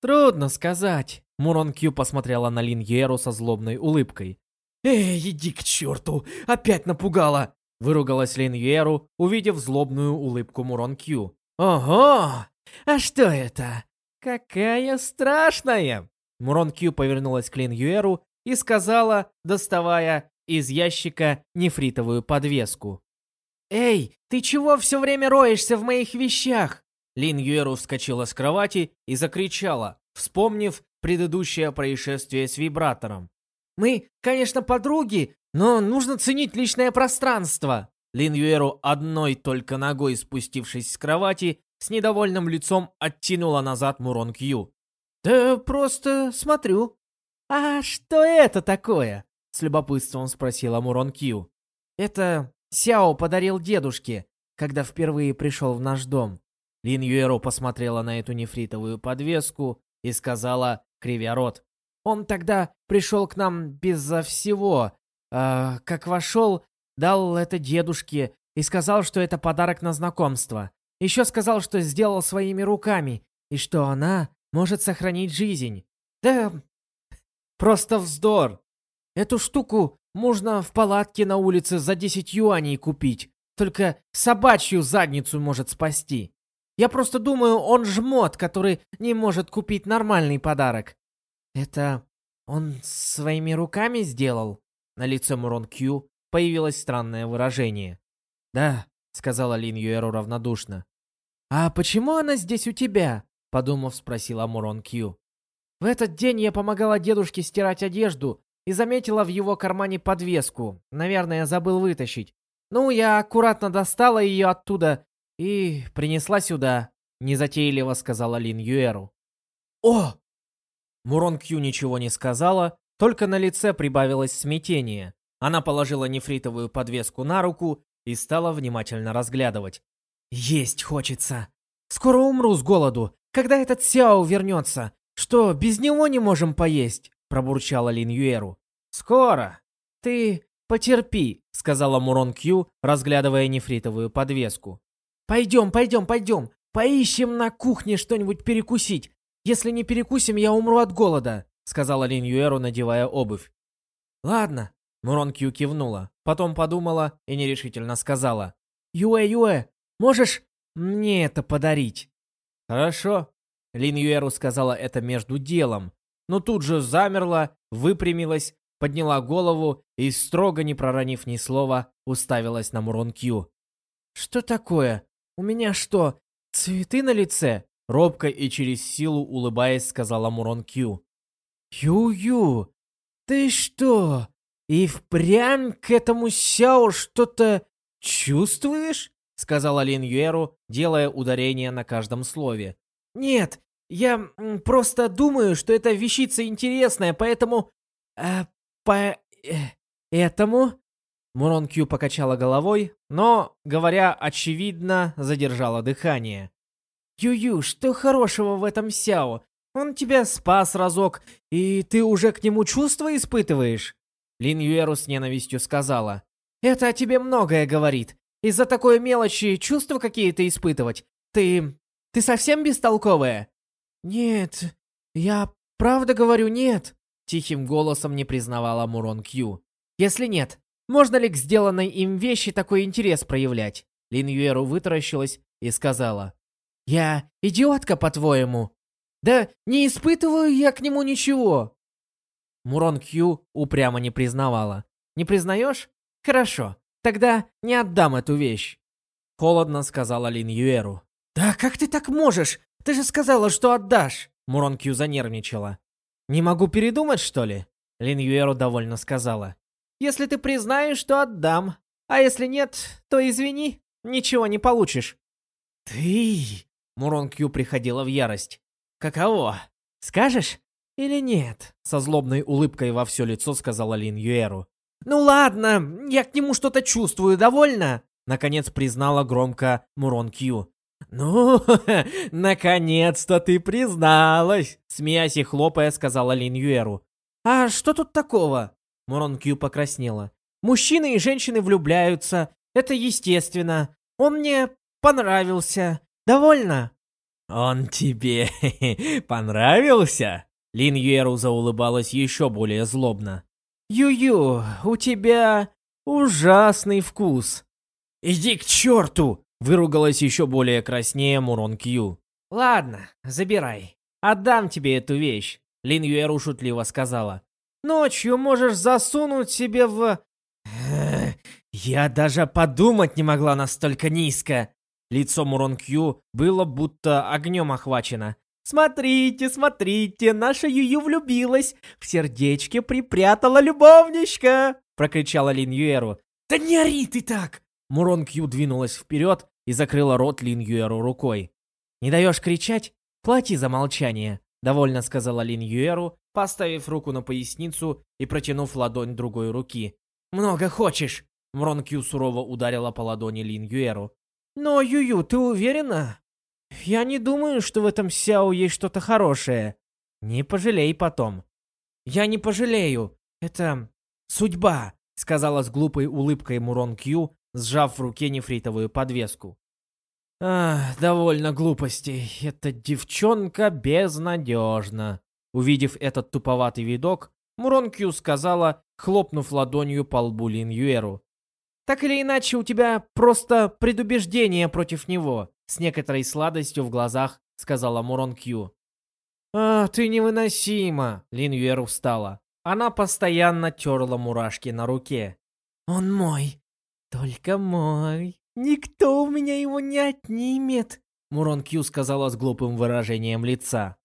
«Трудно сказать». Мурон Кью посмотрела на Лин Еру со злобной улыбкой. «Эй, иди к черту! Опять напугала!» Выругалась Лин Еру, увидев злобную улыбку Мурон Кью. «Ого! А что это? Какая страшная!» Мурон Кью повернулась к Лин Юэру и сказала, доставая из ящика нефритовую подвеску. «Эй, ты чего все время роешься в моих вещах?» Лин Юэру вскочила с кровати и закричала, вспомнив предыдущее происшествие с вибратором. «Мы, конечно, подруги, но нужно ценить личное пространство!» Лин Юэру, одной только ногой спустившись с кровати, с недовольным лицом оттянула назад Мурон Кью. «Да просто смотрю». «А что это такое?» — с любопытством спросила Мурон Кью. «Это Сяо подарил дедушке, когда впервые пришел в наш дом. Лин Юэро посмотрела на эту нефритовую подвеску и сказала, кривя рот. Он тогда пришел к нам безо всего. А, как вошел, дал это дедушке и сказал, что это подарок на знакомство. Еще сказал, что сделал своими руками, и что она может сохранить жизнь. Да, просто вздор. Эту штуку можно в палатке на улице за 10 юаней купить. Только собачью задницу может спасти. Я просто думаю, он жмот, который не может купить нормальный подарок. Это он своими руками сделал? На лице Мурон Кью появилось странное выражение. «Да», — сказала Лин Юэру равнодушно. «А почему она здесь у тебя?» — подумав, спросила Мурон Кью. «В этот день я помогала дедушке стирать одежду, и заметила в его кармане подвеску. Наверное, забыл вытащить. Ну, я аккуратно достала ее оттуда и принесла сюда, незатейливо сказала Лин Юэру. О! Мурон Кью ничего не сказала, только на лице прибавилось смятение. Она положила нефритовую подвеску на руку и стала внимательно разглядывать. «Есть хочется. Скоро умру с голоду. Когда этот Сяо вернется? Что, без него не можем поесть?» Пробурчала Лин Юэру. «Скоро. Ты потерпи», — сказала Мурон Кью, разглядывая нефритовую подвеску. «Пойдем, пойдем, пойдем. поищем на кухне что-нибудь перекусить. Если не перекусим, я умру от голода», — сказала Лин Юэру, надевая обувь. «Ладно», — Мурон Кью кивнула, потом подумала и нерешительно сказала. «Юэ, Юэ, можешь мне это подарить?» «Хорошо», — Лин Юэру сказала это между делом, но тут же замерла, выпрямилась, подняла голову и, строго не проронив ни слова, уставилась на Мурон Кью. «Что такое? У меня что, цветы на лице?» Робко и через силу улыбаясь, сказала Мурон Кью. «Ю-ю, ты что, и впрямь к этому Сяо что-то чувствуешь?» Сказала Лин Юэру, делая ударение на каждом слове. «Нет, я просто думаю, что эта вещица интересная, поэтому... Э, по... Э, этому...» Мурон Кью покачала головой, но, говоря очевидно, задержала дыхание. «Ю-Ю, что хорошего в этом Сяо? Он тебя спас разок, и ты уже к нему чувства испытываешь?» Лин Юэру с ненавистью сказала. «Это о тебе многое говорит. Из-за такой мелочи чувства какие-то испытывать. Ты... ты совсем бестолковая?» «Нет, я правда говорю нет», — тихим голосом не признавала Мурон Кью. «Если нет, можно ли к сделанной им вещи такой интерес проявлять?» Лин Юэру вытаращилась и сказала. «Я идиотка, по-твоему?» «Да не испытываю я к нему ничего!» Мурон Кью упрямо не признавала. «Не признаешь? Хорошо, тогда не отдам эту вещь!» Холодно сказала Лин Юэру. «Да как ты так можешь? Ты же сказала, что отдашь!» Мурон Кью занервничала. «Не могу передумать, что ли?» Лин Юэру довольно сказала. «Если ты признаешь, что отдам. А если нет, то извини, ничего не получишь». «Ты...» Мурон Кью приходила в ярость. «Каково? Скажешь? Или нет?» Со злобной улыбкой во все лицо сказала Лин Юэру. «Ну ладно, я к нему что-то чувствую, довольно?» Наконец признала громко Мурон Кью. «Ну, (laughs) наконец-то ты призналась!» Смеясь и хлопая, сказала Лин Юэру. «А что тут такого?» Мурон Кью покраснела. «Мужчины и женщины влюбляются. Это естественно. Он мне понравился. Довольно?» «Он тебе (laughs) понравился?» Лин Юэру заулыбалась еще более злобно. «Ю-ю, у тебя ужасный вкус!» «Иди к черту!» — выругалась еще более краснее Мурон Кью. «Ладно, забирай. Отдам тебе эту вещь», — Лин Юэру шутливо сказала. «Ночью можешь засунуть себе в...» «Я даже подумать не могла настолько низко!» Лицо Мурон Кью было будто огнем охвачено. «Смотрите, смотрите, наша Юю влюбилась, в сердечке припрятала любовничка!» Прокричала Лин Юэру. «Да не ори ты так!» Мурон Кью двинулась вперед и закрыла рот Лин Юэру рукой. «Не даешь кричать? Плати за молчание», — довольно сказала Лин Юэру, поставив руку на поясницу и протянув ладонь другой руки. «Много хочешь!» Мурон Кью сурово ударила по ладони Лин Юэру. Но, Юю, ты уверена? Я не думаю, что в этом Сяо есть что-то хорошее. Не пожалей потом. Я не пожалею. Это судьба, сказала с глупой улыбкой Мурон Кью, сжав в руке нефритовую подвеску. Ах, довольно глупостей. Эта девчонка безнадежна. Увидев этот туповатый видок, Мурон Кью сказала, хлопнув ладонью по лбу Лин Юэру. Так или иначе, у тебя просто предубеждение против него, с некоторой сладостью в глазах, сказала Мурон Кью. А, ты невыносима, Лин Юэр устала. Она постоянно терла мурашки на руке. Он мой, только мой. Никто у меня его не отнимет, Мурон Кью сказала с глупым выражением лица.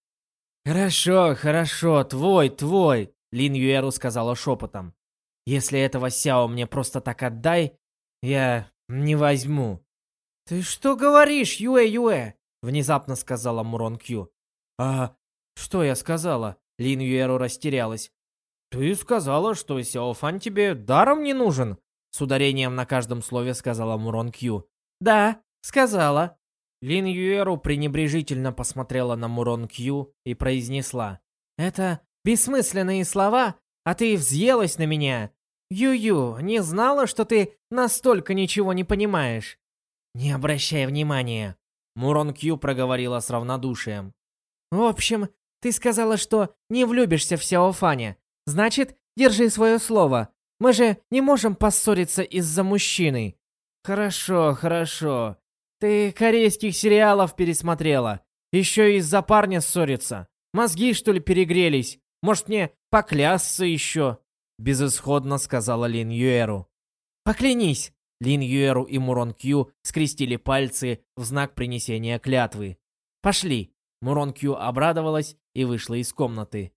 «Хорошо, хорошо, твой, твой», Лин Юэру сказала шепотом. Если этого Сяо мне просто так отдай, я не возьму. Ты что говоришь, Юэ Юэ? Внезапно сказала Мурон Кью. А что я сказала? Лин Юэру растерялась. Ты сказала, что Сяо Фан тебе даром не нужен. С ударением на каждом слове сказала Мурон Кью. Да, сказала. Лин Юэру пренебрежительно посмотрела на Мурон Кью и произнесла. Это бессмысленные слова, а ты взъелась на меня. Ю-Ю, не знала, что ты настолько ничего не понимаешь. Не обращай внимания. Мурон Кью проговорила с равнодушием. В общем, ты сказала, что не влюбишься в Сяофаня. Значит, держи свое слово. Мы же не можем поссориться из-за мужчины. Хорошо, хорошо. Ты корейских сериалов пересмотрела. Еще из-за парня ссориться. Мозги, что ли, перегрелись? Может, мне поклясться еще?» Безысходно сказала Лин Юэру. «Поклянись!» Лин Юэру и Мурон Кью скрестили пальцы в знак принесения клятвы. «Пошли!» Мурон Кью обрадовалась и вышла из комнаты.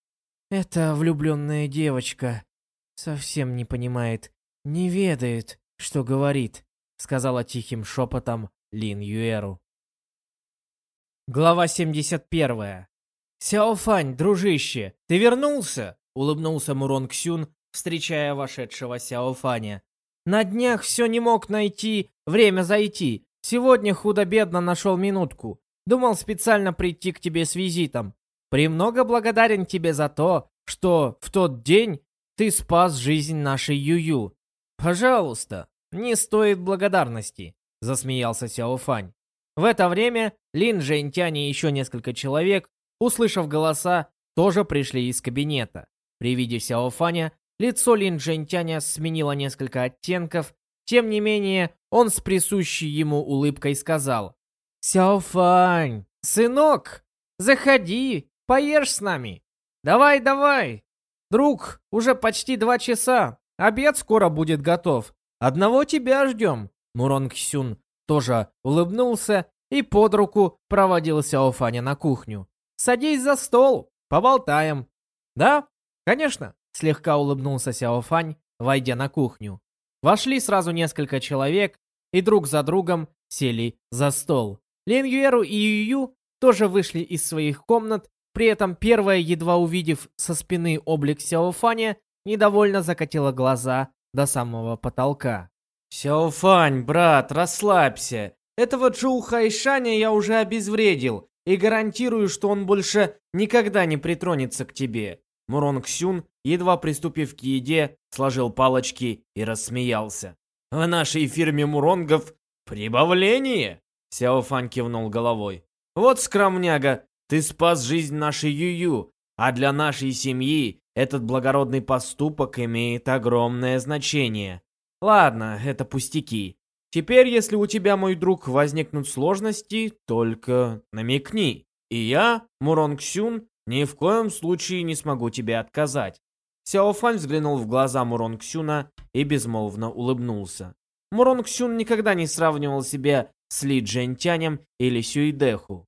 «Эта влюбленная девочка совсем не понимает, не ведает, что говорит», сказала тихим шепотом Лин Юэру. Глава 71. «Сяофань, дружище, ты вернулся?» — улыбнулся Мурон Ксюн, встречая вошедшего Сяофаня. «На днях все не мог найти время зайти. Сегодня худо-бедно нашел минутку. Думал специально прийти к тебе с визитом. Премного благодарен тебе за то, что в тот день ты спас жизнь нашей Юю. Пожалуйста, не стоит благодарности», — засмеялся Сяофань. В это время Лин Жэньтянь и еще несколько человек Услышав голоса, тоже пришли из кабинета. При виде Сяофаня лицо Лин Джентяня сменило несколько оттенков. Тем не менее, он с присущей ему улыбкой сказал. «Сяофань, сынок, заходи, поешь с нами. Давай, давай. Друг, уже почти два часа. Обед скоро будет готов. Одного тебя ждем». Мурон Ксюн тоже улыбнулся и под руку проводил Сяофаня на кухню. Садись за стол, поболтаем». «Да, конечно», — слегка улыбнулся Сяофань, войдя на кухню. Вошли сразу несколько человек и друг за другом сели за стол. Лин Юэру и Юю тоже вышли из своих комнат, при этом первая, едва увидев со спины облик Сяофаня, недовольно закатила глаза до самого потолка. «Сяофань, брат, расслабься. Этого Джоу Хайшаня я уже обезвредил и гарантирую, что он больше никогда не притронется к тебе». Мурон Ксюн, едва приступив к еде, сложил палочки и рассмеялся. «В нашей фирме Муронгов прибавление!» Сяо Фан кивнул головой. «Вот скромняга, ты спас жизнь нашей Юю, а для нашей семьи этот благородный поступок имеет огромное значение. Ладно, это пустяки. Теперь, если у тебя, мой друг, возникнут сложности, только намекни. И я, Мурон Ксюн, ни в коем случае не смогу тебе отказать. Сяофань взглянул в глаза Мурон Ксюна и безмолвно улыбнулся. Мурон Ксюн никогда не сравнивал себя с Ли Джентянем или Сюйдеху.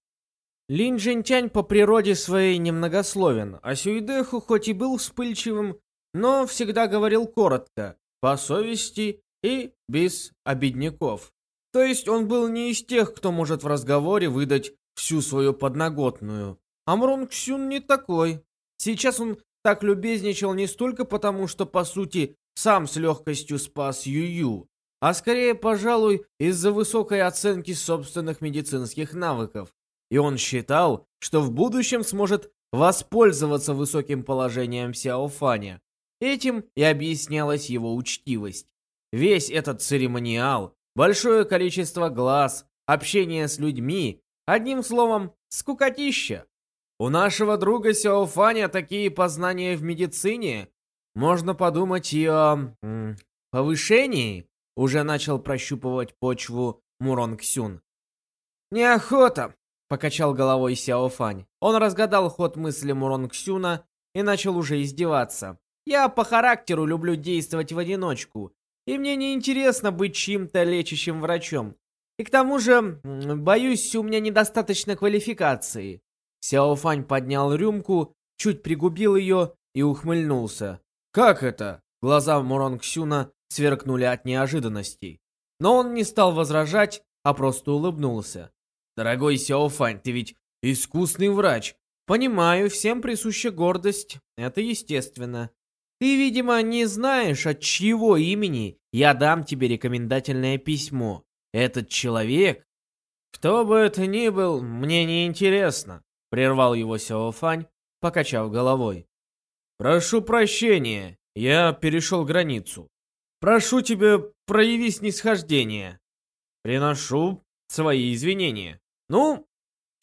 Лин Джентянь по природе своей немногословен, а Сюйдеху хоть и был вспыльчивым, но всегда говорил коротко, по совести и без обидников. То есть он был не из тех, кто может в разговоре выдать всю свою подноготную. Амрон Ксюн не такой. Сейчас он так любезничал не столько потому, что, по сути, сам с легкостью спас Юю, а скорее, пожалуй, из-за высокой оценки собственных медицинских навыков. И он считал, что в будущем сможет воспользоваться высоким положением Сяофаня. Этим и объяснялась его учтивость. Весь этот церемониал, большое количество глаз, общение с людьми, одним словом, скукотища. У нашего друга Сяофаня такие познания в медицине. Можно подумать и о м, повышении. Уже начал прощупывать почву Мурон Ксюн. «Неохота», — покачал головой Сяофань. Он разгадал ход мысли Мурон Ксюна и начал уже издеваться. «Я по характеру люблю действовать в одиночку и мне не интересно быть чьим-то лечащим врачом. И к тому же, боюсь, у меня недостаточно квалификации. Сяо Фань поднял рюмку, чуть пригубил ее и ухмыльнулся. «Как это?» Глаза Мурон Ксюна сверкнули от неожиданности. Но он не стал возражать, а просто улыбнулся. «Дорогой Сяо Фань, ты ведь искусный врач. Понимаю, всем присуща гордость. Это естественно. Ты, видимо, не знаешь, от чьего имени я дам тебе рекомендательное письмо. Этот человек... Кто бы это ни был, мне не интересно, прервал его Сяофань, покачав головой. Прошу прощения, я перешел границу. Прошу тебя, прояви снисхождение. Приношу свои извинения. Ну,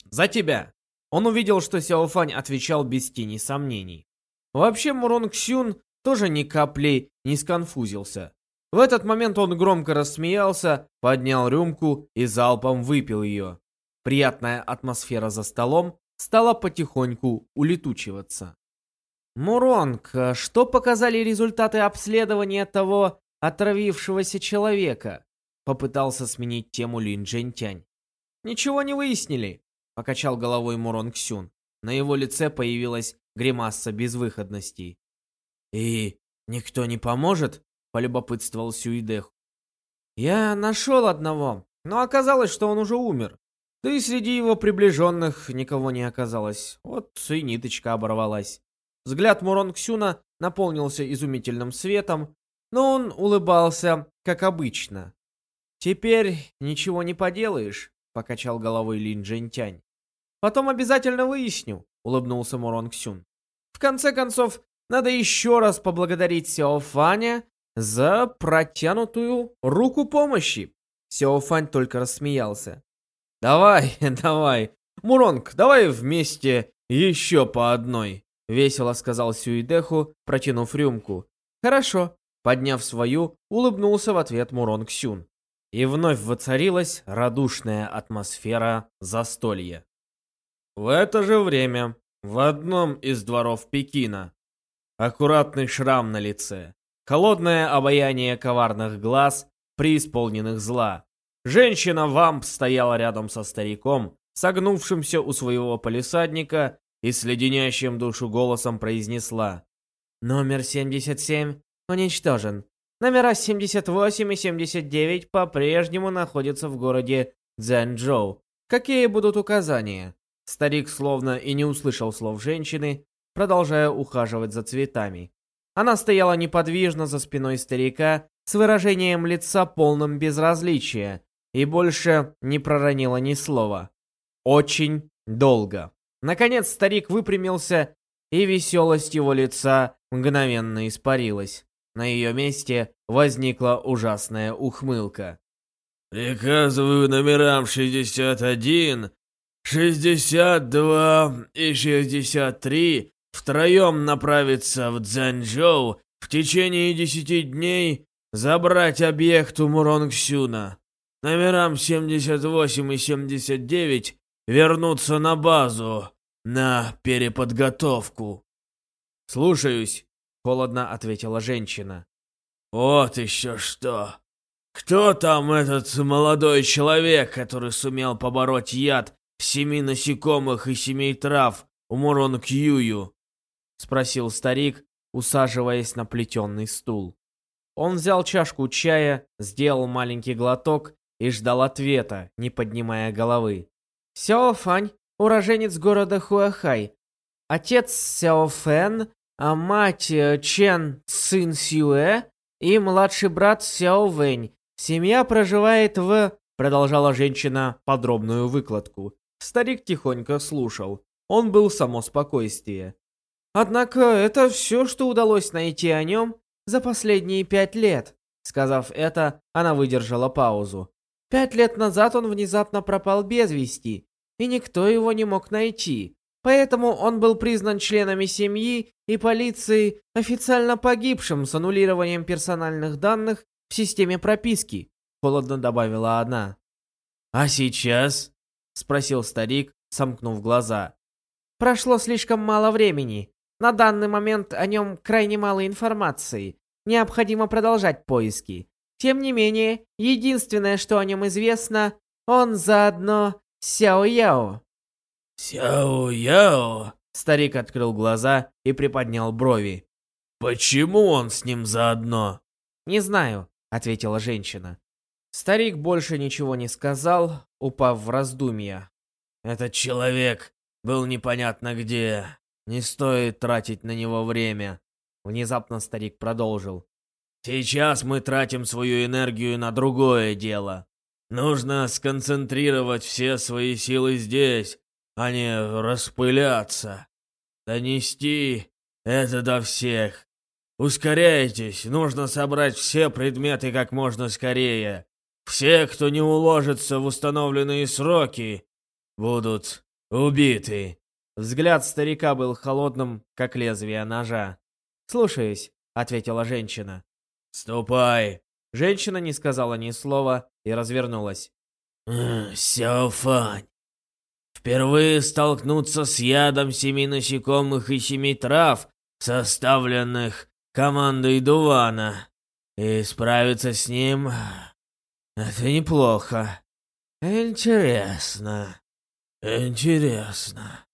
за тебя. Он увидел, что Сяофань отвечал без тени сомнений. Вообще Мурон Ксюн тоже ни капли не сконфузился. В этот момент он громко рассмеялся, поднял рюмку и залпом выпил ее. Приятная атмосфера за столом стала потихоньку улетучиваться. «Муронг, что показали результаты обследования того отравившегося человека?» Попытался сменить тему Лин Джентянь. «Ничего не выяснили», — покачал головой Муронг Сюн. На его лице появилась гримаса безвыходности. «И никто не поможет?» — полюбопытствовал Сюидех. «Я нашел одного, но оказалось, что он уже умер. Да и среди его приближенных никого не оказалось. Вот и ниточка оборвалась». Взгляд Муронгсюна наполнился изумительным светом, но он улыбался, как обычно. «Теперь ничего не поделаешь», — покачал головой Лин Джентянь. «Потом обязательно выясню», — улыбнулся Муронгсюн. «В конце концов, надо еще раз поблагодарить Сяофаня за протянутую руку помощи». Сяофань только рассмеялся. «Давай, (laughs) давай, Муронг, давай вместе еще по одной». — весело сказал Сюидеху, протянув рюмку. «Хорошо». Подняв свою, улыбнулся в ответ Мурон Ксюн. И вновь воцарилась радушная атмосфера застолья. В это же время в одном из дворов Пекина аккуратный шрам на лице, холодное обаяние коварных глаз, преисполненных зла. Женщина-вамп стояла рядом со стариком, согнувшимся у своего полисадника и с леденящим душу голосом произнесла. «Номер 77 уничтожен. Номера 78 и 79 по-прежнему находятся в городе Цзэнчжоу. Какие будут указания?» Старик словно и не услышал слов женщины, продолжая ухаживать за цветами. Она стояла неподвижно за спиной старика с выражением лица полным безразличия и больше не проронила ни слова. Очень долго. Наконец старик выпрямился, и веселость его лица мгновенно испарилась. На ее месте возникла ужасная ухмылка. «Приказываю номерам 61, 62 и 63 втроем направиться в Цзэнчжоу в течение 10 дней забрать объект у Муронгсюна. Номерам 78 и 79 вернуться на базу на переподготовку. «Слушаюсь», — холодно ответила женщина. «Вот еще что! Кто там этот молодой человек, который сумел побороть яд семи насекомых и семи трав у Мурон Кьюю?» — спросил старик, усаживаясь на плетеный стул. Он взял чашку чая, сделал маленький глоток и ждал ответа, не поднимая головы. Сяо Фань уроженец города Хуахай. Отец Сяо Фэн, а мать э, Чен Цин Сюэ и младший брат Сяо Вэнь. Семья проживает в... Продолжала женщина подробную выкладку. Старик тихонько слушал. Он был само спокойствие. Однако это все, что удалось найти о нем за последние пять лет. Сказав это, она выдержала паузу. Пять лет назад он внезапно пропал без вести и никто его не мог найти. Поэтому он был признан членами семьи и полиции официально погибшим с аннулированием персональных данных в системе прописки, холодно добавила она. «А сейчас?» — спросил старик, сомкнув глаза. «Прошло слишком мало времени. На данный момент о нем крайне мало информации. Необходимо продолжать поиски. Тем не менее, единственное, что о нем известно, он заодно Сяо-Яо. Сяо-Яо? Старик открыл глаза и приподнял брови. Почему он с ним заодно? Не знаю, ответила женщина. Старик больше ничего не сказал, упав в раздумья. Этот человек был непонятно где. Не стоит тратить на него время. Внезапно старик продолжил. Сейчас мы тратим свою энергию на другое дело. Нужно сконцентрировать все свои силы здесь, а не распыляться. Донести это до всех. Ускоряйтесь, нужно собрать все предметы как можно скорее. Все, кто не уложится в установленные сроки, будут убиты. Взгляд старика был холодным, как лезвие ножа. «Слушаюсь», — ответила женщина. Ступай. Женщина не сказала ни слова и развернулась. Сяофань. Впервые столкнуться с ядом семи насекомых и семи трав, составленных командой Дувана. И справиться с ним... Это неплохо. Интересно. Интересно.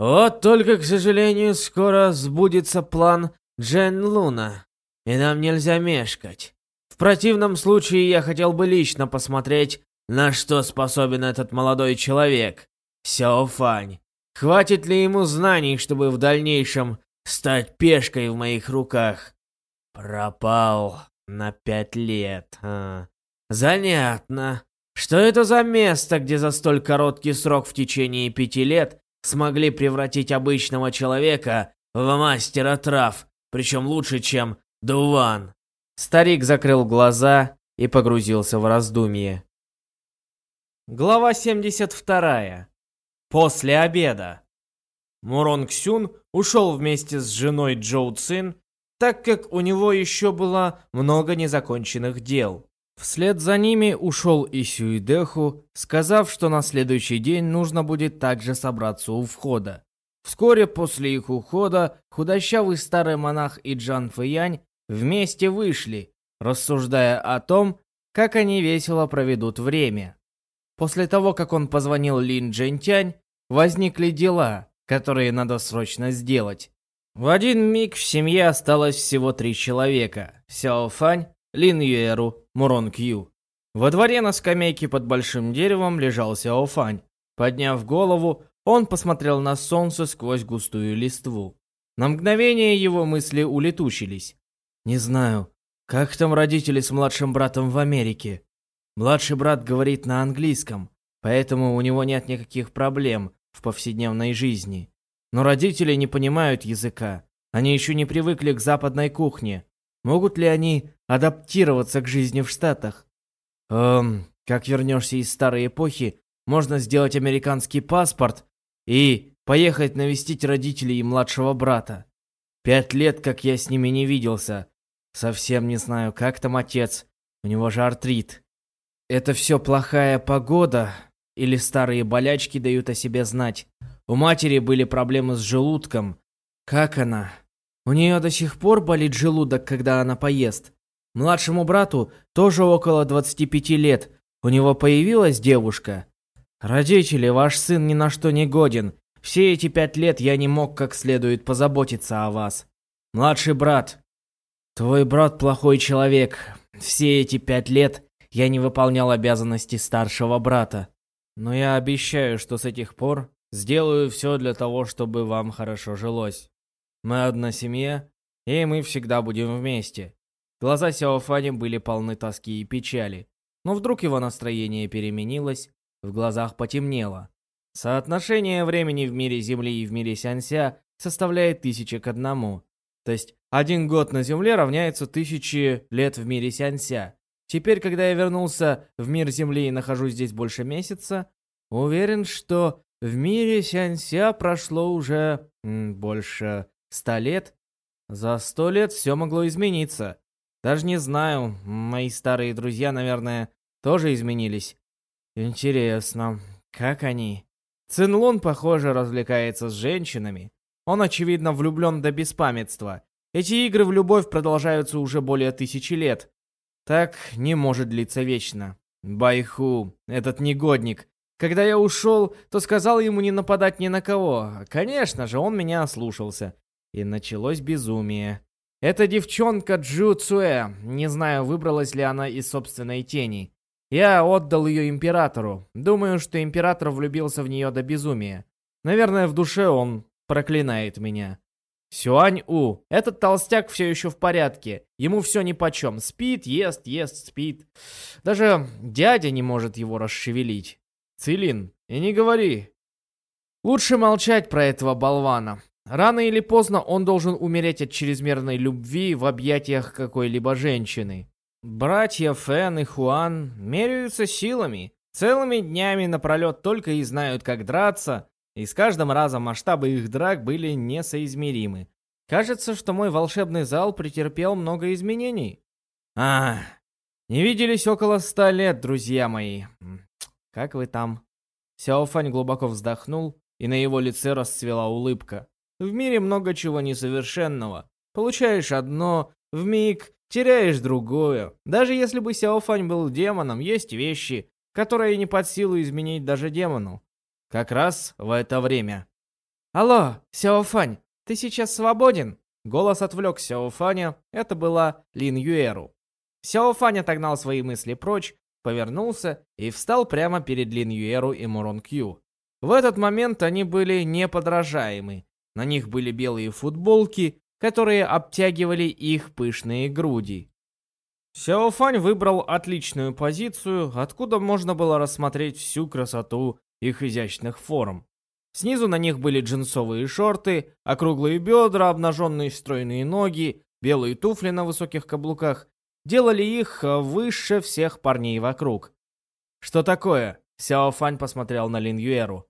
Вот только, к сожалению, скоро сбудется план Джен Луна, и нам нельзя мешкать. В противном случае я хотел бы лично посмотреть, на что способен этот молодой человек, Сяо Фань. Хватит ли ему знаний, чтобы в дальнейшем стать пешкой в моих руках? Пропал на пять лет. А. Занятно. Что это за место, где за столь короткий срок в течение пяти лет смогли превратить обычного человека в мастера трав, причем лучше, чем Дуван. Старик закрыл глаза и погрузился в раздумье. Глава 72. После обеда. Мурон Ксюн ушел вместе с женой Джоу Цин, так как у него еще было много незаконченных дел. Вслед за ними ушел и Сюидеху, сказав, что на следующий день нужно будет также собраться у входа. Вскоре после их ухода худощавый старый монах и Джан Фэянь вместе вышли, рассуждая о том, как они весело проведут время. После того, как он позвонил Лин Джентянь, возникли дела, которые надо срочно сделать. В один миг в семье осталось всего три человека – Сяо Фань, Лин Юэру, Мурон Кью. Во дворе на скамейке под большим деревом лежал Сяо Фань. Подняв голову, он посмотрел на солнце сквозь густую листву. На мгновение его мысли улетучились. «Не знаю, как там родители с младшим братом в Америке? Младший брат говорит на английском, поэтому у него нет никаких проблем в повседневной жизни. Но родители не понимают языка. Они еще не привыкли к западной кухне. Могут ли они адаптироваться к жизни в Штатах? Эм, как вернешься из старой эпохи, можно сделать американский паспорт и поехать навестить родителей и младшего брата. Пять лет, как я с ними не виделся. Совсем не знаю, как там отец. У него же артрит. Это все плохая погода или старые болячки дают о себе знать. У матери были проблемы с желудком. Как она? У нее до сих пор болит желудок, когда она поест. Младшему брату тоже около 25 лет. У него появилась девушка. Родители, ваш сын ни на что не годен. Все эти пять лет я не мог как следует позаботиться о вас. Младший брат. Твой брат плохой человек. Все эти пять лет я не выполнял обязанности старшего брата. Но я обещаю, что с этих пор сделаю все для того, чтобы вам хорошо жилось. Мы одна семья, и мы всегда будем вместе. Глаза Сяофани были полны тоски и печали. Но вдруг его настроение переменилось, в глазах потемнело. Соотношение времени в мире Земли и в мире Сянся составляет тысяча к одному. То есть один год на Земле равняется тысяче лет в мире Сянся. Теперь, когда я вернулся в мир Земли и нахожусь здесь больше месяца, уверен, что в мире Сянся прошло уже м, больше ста лет. За сто лет все могло измениться. Даже не знаю, мои старые друзья, наверное, тоже изменились. Интересно, как они? Цинлун, похоже, развлекается с женщинами. Он, очевидно, влюблен до беспамятства. Эти игры в любовь продолжаются уже более тысячи лет. Так не может длиться вечно. Байху, этот негодник. Когда я ушел, то сказал ему не нападать ни на кого. Конечно же, он меня ослушался. И началось безумие. Эта девчонка Джу Цуэ, не знаю, выбралась ли она из собственной тени. Я отдал ее императору. Думаю, что император влюбился в нее до безумия. Наверное, в душе он проклинает меня. Сюань-У. Этот толстяк все еще в порядке. Ему все нипочем. Спит, ест, ест, спит. Даже дядя не может его расшевелить. Цилин, и не говори. Лучше молчать про этого болвана. Рано или поздно он должен умереть от чрезмерной любви в объятиях какой-либо женщины. Братья Фэн и Хуан меряются силами. Целыми днями напролет только и знают, как драться, и с каждым разом масштабы их драк были несоизмеримы. Кажется, что мой волшебный зал претерпел много изменений. А, не виделись около ста лет, друзья мои. Как вы там? Сяофань глубоко вздохнул, и на его лице расцвела улыбка. В мире много чего несовершенного. Получаешь одно, в миг теряешь другое. Даже если бы Сяофань был демоном, есть вещи, которые не под силу изменить даже демону. Как раз в это время. «Алло, Сяофань, ты сейчас свободен?» Голос отвлек Сяофаня, это была Лин Юэру. Сяофань отогнал свои мысли прочь, повернулся и встал прямо перед Лин Юэру и Мурон Кью. В этот момент они были неподражаемы. На них были белые футболки, которые обтягивали их пышные груди. Сяофань выбрал отличную позицию, откуда можно было рассмотреть всю красоту их изящных форм. Снизу на них были джинсовые шорты, округлые бедра, обнаженные стройные ноги, белые туфли на высоких каблуках. Делали их выше всех парней вокруг. «Что такое?» Сяо Фань посмотрел на Лин Юэру.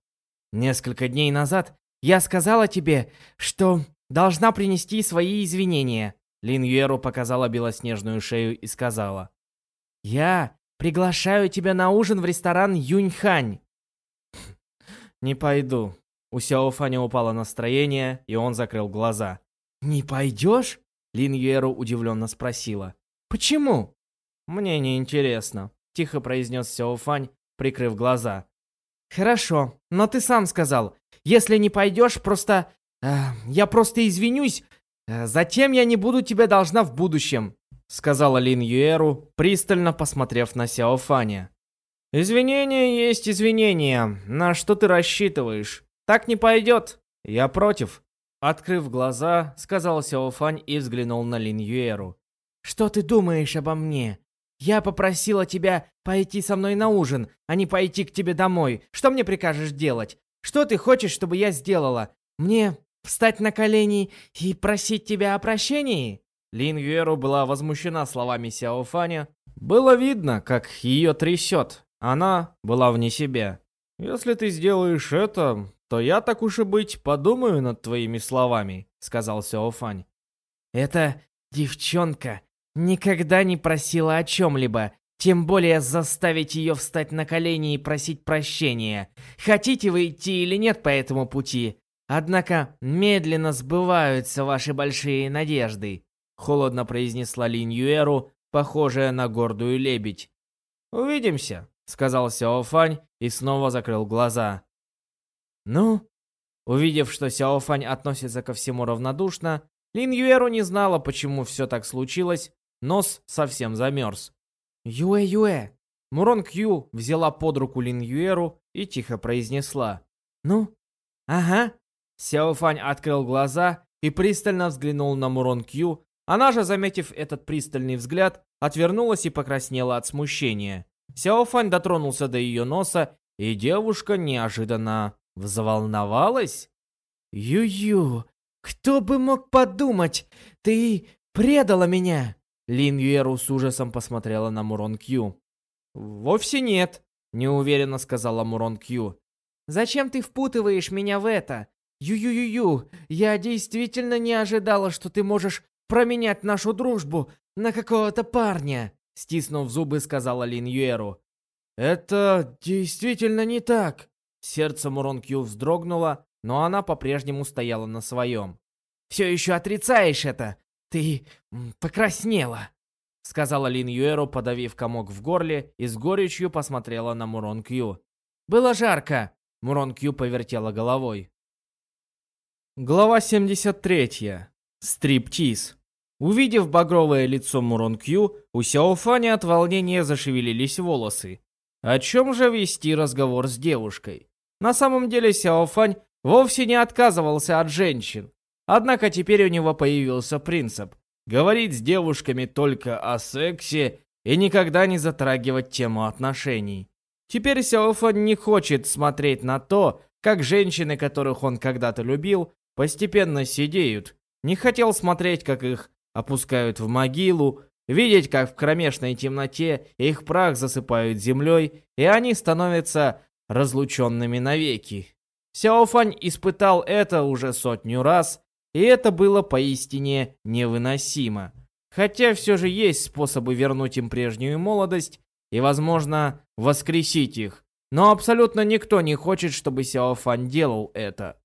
«Несколько дней назад я сказала тебе, что должна принести свои извинения». Лин Юэру показала белоснежную шею и сказала. «Я приглашаю тебя на ужин в ресторан Юньхань. (laughs) «Не пойду». У Сяо Фаня упало настроение, и он закрыл глаза. «Не пойдешь?» Лин Юэру удивленно спросила. «Почему?» «Мне не интересно», — тихо произнес Сяо Фань, прикрыв глаза. «Хорошо, но ты сам сказал, если не пойдешь, просто... Э, я просто извинюсь, э, затем я не буду тебе должна в будущем», — сказала Лин Юэру, пристально посмотрев на Сяо Фаня. «Извинения есть извинения. На что ты рассчитываешь? Так не пойдет. Я против». Открыв глаза, сказал Сяофань и взглянул на Лин Юэру. «Что ты думаешь обо мне? Я попросила тебя пойти со мной на ужин, а не пойти к тебе домой. Что мне прикажешь делать? Что ты хочешь, чтобы я сделала? Мне встать на колени и просить тебя о прощении?» Лин Юэру была возмущена словами Сяофаня. Было видно, как ее трясет. Она была вне себя. «Если ты сделаешь это, то я, так уж и быть, подумаю над твоими словами», — сказал Сяофань. «Эта девчонка никогда не просила о чем-либо, тем более заставить ее встать на колени и просить прощения. Хотите вы идти или нет по этому пути? Однако медленно сбываются ваши большие надежды», — холодно произнесла Лин Юэру, похожая на гордую лебедь. «Увидимся», сказал Сяофань и снова закрыл глаза. «Ну?» Увидев, что Сяофань относится ко всему равнодушно, Лин Юэру не знала, почему все так случилось, нос совсем замерз. «Юэ-Юэ!» Мурон Кью взяла под руку Лин Юэру и тихо произнесла. «Ну?» «Ага». Сяофань открыл глаза и пристально взглянул на Мурон Кью. Она же, заметив этот пристальный взгляд, отвернулась и покраснела от смущения. Сяофань дотронулся до ее носа, и девушка неожиданно взволновалась. «Ю-ю, кто бы мог подумать, ты предала меня!» Лин Юэру с ужасом посмотрела на Мурон Кью. «Вовсе нет», — неуверенно сказала Мурон Кью. «Зачем ты впутываешь меня в это? Ю-ю-ю-ю, я действительно не ожидала, что ты можешь променять нашу дружбу на какого-то парня!» Стиснув зубы, сказала Лин Юэру. «Это действительно не так!» Сердце Мурон Кью вздрогнуло, но она по-прежнему стояла на своем. «Все еще отрицаешь это! Ты покраснела!» Сказала Лин Юэру, подавив комок в горле, и с горечью посмотрела на Мурон Кью. «Было жарко!» Мурон Кью повертела головой. Глава 73. Стриптиз. Увидев багровое лицо Мурон Кью, у Сяофани от волнения зашевелились волосы. О чем же вести разговор с девушкой? На самом деле Сяофань вовсе не отказывался от женщин. Однако теперь у него появился принцип – говорить с девушками только о сексе и никогда не затрагивать тему отношений. Теперь Сяофань не хочет смотреть на то, как женщины, которых он когда-то любил, постепенно сидеют. Не хотел смотреть, как их опускают в могилу, видеть, как в кромешной темноте их прах засыпают землей, и они становятся разлученными навеки. Сяофань испытал это уже сотню раз, и это было поистине невыносимо. Хотя все же есть способы вернуть им прежнюю молодость и, возможно, воскресить их. Но абсолютно никто не хочет, чтобы Сяофань делал это.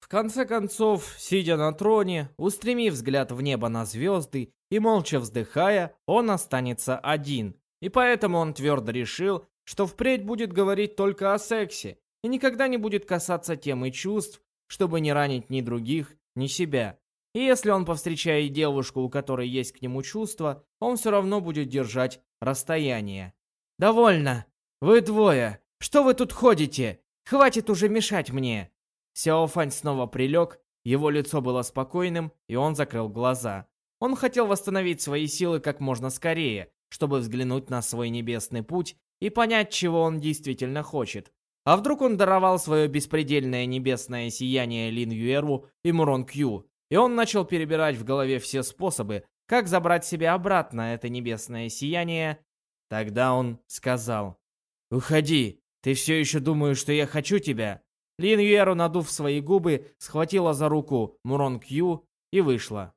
В конце концов, сидя на троне, устремив взгляд в небо на звезды и молча вздыхая, он останется один. И поэтому он твердо решил, что впредь будет говорить только о сексе и никогда не будет касаться темы чувств, чтобы не ранить ни других, ни себя. И если он повстречает девушку, у которой есть к нему чувства, он все равно будет держать расстояние. «Довольно! Вы двое! Что вы тут ходите? Хватит уже мешать мне!» Сяофань снова прилег, его лицо было спокойным, и он закрыл глаза. Он хотел восстановить свои силы как можно скорее, чтобы взглянуть на свой небесный путь и понять, чего он действительно хочет. А вдруг он даровал свое беспредельное небесное сияние Лин Юэру и Мурон Кью, и он начал перебирать в голове все способы, как забрать себе обратно это небесное сияние. Тогда он сказал, «Уходи, ты все еще думаешь, что я хочу тебя?» Лин Юэру, надув свои губы, схватила за руку Мурон Кью и вышла.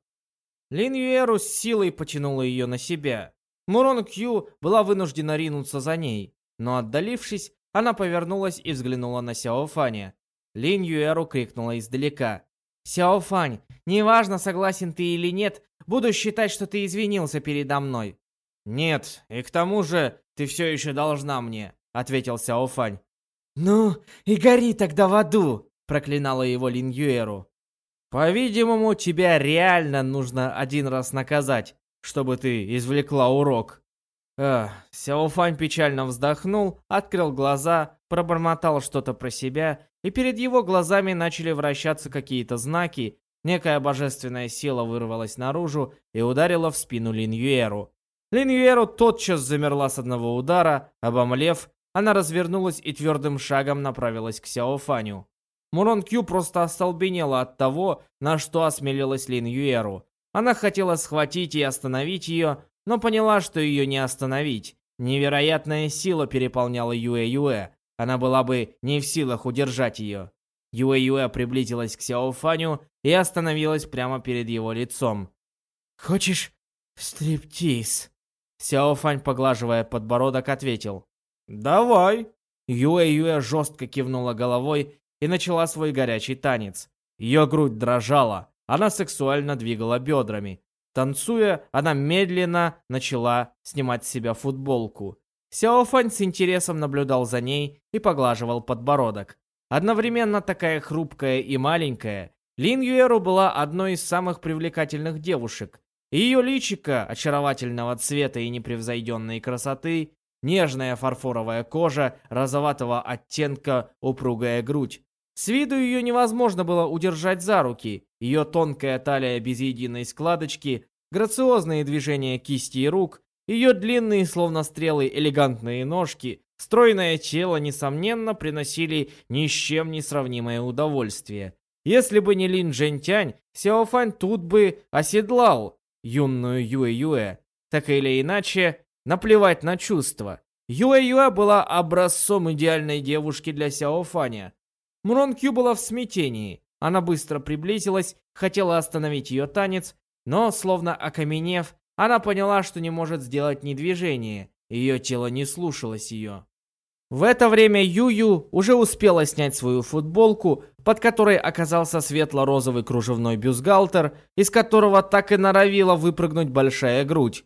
Лин Юэру с силой потянула ее на себя. Мурон Кью была вынуждена ринуться за ней, но отдалившись, она повернулась и взглянула на Сяо Фаня. Лин Юэру крикнула издалека. «Сяо Фань, неважно, согласен ты или нет, буду считать, что ты извинился передо мной». «Нет, и к тому же ты все еще должна мне», — ответил Сяо Фань. «Ну, и гори тогда в аду!» — проклинала его Лин Юэру. «По-видимому, тебя реально нужно один раз наказать, чтобы ты извлекла урок». Эх, Сяофань печально вздохнул, открыл глаза, пробормотал что-то про себя, и перед его глазами начали вращаться какие-то знаки. Некая божественная сила вырвалась наружу и ударила в спину Линьюэру. Линьюэру тотчас замерла с одного удара, обомлев, она развернулась и твердым шагом направилась к Сяофаню. Мурон Кью просто остолбенела от того, на что осмелилась Лин Юэру. Она хотела схватить и остановить ее, но поняла, что ее не остановить. Невероятная сила переполняла Юэ-Юэ. Она была бы не в силах удержать ее. Юэ-Юэ приблизилась к Сяофаню и остановилась прямо перед его лицом. «Хочешь стриптиз?» Сяофань, поглаживая подбородок, ответил. «Давай!» Юэ-Юэ жестко кивнула головой и начала свой горячий танец. Ее грудь дрожала, она сексуально двигала бедрами. Танцуя, она медленно начала снимать с себя футболку. Сяофань с интересом наблюдал за ней и поглаживал подбородок. Одновременно такая хрупкая и маленькая, Лин Юэру была одной из самых привлекательных девушек. Ее личико очаровательного цвета и непревзойденной красоты Нежная фарфоровая кожа, розоватого оттенка, упругая грудь. С виду ее невозможно было удержать за руки. Ее тонкая талия без единой складочки, грациозные движения кисти и рук, ее длинные, словно стрелы, элегантные ножки, стройное тело, несомненно, приносили ни с чем не сравнимое удовольствие. Если бы не Лин Джентянь, Сяофань тут бы оседлал юную Юэ-Юэ. Так или иначе, Наплевать на чувства. Юэ-Юэ была образцом идеальной девушки для Сяо Фаня. Мурон Кью была в смятении. Она быстро приблизилась, хотела остановить ее танец, но, словно окаменев, она поняла, что не может сделать ни движения. Ее тело не слушалось ее. В это время Юю уже успела снять свою футболку, под которой оказался светло-розовый кружевной бюстгальтер, из которого так и норовила выпрыгнуть большая грудь.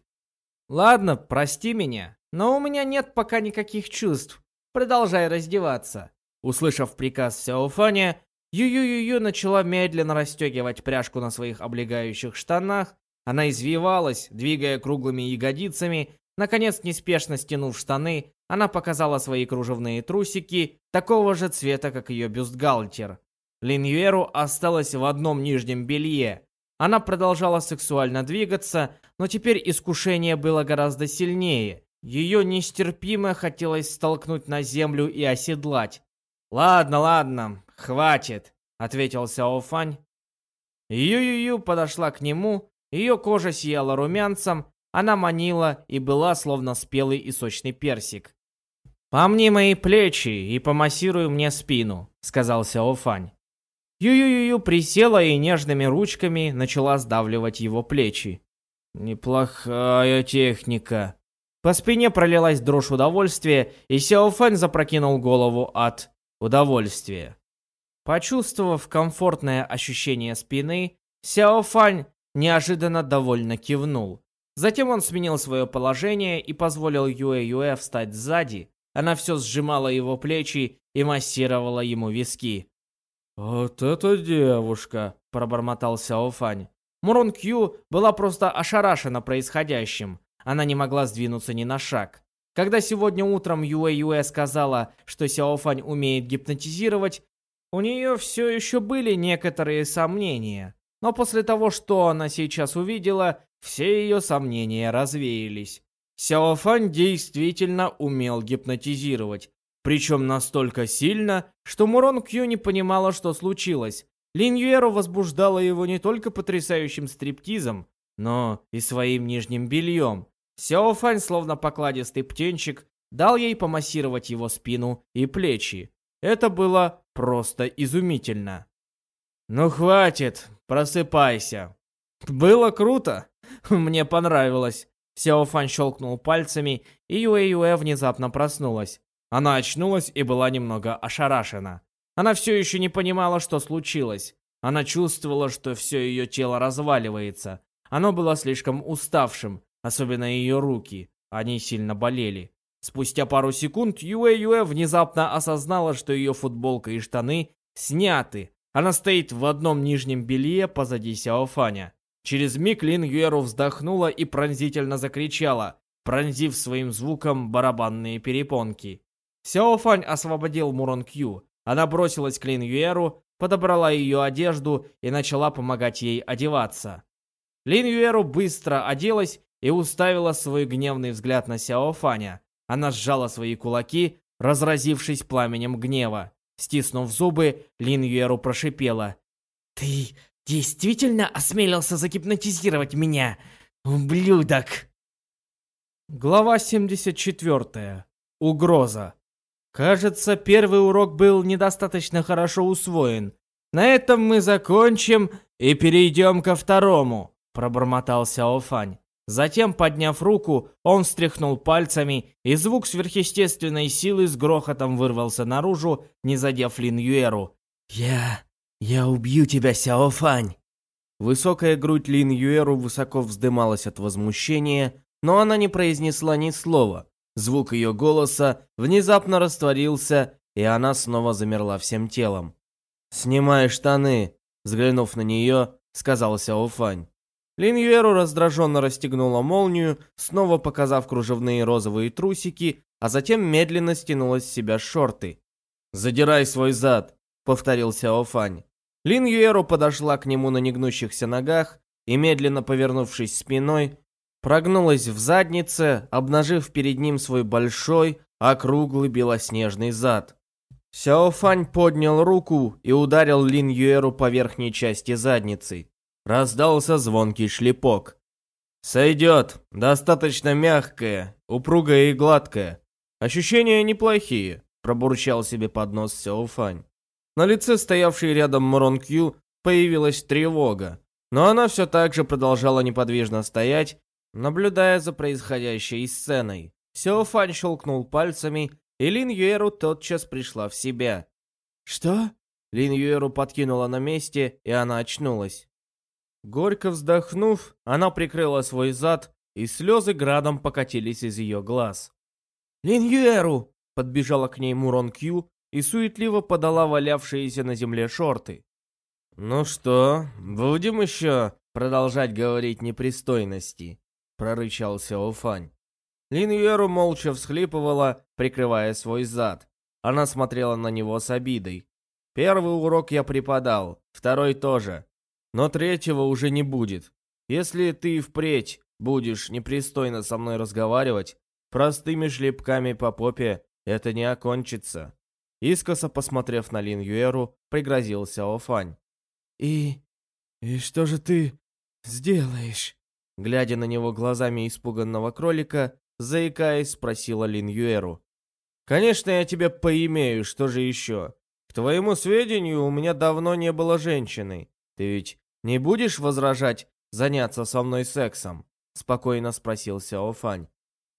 Ладно, прости меня, но у меня нет пока никаких чувств. Продолжай раздеваться. Услышав приказ Сяофаня, Ю-Ю-Ю-Ю начала медленно расстегивать пряжку на своих облегающих штанах. Она извивалась, двигая круглыми ягодицами. Наконец, неспешно стянув штаны, она показала свои кружевные трусики, такого же цвета, как ее бюстгальтер. Линьюэру осталась в одном нижнем белье. Она продолжала сексуально двигаться, но теперь искушение было гораздо сильнее. Ее нестерпимо хотелось столкнуть на землю и оседлать. «Ладно, ладно, хватит», — ответил Сяо Фань. Ю-Ю-Ю подошла к нему, ее кожа сияла румянцем, Она манила и была словно спелый и сочный персик. «Помни мои плечи и помассируй мне спину», — сказал Сяо Фань. Ю-ю-ю присела и нежными ручками начала сдавливать его плечи. «Неплохая техника». По спине пролилась дрожь удовольствия, и Сяо Фань запрокинул голову от удовольствия. Почувствовав комфортное ощущение спины, Сяо Фань неожиданно довольно кивнул. Затем он сменил свое положение и позволил Юэ Юэ встать сзади. Она все сжимала его плечи и массировала ему виски. «Вот эта девушка!» – пробормотал Сяо Фань. Мурон Кью была просто ошарашена происходящим. Она не могла сдвинуться ни на шаг. Когда сегодня утром Юэ Юэ сказала, что Сяо Фань умеет гипнотизировать, у нее все еще были некоторые сомнения. Но после того, что она сейчас увидела, все ее сомнения развеялись. Сяофань действительно умел гипнотизировать, причем настолько сильно, что Мурон Кью не понимала, что случилось. Лин Юэру возбуждала его не только потрясающим стриптизом, но и своим нижним бельем. Сяофань, словно покладистый птенчик, дал ей помассировать его спину и плечи. Это было просто изумительно. «Ну хватит, просыпайся». «Было круто. Мне понравилось». Сяофан щелкнул пальцами, и Юэ-Юэ внезапно проснулась. Она очнулась и была немного ошарашена. Она все еще не понимала, что случилось. Она чувствовала, что все ее тело разваливается. Оно было слишком уставшим, особенно ее руки. Они сильно болели. Спустя пару секунд Юэ-Юэ внезапно осознала, что ее футболка и штаны сняты. Она стоит в одном нижнем белье позади Сяофаня. Через миг Лин Юэру вздохнула и пронзительно закричала, пронзив своим звуком барабанные перепонки. Сяофань освободил Мурон Кью. Она бросилась к Лин Юэру, подобрала ее одежду и начала помогать ей одеваться. Лин Юэру быстро оделась и уставила свой гневный взгляд на Сяофаня. Она сжала свои кулаки, разразившись пламенем гнева. Стиснув зубы, Лин Юэру прошипела. «Ты действительно осмелился загипнотизировать меня, ублюдок!» Глава 74. Угроза. Кажется, первый урок был недостаточно хорошо усвоен. На этом мы закончим и перейдем ко второму, пробормотал Сяофань. Затем, подняв руку, он встряхнул пальцами, и звук сверхъестественной силы с грохотом вырвался наружу, не задев Лин Юэру. «Я «Я убью тебя, Сяофань!» Высокая грудь Лин Юэру высоко вздымалась от возмущения, но она не произнесла ни слова. Звук ее голоса внезапно растворился, и она снова замерла всем телом. «Снимай штаны!» Взглянув на нее, сказал Сяофань. Лин Юэру раздраженно расстегнула молнию, снова показав кружевные розовые трусики, а затем медленно стянула с себя шорты. «Задирай свой зад!» повторил Сяофань. Лин Юэру подошла к нему на негнущихся ногах и, медленно повернувшись спиной, прогнулась в заднице, обнажив перед ним свой большой, округлый белоснежный зад. Сяофань поднял руку и ударил Лин Юэру по верхней части задницы. Раздался звонкий шлепок. «Сойдет. Достаточно мягкое, упругое и гладкое. Ощущения неплохие», – пробурчал себе под нос Сяофань. На лице стоявшей рядом Морон Кью появилась тревога, но она все так же продолжала неподвижно стоять, наблюдая за происходящей сценой. Сяофань щелкнул пальцами, и Лин Юэру тотчас пришла в себя. «Что?» Лин Юэру подкинула на месте, и она очнулась. Горько вздохнув, она прикрыла свой зад, и слезы градом покатились из ее глаз. «Лин Юэру!» — подбежала к ней Мурон Кью и суетливо подала валявшиеся на земле шорты. «Ну что, будем еще продолжать говорить непристойности?» — прорычал Сяофань. Лин Юэру молча всхлипывала, прикрывая свой зад. Она смотрела на него с обидой. «Первый урок я преподал, второй тоже. Но третьего уже не будет. Если ты впредь будешь непристойно со мной разговаривать, простыми шлепками по попе это не окончится. Искоса посмотрев на Лин Юэру, пригрозил Сяо Фань. «И... и что же ты сделаешь?» Глядя на него глазами испуганного кролика, заикаясь, спросила Лин Юэру. «Конечно, я тебя поимею, что же еще? К твоему сведению, у меня давно не было женщины. Ты ведь не будешь возражать заняться со мной сексом?» Спокойно спросил Сяо Фань.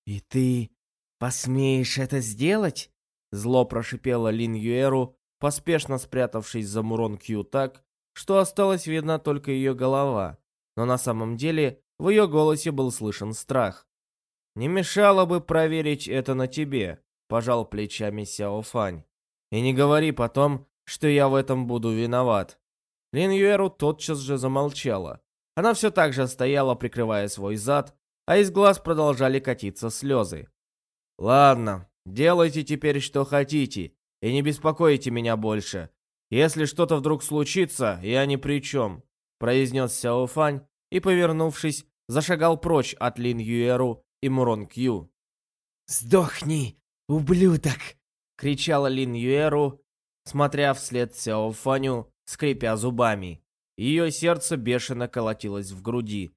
«И ты посмеешь это сделать?» Зло прошипела Лин Юэру, поспешно спрятавшись за Мурон Кью так, что осталась видна только ее голова. Но на самом деле в ее голосе был слышен страх. «Не мешало бы проверить это на тебе», — пожал плечами Сяо Фань. «И не говори потом, что я в этом буду виноват». Лин Юэру тотчас же замолчала. Она все так же стояла, прикрывая свой зад, а из глаз продолжали катиться слезы. «Ладно, делайте теперь что хотите, и не беспокойте меня больше. Если что-то вдруг случится, я ни при чем», — произнес Сяо Фань и, повернувшись, зашагал прочь от Лин Юэру и Мурон Кью. «Сдохни, ублюдок!» — кричала Лин Юэру, смотря вслед Сяо Фаню, скрипя зубами. Ее сердце бешено колотилось в груди.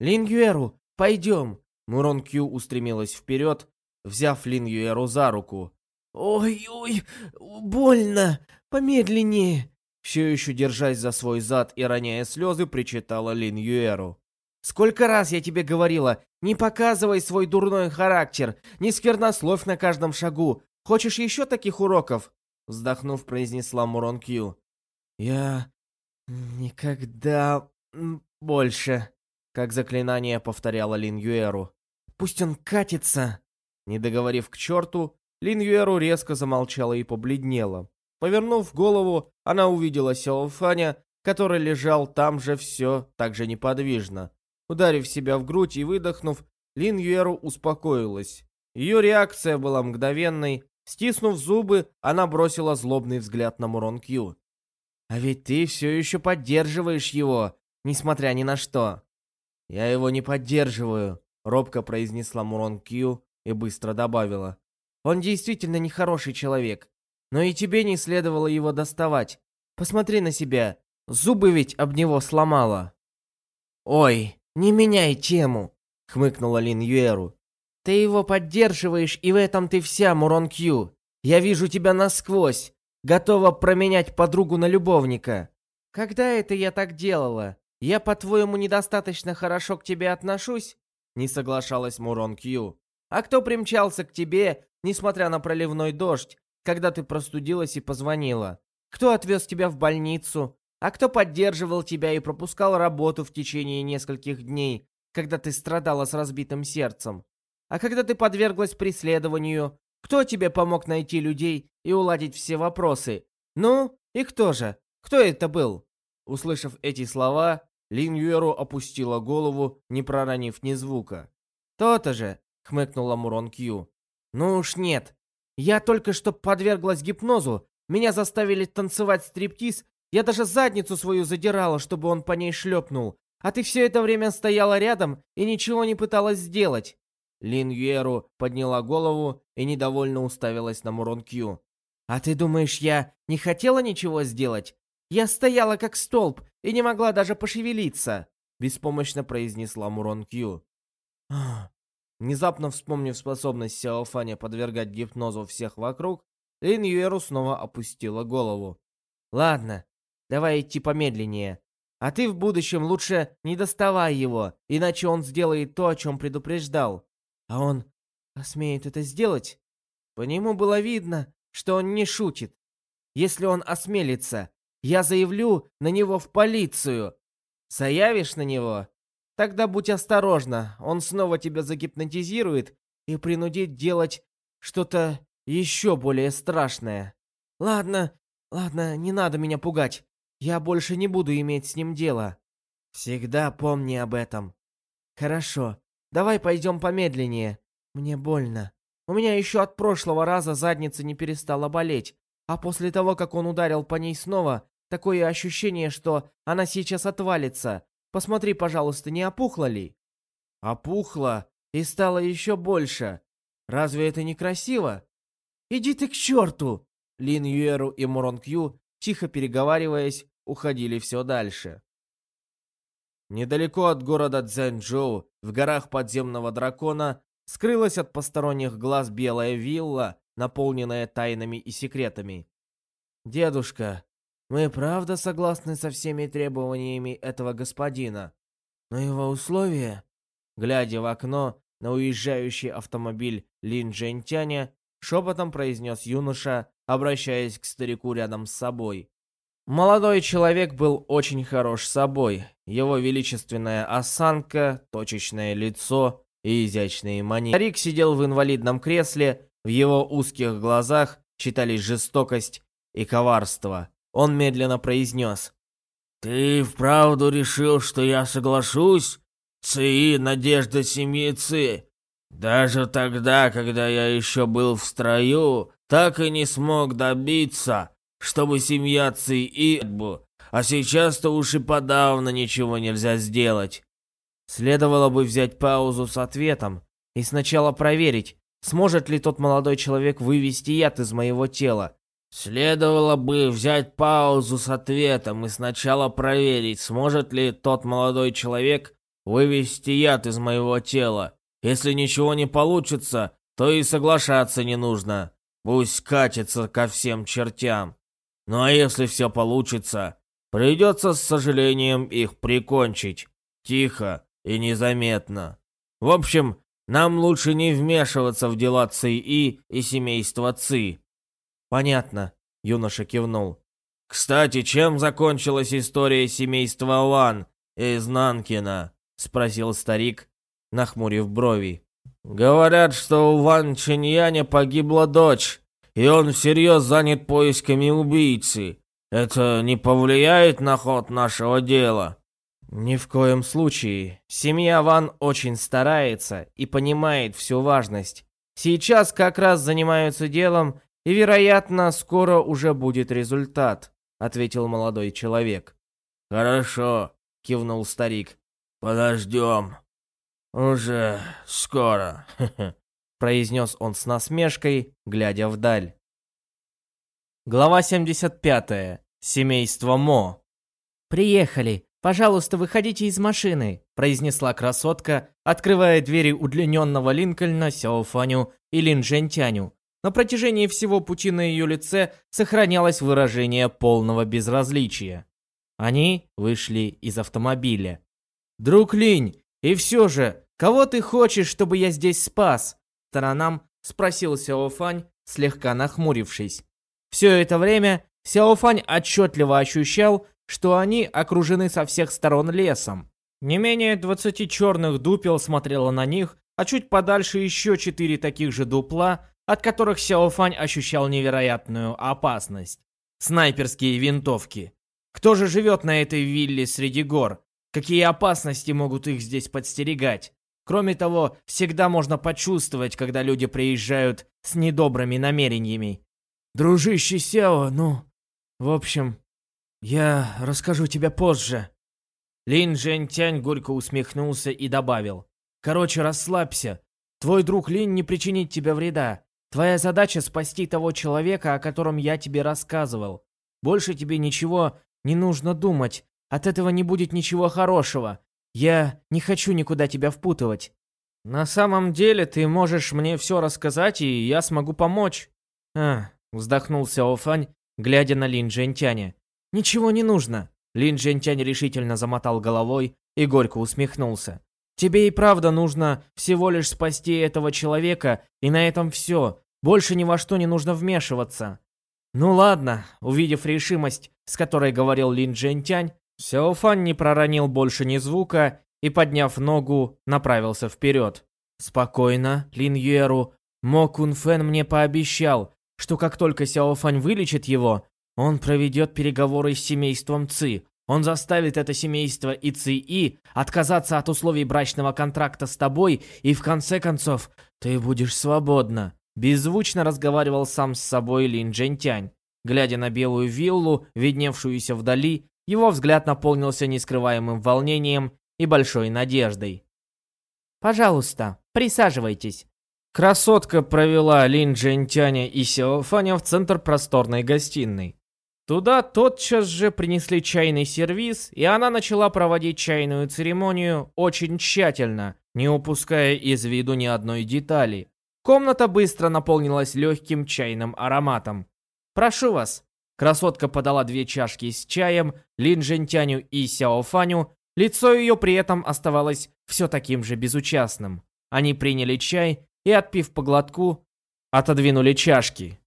«Лин Юэру, пойдем!» Мурон Кью устремилась вперед, взяв Лин Юэру за руку. «Ой-ой, больно! Помедленнее!» Все еще держась за свой зад и роняя слезы, причитала Лин Юэру. Сколько раз я тебе говорила, не показывай свой дурной характер, не сквернословь на каждом шагу. Хочешь еще таких уроков?» Вздохнув, произнесла Мурон Кью. «Я... никогда... больше...» Как заклинание повторяла Лин Юэру. «Пусть он катится!» Не договорив к черту, Лин Юэру резко замолчала и побледнела. Повернув голову, она увидела Сяо Фаня, который лежал там же все так же неподвижно. Ударив себя в грудь и выдохнув, Лин Юэру успокоилась. Ее реакция была мгновенной. Стиснув зубы, она бросила злобный взгляд на Мурон Кью. «А ведь ты все еще поддерживаешь его, несмотря ни на что». «Я его не поддерживаю», — робко произнесла Мурон Кью и быстро добавила. «Он действительно нехороший человек, но и тебе не следовало его доставать. Посмотри на себя, зубы ведь об него сломала». «Ой, «Не меняй тему», — хмыкнула Лин Юэру. «Ты его поддерживаешь, и в этом ты вся, Мурон Кью. Я вижу тебя насквозь, готова променять подругу на любовника. Когда это я так делала? Я, по-твоему, недостаточно хорошо к тебе отношусь?» Не соглашалась Мурон Кью. «А кто примчался к тебе, несмотря на проливной дождь, когда ты простудилась и позвонила? Кто отвез тебя в больницу? А кто поддерживал тебя и пропускал работу в течение нескольких дней, когда ты страдала с разбитым сердцем? А когда ты подверглась преследованию, кто тебе помог найти людей и уладить все вопросы? Ну, и кто же? Кто это был?» Услышав эти слова, Лин Юэру опустила голову, не проронив ни звука. «То-то же!» — хмыкнула Мурон Кью. «Ну уж нет. Я только что подверглась гипнозу. Меня заставили танцевать стриптиз я даже задницу свою задирала, чтобы он по ней шлепнул. А ты все это время стояла рядом и ничего не пыталась сделать». Лин Юэру подняла голову и недовольно уставилась на Мурон Кью. «А ты думаешь, я не хотела ничего сделать? Я стояла как столб и не могла даже пошевелиться», беспомощно произнесла Мурон Кью. Внезапно вспомнив способность Сяофаня подвергать гипнозу всех вокруг, Лин Юэру снова опустила голову. «Ладно, Давай идти помедленнее. А ты в будущем лучше не доставай его, иначе он сделает то, о чем предупреждал. А он посмеет это сделать? По нему было видно, что он не шутит. Если он осмелится, я заявлю на него в полицию. Заявишь на него? Тогда будь осторожна, он снова тебя загипнотизирует и принудит делать что-то еще более страшное. Ладно, ладно, не надо меня пугать. Я больше не буду иметь с ним дело. Всегда помни об этом. Хорошо, давай пойдем помедленнее. Мне больно. У меня еще от прошлого раза задница не перестала болеть, а после того, как он ударил по ней снова, такое ощущение, что она сейчас отвалится. Посмотри, пожалуйста, не опухла ли? Опухла и стало еще больше. Разве это не красиво? Иди ты к черту! Лин Юэру и Мурон Кью тихо переговариваясь, уходили все дальше. Недалеко от города Цзэнчжоу, в горах подземного дракона, скрылась от посторонних глаз белая вилла, наполненная тайнами и секретами. «Дедушка, мы правда согласны со всеми требованиями этого господина, но его условия...» Глядя в окно на уезжающий автомобиль Лин Джентяня, шепотом произнес юноша, обращаясь к старику рядом с собой. Молодой человек был очень хорош собой. Его величественная осанка, точечное лицо и изящные манеры. Старик сидел в инвалидном кресле, в его узких глазах читались жестокость и коварство. Он медленно произнес. «Ты вправду решил, что я соглашусь? Ци, надежда семьи Ци. Даже тогда, когда я еще был в строю, так и не смог добиться, чтобы семья Ци и а сейчас-то уж и подавно ничего нельзя сделать. Следовало бы взять паузу с ответом и сначала проверить, сможет ли тот молодой человек вывести яд из моего тела. Следовало бы взять паузу с ответом и сначала проверить, сможет ли тот молодой человек вывести яд из моего тела. Если ничего не получится, то и соглашаться не нужно. Пусть катится ко всем чертям. Ну а если все получится, придется с сожалением их прикончить. Тихо и незаметно. В общем, нам лучше не вмешиваться в дела ЦИ и семейства ЦИ. Понятно, юноша кивнул. Кстати, чем закончилась история семейства Ван из Нанкина? Спросил старик, нахмурив брови. Говорят, что у Ван Чиньяня погибла дочь, и он всерьез занят поисками убийцы. Это не повлияет на ход нашего дела?» «Ни в коем случае. Семья Ван очень старается и понимает всю важность. Сейчас как раз занимаются делом, и, вероятно, скоро уже будет результат», — ответил молодой человек. «Хорошо», — кивнул старик. «Подождем. Уже скоро», (laughs) — произнес он с насмешкой, глядя вдаль. Глава 75. Семейство Мо. «Приехали. Пожалуйста, выходите из машины», – произнесла красотка, открывая двери удлиненного Линкольна Сяофаню и Лин Жентяню. На протяжении всего пути на ее лице сохранялось выражение полного безразличия. Они вышли из автомобиля. «Друг Линь, и все же, кого ты хочешь, чтобы я здесь спас?» Сторонам спросил Сяофань, слегка нахмурившись. Все это время Сяофань отчетливо ощущал, что они окружены со всех сторон лесом. Не менее 20 черных дупел смотрело на них, а чуть подальше еще четыре таких же дупла, от которых Сяофань ощущал невероятную опасность. Снайперские винтовки. Кто же живет на этой вилле среди гор? Какие опасности могут их здесь подстерегать? Кроме того, всегда можно почувствовать, когда люди приезжают с недобрыми намерениями. Дружище Сяо, ну... В общем, я расскажу тебе позже. Лин Тянь горько усмехнулся и добавил. Короче, расслабься. Твой друг Лин не причинит тебе вреда. Твоя задача спасти того человека, о котором я тебе рассказывал. Больше тебе ничего не нужно думать. От этого не будет ничего хорошего. Я не хочу никуда тебя впутывать. На самом деле, ты можешь мне все рассказать, и я смогу помочь. А, вздохнул Сяо Фань, глядя на Лин Джентяня. Ничего не нужно. Лин Джентянь решительно замотал головой и горько усмехнулся. Тебе и правда нужно всего лишь спасти этого человека, и на этом все. Больше ни во что не нужно вмешиваться. Ну ладно, увидев решимость, с которой говорил Лин Джентянь, Сяофан не проронил больше ни звука и, подняв ногу, направился вперед. «Спокойно, Лин Юэру. Мо Кун Фэн мне пообещал, что как только Сяофань вылечит его, он проведет переговоры с семейством Ци. Он заставит это семейство и Ци И отказаться от условий брачного контракта с тобой, и в конце концов ты будешь свободна». Беззвучно разговаривал сам с собой Лин Джентянь. Глядя на белую виллу, видневшуюся вдали, его взгляд наполнился нескрываемым волнением и большой надеждой. «Пожалуйста, присаживайтесь». Красотка провела Лин Джентяня и Сяо Фаня в центр просторной гостиной. Туда тотчас же принесли чайный сервиз, и она начала проводить чайную церемонию очень тщательно, не упуская из виду ни одной детали. Комната быстро наполнилась легким чайным ароматом. «Прошу вас». Красотка подала две чашки с чаем Лин Жентяню и Сяо Фаню. Лицо ее при этом оставалось все таким же безучастным. Они приняли чай и, отпив по глотку, отодвинули чашки.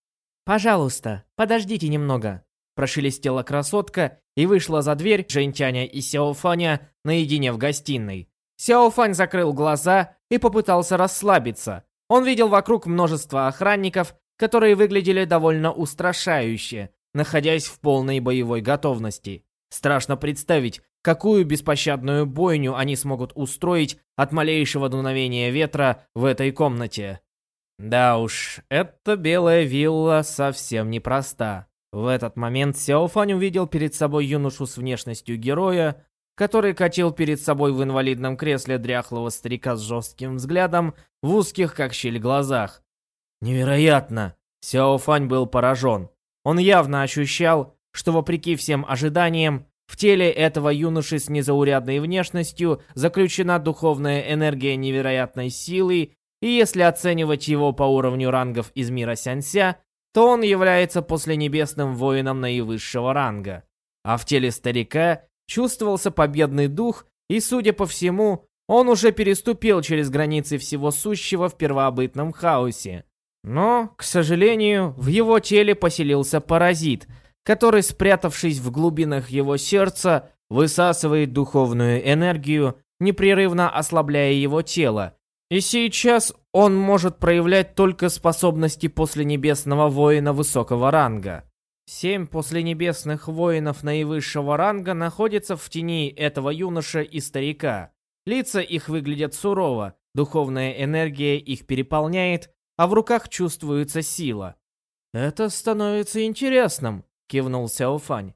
«Пожалуйста, подождите немного», Прошелестела красотка и вышла за дверь Жентяня и Сяофаня наедине в гостиной. Сяофань закрыл глаза и попытался расслабиться. Он видел вокруг множество охранников, которые выглядели довольно устрашающе, находясь в полной боевой готовности. Страшно представить, какую беспощадную бойню они смогут устроить от малейшего дуновения ветра в этой комнате. Да уж, эта белая вилла совсем непроста. В этот момент Сяофань увидел перед собой юношу с внешностью героя, который катил перед собой в инвалидном кресле дряхлого старика с жестким взглядом в узких, как щель, глазах. Невероятно! Сяофань был поражен. Он явно ощущал, что вопреки всем ожиданиям, в теле этого юноши с незаурядной внешностью заключена духовная энергия невероятной силы, и если оценивать его по уровню рангов из мира Сянся, то он является посленебесным воином наивысшего ранга. А в теле старика чувствовался победный дух, и, судя по всему, он уже переступил через границы всего сущего в первобытном хаосе. Но, к сожалению, в его теле поселился паразит, который, спрятавшись в глубинах его сердца, высасывает духовную энергию, непрерывно ослабляя его тело, и сейчас он может проявлять только способности после небесного воина высокого ранга. Семь посленебесных воинов наивысшего ранга находятся в тени этого юноша и старика. Лица их выглядят сурово, духовная энергия их переполняет, а в руках чувствуется сила. «Это становится интересным», — кивнул Сяофань.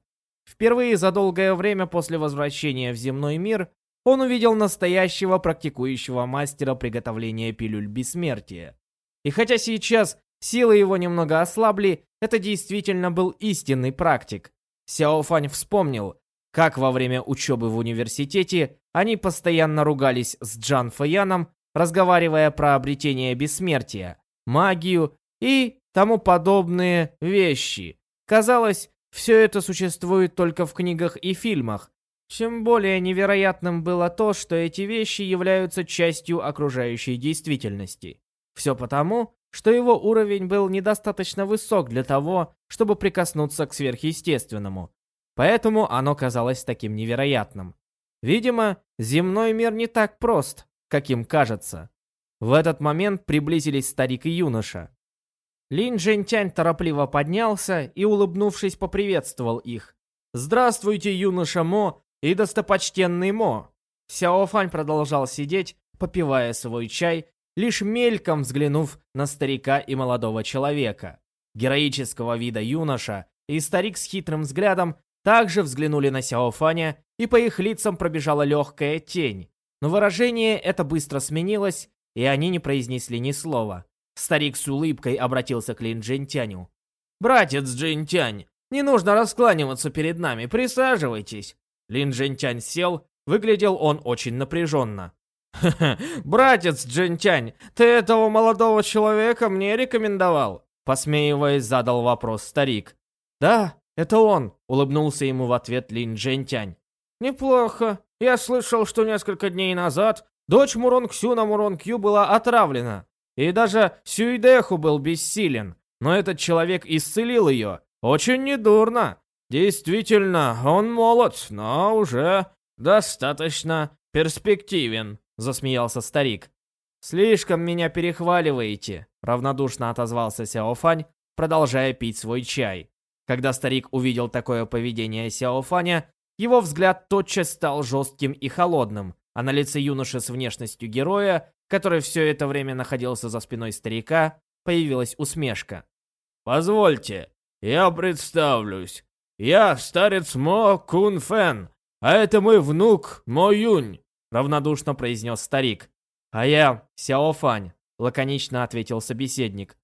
Впервые за долгое время после возвращения в земной мир он увидел настоящего практикующего мастера приготовления пилюль бессмертия. И хотя сейчас силы его немного ослабли, это действительно был истинный практик. Сяо Фань вспомнил, как во время учебы в университете они постоянно ругались с Джан Фэяном, разговаривая про обретение бессмертия, магию и тому подобные вещи. Казалось, все это существует только в книгах и фильмах, чем более невероятным было то, что эти вещи являются частью окружающей действительности. Все потому, что его уровень был недостаточно высок для того, чтобы прикоснуться к сверхъестественному. Поэтому оно казалось таким невероятным. Видимо, земной мир не так прост, каким кажется. В этот момент приблизились старик и юноша. Лин Джентянь торопливо поднялся и, улыбнувшись, поприветствовал их. «Здравствуйте, юноша Мо и достопочтенный Мо. Сяофань продолжал сидеть, попивая свой чай, лишь мельком взглянув на старика и молодого человека. Героического вида юноша и старик с хитрым взглядом также взглянули на Сяофаня, и по их лицам пробежала легкая тень. Но выражение это быстро сменилось, и они не произнесли ни слова. Старик с улыбкой обратился к Лин Джентяню. «Братец Джентянь, не нужно раскланиваться перед нами, присаживайтесь. Лин Джентянь сел, выглядел он очень напряженно. «Ха-ха, братец Джентянь, ты этого молодого человека мне рекомендовал?» Посмеиваясь, задал вопрос старик. «Да, это он», — улыбнулся ему в ответ Лин Джентянь. «Неплохо. Я слышал, что несколько дней назад дочь Мурон Ксю на Мурон Кью была отравлена. И даже Сюйдеху был бессилен. Но этот человек исцелил ее. Очень недурно. «Действительно, он молод, но уже достаточно перспективен», — засмеялся старик. «Слишком меня перехваливаете», — равнодушно отозвался Сяофань, продолжая пить свой чай. Когда старик увидел такое поведение Сяофаня, его взгляд тотчас стал жестким и холодным, а на лице юноши с внешностью героя, который все это время находился за спиной старика, появилась усмешка. «Позвольте, я представлюсь. «Я старец Мо Кун Фэн, а это мой внук Мо Юнь», — равнодушно произнес старик. «А я Сяо Фань», — лаконично ответил собеседник.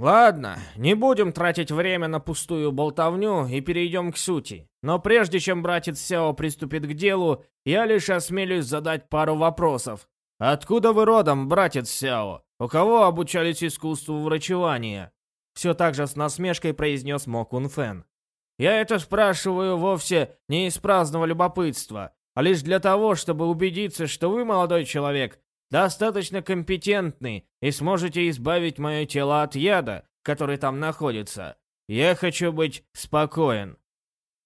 Ладно, не будем тратить время на пустую болтовню и перейдем к сути. Но прежде чем братец Сяо приступит к делу, я лишь осмелюсь задать пару вопросов. Откуда вы родом, братец Сяо? У кого обучались искусству врачевания? Все так же с насмешкой произнес Мо Кун Фэн. Я это спрашиваю вовсе не из праздного любопытства, а лишь для того, чтобы убедиться, что вы, молодой человек, достаточно компетентны и сможете избавить мое тело от яда, который там находится. Я хочу быть спокоен».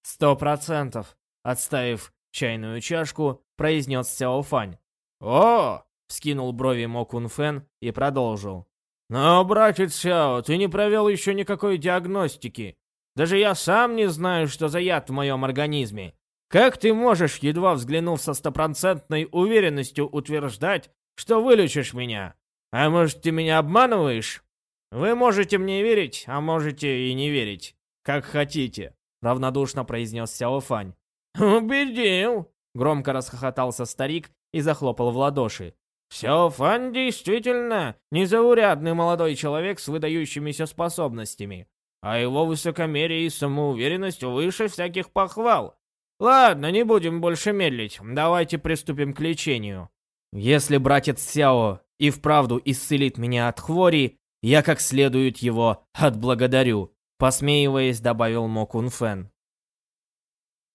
«Сто процентов», — отставив чайную чашку, произнес Сяо Фань. «О!» — вскинул брови Мо Кун Фэн и продолжил. «Но, братец Сяо, ты не провел еще никакой диагностики. Даже я сам не знаю, что за яд в моем организме. Как ты можешь, едва взглянув со стопроцентной уверенностью, утверждать, что вылечишь меня? А может, ты меня обманываешь? Вы можете мне верить, а можете и не верить. Как хотите, равнодушно произнес Сяо Фань. Убедил! Громко расхохотался старик и захлопал в ладоши. Сяо Фань действительно незаурядный молодой человек с выдающимися способностями, а его высокомерие и самоуверенность выше всяких похвал. Ладно, не будем больше медлить, давайте приступим к лечению. Если братец Сяо и вправду исцелит меня от хвори, я как следует его отблагодарю, посмеиваясь, добавил Мо Кун Фэн.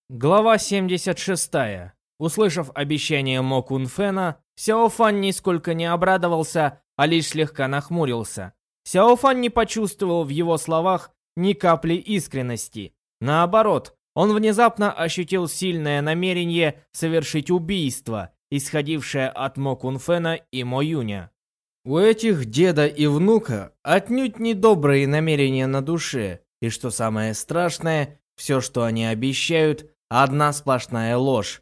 Глава 76. Услышав обещание Мо Кун Фэна, Сяо Фан нисколько не обрадовался, а лишь слегка нахмурился. Сяо Фан не почувствовал в его словах ни капли искренности. Наоборот, он внезапно ощутил сильное намерение совершить убийство исходившая от Мо Кунфена и Мо Юня. У этих деда и внука отнюдь недобрые намерения на душе, и что самое страшное, все, что они обещают, одна сплошная ложь.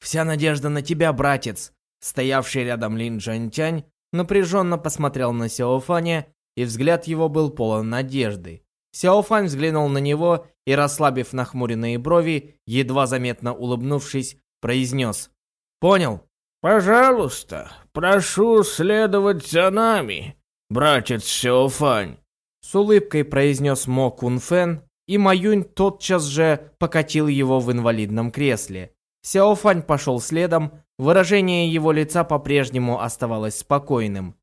«Вся надежда на тебя, братец!» Стоявший рядом Лин Джантянь напряженно посмотрел на Сяофаня, и взгляд его был полон надежды. Сяофань взглянул на него и, расслабив нахмуренные брови, едва заметно улыбнувшись, произнес Понял? Пожалуйста, прошу следовать за нами, братец Сяофань. С улыбкой произнес Мо Кун Фэн, и Маюнь тотчас же покатил его в инвалидном кресле. Сяофань пошел следом, выражение его лица по-прежнему оставалось спокойным.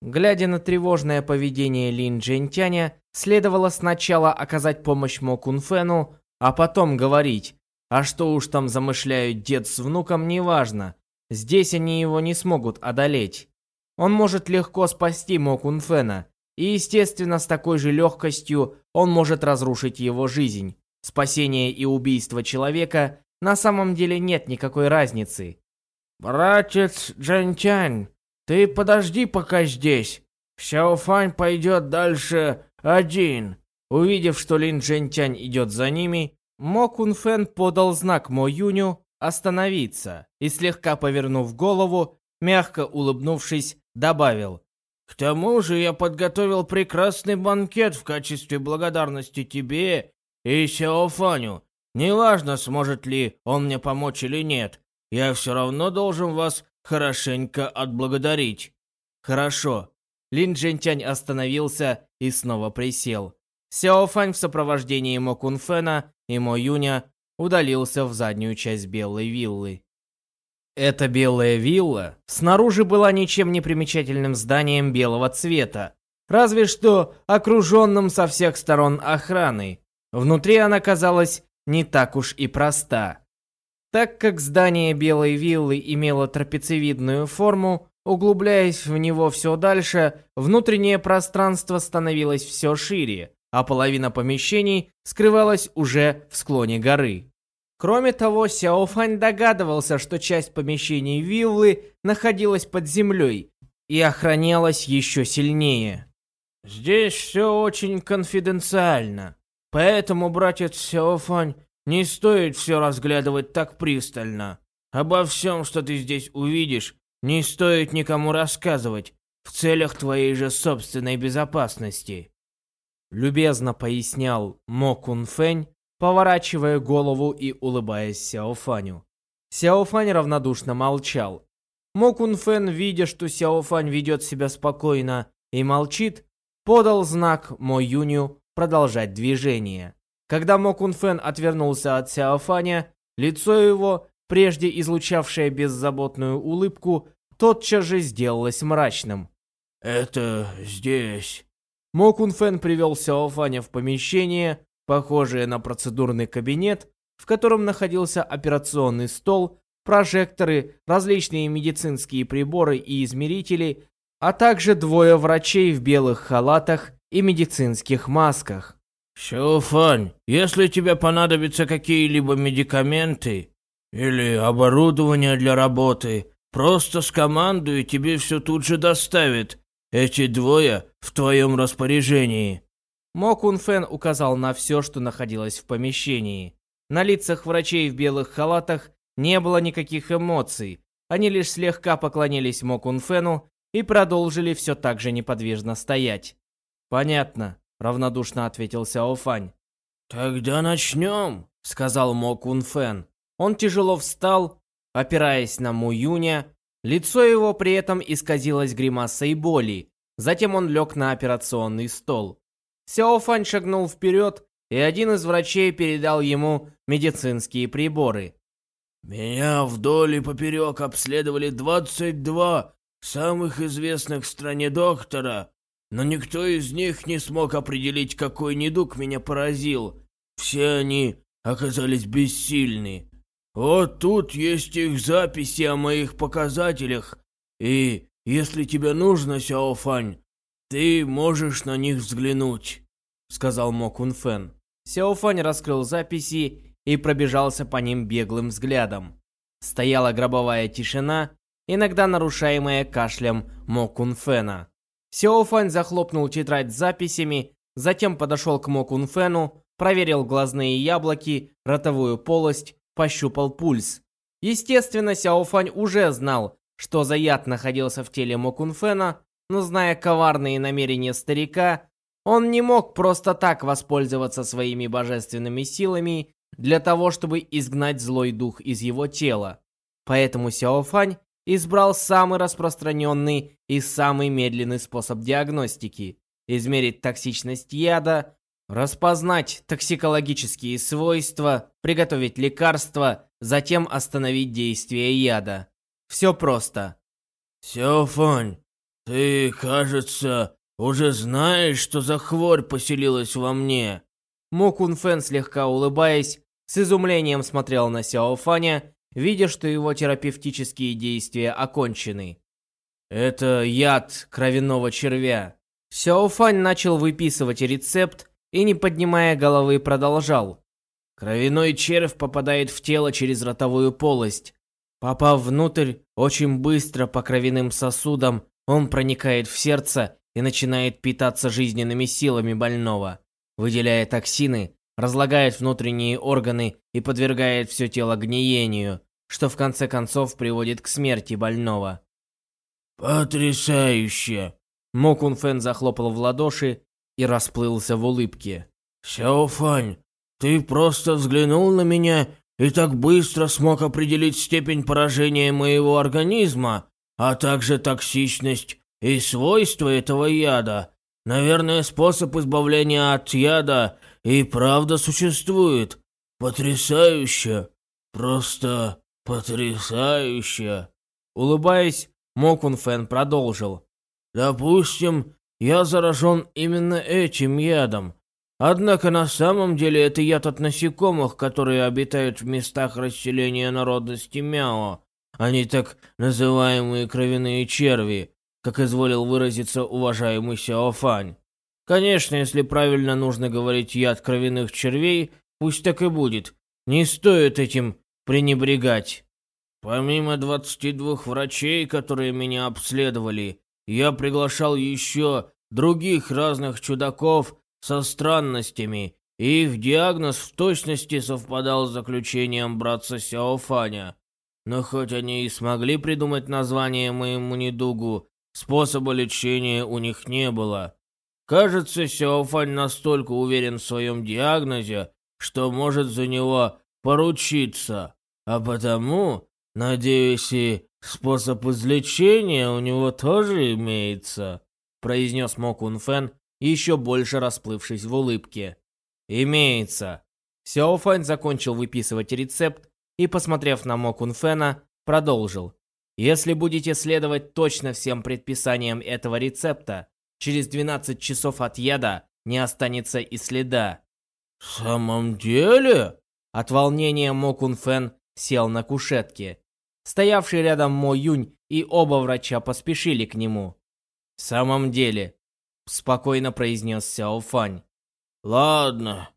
Глядя на тревожное поведение Лин Джентяня, следовало сначала оказать помощь Мо Кун Фэну, а потом говорить, а что уж там замышляют дед с внуком, неважно. Здесь они его не смогут одолеть. Он может легко спасти Мо Кунфена, и, естественно, с такой же легкостью он может разрушить его жизнь. Спасение и убийство человека на самом деле нет никакой разницы. «Братец Джанчань, ты подожди пока здесь. Сяофань пойдет дальше один». Увидев, что Лин Джентянь идет за ними, Мо Кун Фэн подал знак Мо Юню остановиться и, слегка повернув голову, мягко улыбнувшись, добавил. «К тому же я подготовил прекрасный банкет в качестве благодарности тебе и Сяо Фаню. Неважно, сможет ли он мне помочь или нет, я все равно должен вас хорошенько отблагодарить». «Хорошо». Лин Джентянь остановился и снова присел. Сяо Фань в сопровождении Мо Кунфена и Мо Юня удалился в заднюю часть белой виллы. Эта белая вилла снаружи была ничем не примечательным зданием белого цвета, разве что окруженным со всех сторон охраной. Внутри она казалась не так уж и проста. Так как здание белой виллы имело трапециевидную форму, углубляясь в него все дальше, внутреннее пространство становилось все шире, а половина помещений скрывалась уже в склоне горы. Кроме того, Сяофань догадывался, что часть помещений виллы находилась под землей и охранялась еще сильнее. «Здесь все очень конфиденциально, поэтому, братец Сяофань, не стоит все разглядывать так пристально. Обо всем, что ты здесь увидишь, не стоит никому рассказывать, в целях твоей же собственной безопасности» любезно пояснял Мо Кун Фэнь, поворачивая голову и улыбаясь Сяофаню. Сяофань равнодушно молчал. Мо Кун Фэн, видя, что Сяофань ведет себя спокойно и молчит, подал знак Мо Юню продолжать движение. Когда Мо Кунфен отвернулся от Сяофаня, лицо его, прежде излучавшее беззаботную улыбку, тотчас же сделалось мрачным. «Это здесь». Мо Кунфен привел Сяофаня в помещение, похожее на процедурный кабинет, в котором находился операционный стол, прожекторы, различные медицинские приборы и измерители, а также двое врачей в белых халатах и медицинских масках. Сяофань, если тебе понадобятся какие-либо медикаменты или оборудование для работы, просто скомандуй, тебе все тут же доставят. Эти двое в твоем распоряжении. Мо Кун Фэн указал на все, что находилось в помещении. На лицах врачей в белых халатах не было никаких эмоций. Они лишь слегка поклонились Мо Кун Фэну и продолжили все так же неподвижно стоять. «Понятно», — равнодушно ответил Сяо Фань. «Тогда начнем», — сказал Мо Кун Фэн. Он тяжело встал, опираясь на Му Юня. Лицо его при этом исказилось гримасой боли. Затем он лег на операционный стол. Сяо Фань шагнул вперед, и один из врачей передал ему медицинские приборы. «Меня вдоль и поперек обследовали 22 самых известных в стране доктора, но никто из них не смог определить, какой недуг меня поразил. Все они оказались бессильны. Вот тут есть их записи о моих показателях, и если тебе нужно, Сяофань, ты можешь на них взглянуть», — сказал Мо Кун Фэн. Сяофань раскрыл записи и пробежался по ним беглым взглядом. Стояла гробовая тишина, иногда нарушаемая кашлем Мо Кун Фэна. Сяофань захлопнул тетрадь с записями, затем подошел к Мо Кун Фэну, проверил глазные яблоки, ротовую полость, пощупал пульс. Естественно, Сяофань уже знал, что за яд находился в теле Мо Кун Фэна, но зная коварные намерения старика, он не мог просто так воспользоваться своими божественными силами для того, чтобы изгнать злой дух из его тела. Поэтому Сяофань избрал самый распространенный и самый медленный способ диагностики – измерить токсичность яда, распознать токсикологические свойства, приготовить лекарство, затем остановить действие яда. Все просто. «Сяофань, ты, кажется, уже знаешь, что за хворь поселилась во мне?» Мо Кун Фэн, слегка улыбаясь, с изумлением смотрел на Сяо Фаня, видя, что его терапевтические действия окончены. Это яд кровяного червя. Сяо Фань начал выписывать рецепт и, не поднимая головы, продолжал. Кровяной червь попадает в тело через ротовую полость. Попав внутрь, очень быстро по кровяным сосудам, он проникает в сердце и начинает питаться жизненными силами больного, выделяя токсины, разлагает внутренние органы и подвергает все тело гниению, что в конце концов приводит к смерти больного. «Потрясающе!» Мо Кун Фэн захлопал в ладоши и расплылся в улыбке. «Сяо Фань, ты просто взглянул на меня и так быстро смог определить степень поражения моего организма, а также токсичность и свойства этого яда. Наверное, способ избавления от яда и правда существует. Потрясающе. Просто потрясающе. Улыбаясь, Мокун Фэн продолжил. Допустим, я заражен именно этим ядом. Однако на самом деле это яд от насекомых, которые обитают в местах расселения народности Мяо. Они так называемые кровяные черви, как изволил выразиться уважаемый Сяофань. Конечно, если правильно нужно говорить яд кровяных червей, пусть так и будет. Не стоит этим пренебрегать. Помимо 22 врачей, которые меня обследовали, я приглашал еще других разных чудаков со странностями, и их диагноз в точности совпадал с заключением братца Сяофаня. Но хоть они и смогли придумать название моему недугу, способа лечения у них не было. Кажется, Сяофань настолько уверен в своем диагнозе, что может за него поручиться. А потому, надеюсь, и способ излечения у него тоже имеется», произнес Мо Кун Фэн еще больше расплывшись в улыбке. «Имеется». Сяо Фань закончил выписывать рецепт и, посмотрев на Мо Кунфена, продолжил. «Если будете следовать точно всем предписаниям этого рецепта, через 12 часов от яда не останется и следа». «В самом деле?» От волнения Мо Кунфен сел на кушетке. Стоявший рядом Мо Юнь и оба врача поспешили к нему. «В самом деле», — спокойно произнес Сяо Фань. «Ладно,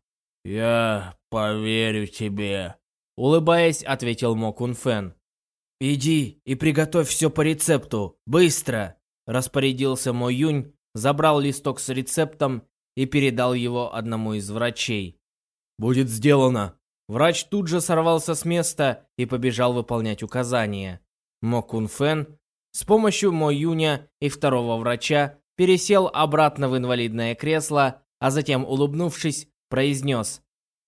я поверю тебе», — улыбаясь, ответил Мо Кун Фэн. «Иди и приготовь все по рецепту, быстро!» Распорядился Мо Юнь, забрал листок с рецептом и передал его одному из врачей. «Будет сделано!» Врач тут же сорвался с места и побежал выполнять указания. Мо Кун Фэн с помощью Мо Юня и второго врача пересел обратно в инвалидное кресло, а затем, улыбнувшись, произнес.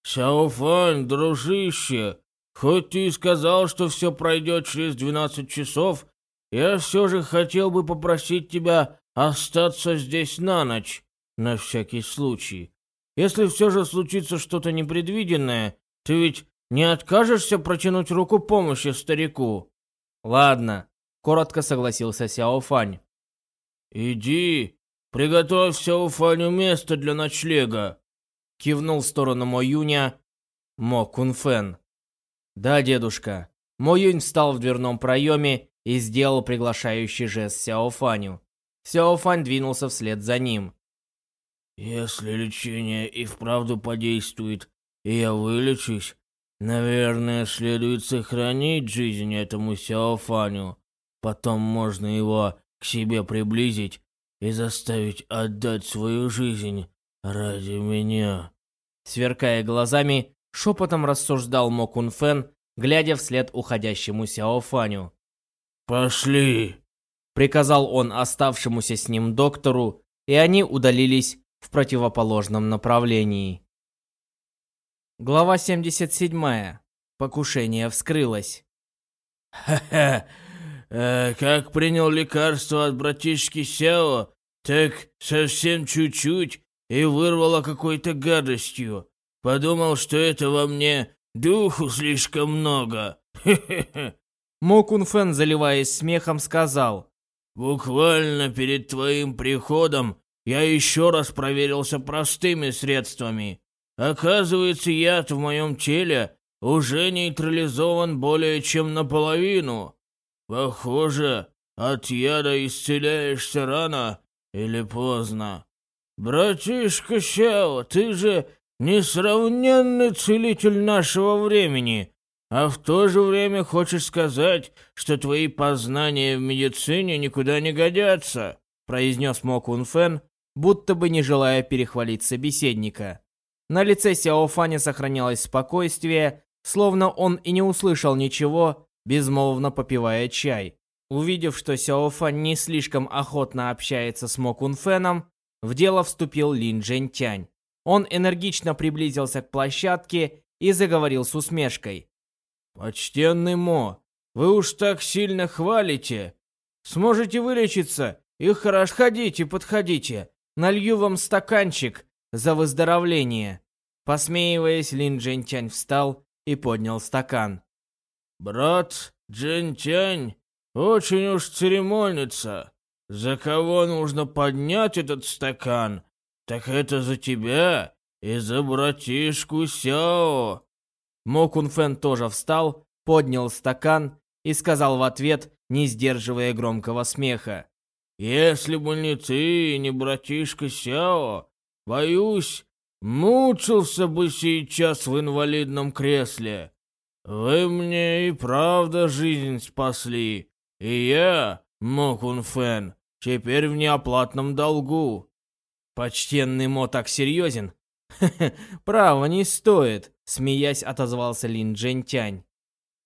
«Сяофань, дружище, хоть ты и сказал, что все пройдет через 12 часов, я все же хотел бы попросить тебя остаться здесь на ночь, на всякий случай. Если все же случится что-то непредвиденное, ты ведь не откажешься протянуть руку помощи старику?» «Ладно», — коротко согласился Сяо Фань. «Иди, приготовь Сяо Фаню место для ночлега», — кивнул в сторону Мо Юня Мо Кунфен. «Да, дедушка». Мо Юнь встал в дверном проеме и сделал приглашающий жест Сяо Фаню. Сяо Фань двинулся вслед за ним. «Если лечение и вправду подействует, и я вылечусь, наверное, следует сохранить жизнь этому Сяофаню. Потом можно его к себе приблизить и заставить отдать свою жизнь ради меня». Сверкая глазами, шепотом рассуждал Мо Кун Фэн, глядя вслед уходящему Сяофаню. «Пошли!» — приказал он оставшемуся с ним доктору, и они удалились в противоположном направлении. Глава 77. Покушение вскрылось. «Ха-ха! Э, как принял лекарство от братишки Сяо, так совсем чуть-чуть и вырвало какой-то гадостью. Подумал, что это во мне духу слишком много. Хе-хе-хе!» Мо Кун Фэн, заливаясь смехом, сказал. «Буквально перед твоим приходом я еще раз проверился простыми средствами. Оказывается, яд в моем теле уже нейтрализован более чем наполовину. Похоже, от яда исцеляешься рано или поздно. Братишка Сяо, ты же несравненный целитель нашего времени, а в то же время хочешь сказать, что твои познания в медицине никуда не годятся, произнес Мо Кун будто бы не желая перехвалить собеседника. На лице Сяо Фаня сохранялось спокойствие, словно он и не услышал ничего, безмолвно попивая чай. Увидев, что Сяо Фань не слишком охотно общается с Мо Кун Фэном, в дело вступил Лин Джень Тянь. Он энергично приблизился к площадке и заговорил с усмешкой. «Почтенный Мо, вы уж так сильно хвалите. Сможете вылечиться и хорошо ходите, подходите. Налью вам стаканчик, за выздоровление!» Посмеиваясь, Лин Джентянь встал и поднял стакан. «Брат Джентянь очень уж церемонится. За кого нужно поднять этот стакан? Так это за тебя и за братишку Сяо!» Мо Кун Фэн тоже встал, поднял стакан и сказал в ответ, не сдерживая громкого смеха. «Если бы не ты и не братишка Сяо, Боюсь, мучился бы сейчас в инвалидном кресле. Вы мне и правда жизнь спасли, и я, Мокун Фэн, теперь в неоплатном долгу. Почтенный Мо так серьезен? (laughs) право, не стоит, смеясь отозвался Лин Джентянь.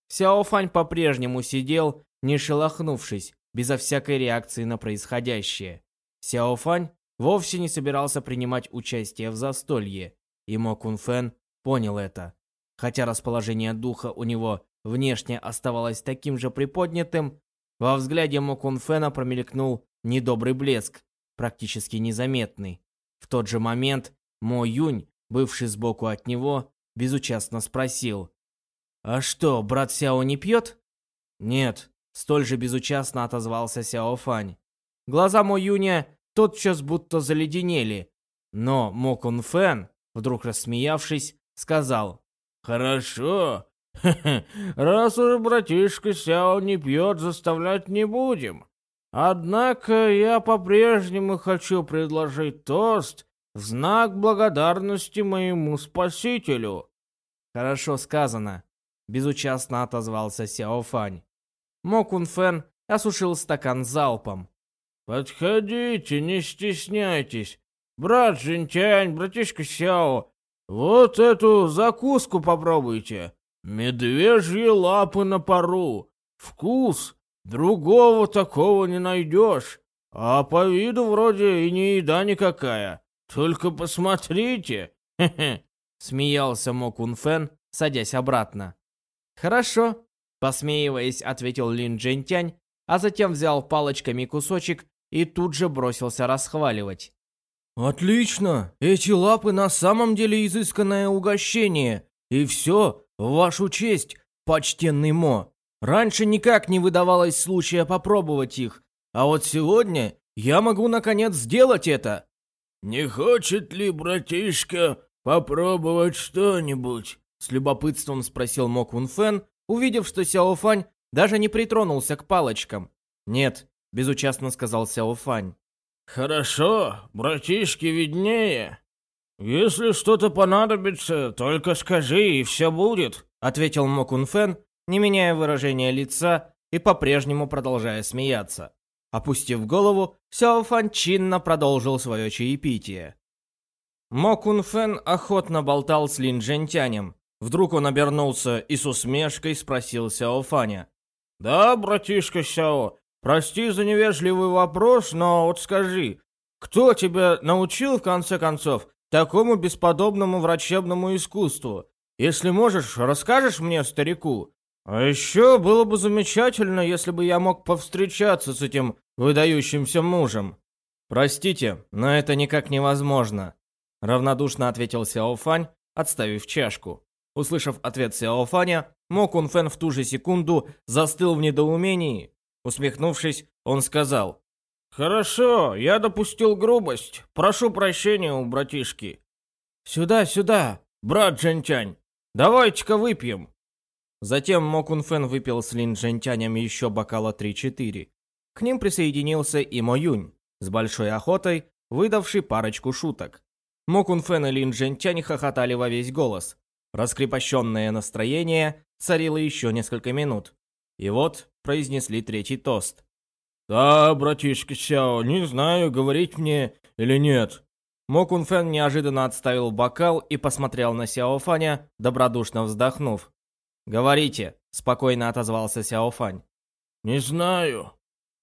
Сяо Фань по-прежнему сидел, не шелохнувшись, безо всякой реакции на происходящее. Сяо Фань вовсе не собирался принимать участие в застолье, и Мо Кун Фэн понял это. Хотя расположение духа у него внешне оставалось таким же приподнятым, во взгляде Мо Кун Фэна промелькнул недобрый блеск, практически незаметный. В тот же момент Мо Юнь, бывший сбоку от него, безучастно спросил. «А что, брат Сяо не пьет?» «Нет», — столь же безучастно отозвался Сяо Фань. Глаза Мо Юня тотчас будто заледенели, но Мо Кун Фэн, вдруг рассмеявшись, сказал. «Хорошо. (laughs) Раз уж братишка Сяо не пьет, заставлять не будем. Однако я по-прежнему хочу предложить тост в знак благодарности моему спасителю. Хорошо сказано, безучастно отозвался Сяо Фань. Мо Кун Фэн осушил стакан залпом. Подходите, не стесняйтесь. Брат Жентянь, братишка Сяо, вот эту закуску попробуйте. Медвежьи лапы на пару. Вкус другого такого не найдешь. А по виду вроде и не еда никакая. Только посмотрите. Смеялся Мо Кун Фэн, садясь обратно. Хорошо, посмеиваясь, ответил Лин Джентянь, а затем взял палочками кусочек и тут же бросился расхваливать. Отлично! Эти лапы на самом деле изысканное угощение. И все в вашу честь, почтенный Мо. Раньше никак не выдавалось случая попробовать их, а вот сегодня я могу наконец сделать это. Не хочет ли братишка попробовать что-нибудь? С любопытством спросил Мо Кун Фэн, увидев, что Сяо Фань даже не притронулся к палочкам. «Нет», — безучастно сказал Сяо Фань. «Хорошо, братишке виднее. Если что-то понадобится, только скажи, и все будет», — ответил Мо Кун Фэн, не меняя выражения лица и по-прежнему продолжая смеяться. Опустив голову, Сяо Фан чинно продолжил свое чаепитие. Мо Кун Фэн охотно болтал с Лин Джентянем. Вдруг он обернулся и с усмешкой спросил Сяо Фаня. «Да, братишка Сяо, прости за невежливый вопрос, но вот скажи, кто тебя научил, в конце концов, такому бесподобному врачебному искусству? Если можешь, расскажешь мне, старику?» А еще было бы замечательно, если бы я мог повстречаться с этим выдающимся мужем. Простите, но это никак невозможно, равнодушно ответил Сяо Фань, отставив чашку. Услышав ответ Сяо Фаня, Мо Кун Фэн в ту же секунду застыл в недоумении. Усмехнувшись, он сказал: «Хорошо, я допустил грубость. Прошу прощения у братишки. Сюда, сюда, брат Джентянь. Давайте-ка выпьем». Затем Мо Кун Фэн выпил с Лин Джентянем еще бокала 3-4. К ним присоединился и Мо Юнь, с большой охотой, выдавший парочку шуток. Мо Кун Фэн и Лин Джентянь хохотали во весь голос. Раскрепощенное настроение царило еще несколько минут. И вот произнесли третий тост. «Да, братишка Сяо, не знаю, говорить мне или нет». Мо Кун Фэн неожиданно отставил бокал и посмотрел на Сяо Фаня, добродушно вздохнув. «Говорите», — спокойно отозвался Сяо Фань. «Не знаю.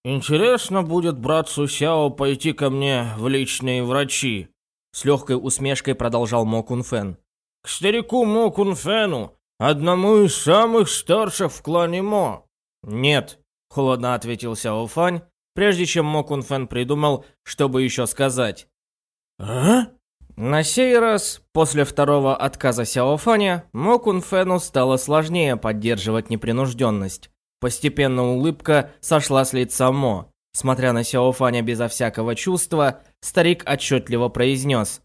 Интересно будет братцу Сяо пойти ко мне в личные врачи», — с легкой усмешкой продолжал Мо Кун Фэн. «К старику Мо Кун Фэну, одному из самых старших в клане Мо». «Нет», — холодно ответил Сяо Фань, прежде чем Мо Кун Фэн придумал, чтобы еще сказать. «А?» На сей раз, после второго отказа Сяофаня, Мо Кун Фэну стало сложнее поддерживать непринужденность. Постепенно улыбка сошла с лица Мо. Смотря на Сяофаня безо всякого чувства, старик отчетливо произнес.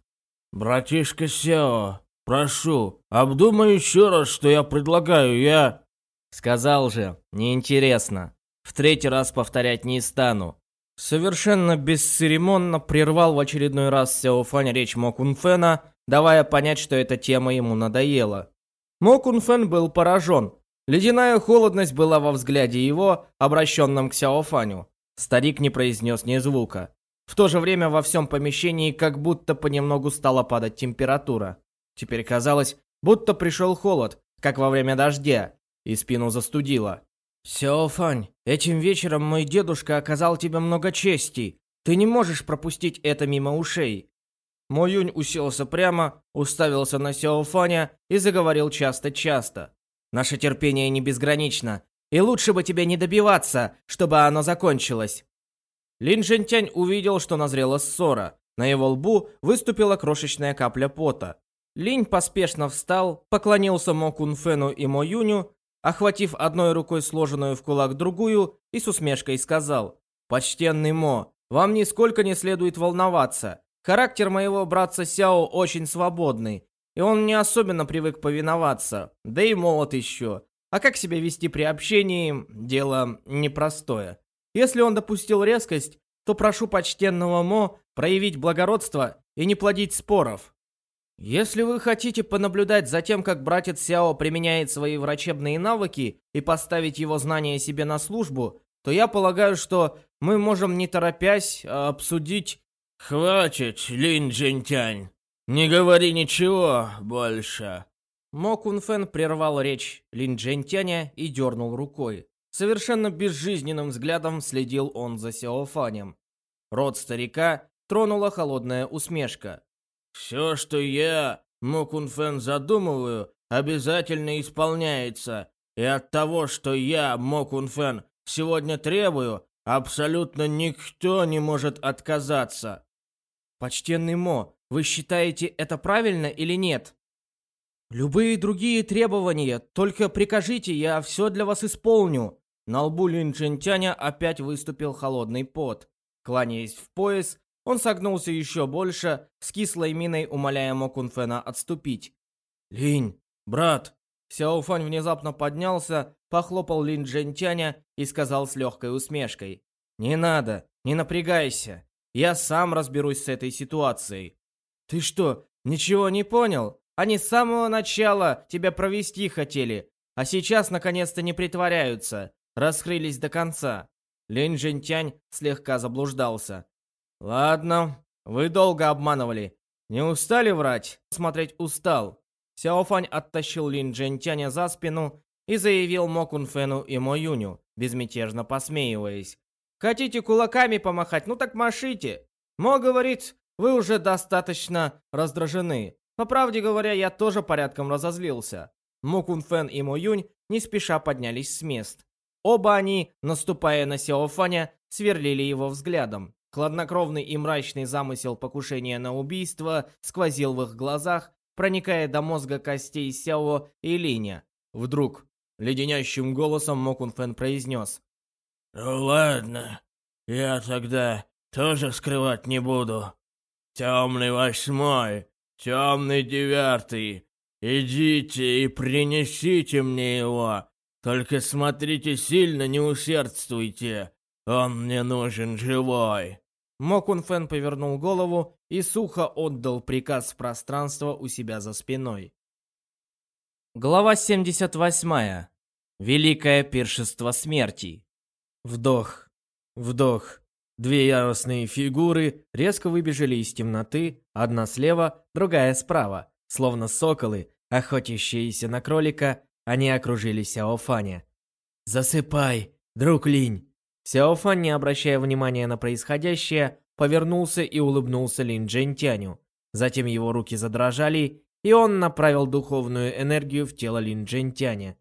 «Братишка Сяо, прошу, обдумай еще раз, что я предлагаю, я...» «Сказал же, неинтересно. В третий раз повторять не стану. Совершенно бесцеремонно прервал в очередной раз Сяофань речь Мо Кунфена, давая понять, что эта тема ему надоела. Мо Кунфен был поражен. Ледяная холодность была во взгляде его, обращенном к Сяофаню. Старик не произнес ни звука. В то же время во всем помещении как будто понемногу стала падать температура. Теперь казалось, будто пришел холод, как во время дождя, и спину застудило. «Сяофань, этим вечером мой дедушка оказал тебе много чести. Ты не можешь пропустить это мимо ушей». Мо Юнь уселся прямо, уставился на Сяофаня и заговорил часто-часто. «Наше терпение не безгранично, и лучше бы тебе не добиваться, чтобы оно закончилось». Лин Жентянь увидел, что назрела ссора. На его лбу выступила крошечная капля пота. Линь поспешно встал, поклонился Мо Кунфену и Мо Юню, охватив одной рукой сложенную в кулак другую, и с усмешкой сказал, «Почтенный Мо, вам нисколько не следует волноваться. Характер моего братца Сяо очень свободный, и он не особенно привык повиноваться, да и молод еще. А как себя вести при общении – дело непростое. Если он допустил резкость, то прошу почтенного Мо проявить благородство и не плодить споров. Если вы хотите понаблюдать за тем, как братец Сяо применяет свои врачебные навыки и поставить его знания себе на службу, то я полагаю, что мы можем, не торопясь, обсудить... «Хватит, Лин Джентянь, не говори ничего больше». Мо Кунфен прервал речь Лин Джентяня и дернул рукой. Совершенно безжизненным взглядом следил он за Сяофанем. Рот старика тронула холодная усмешка. «Все, что я, Мокунфен, задумываю, обязательно исполняется. И от того, что я, Мокунфен, сегодня требую, абсолютно никто не может отказаться». «Почтенный Мо, вы считаете это правильно или нет?» «Любые другие требования, только прикажите, я все для вас исполню», на лбу Лин Джентяня опять выступил холодный пот. Кланяясь в пояс, он согнулся еще больше, с кислой миной умоляя Мо Кунфена отступить. «Линь, брат!» Сяофань внезапно поднялся, похлопал Лин Джентяня и сказал с легкой усмешкой. «Не надо, не напрягайся. Я сам разберусь с этой ситуацией». «Ты что, ничего не понял? Они с самого начала тебя провести хотели, а сейчас наконец-то не притворяются раскрылись до конца. Линь Жентянь слегка заблуждался. «Ладно, вы долго обманывали. Не устали врать?» Смотреть устал. Сяофань оттащил Лин Джентяня за спину и заявил Мо Кунфену и Мо Юню, безмятежно посмеиваясь. «Хотите кулаками помахать? Ну так машите!» Мо говорит, вы уже достаточно раздражены. По правде говоря, я тоже порядком разозлился. Мо Кунфен и Мо Юнь не спеша поднялись с мест. Оба они, наступая на Сяофаня, сверлили его взглядом. Хладнокровный и мрачный замысел покушения на убийство сквозил в их глазах, проникая до мозга костей Сяо и Линя. Вдруг, леденящим голосом Мокун Фэн произнес. «Ну ладно, я тогда тоже скрывать не буду. Темный восьмой, темный девятый, идите и принесите мне его, только смотрите сильно, не усердствуйте. Он мне нужен живой. Мокун Фэн повернул голову и сухо отдал приказ в пространство у себя за спиной. Глава 78. Великое пиршество смерти. Вдох. Вдох. Две яростные фигуры резко выбежали из темноты, одна слева, другая справа, словно соколы, охотящиеся на кролика, они окружили Сяофаня. «Засыпай, друг Линь!» Сяофан, не обращая внимания на происходящее, повернулся и улыбнулся Лин Джентяню. Затем его руки задрожали, и он направил духовную энергию в тело Лин Джентяня.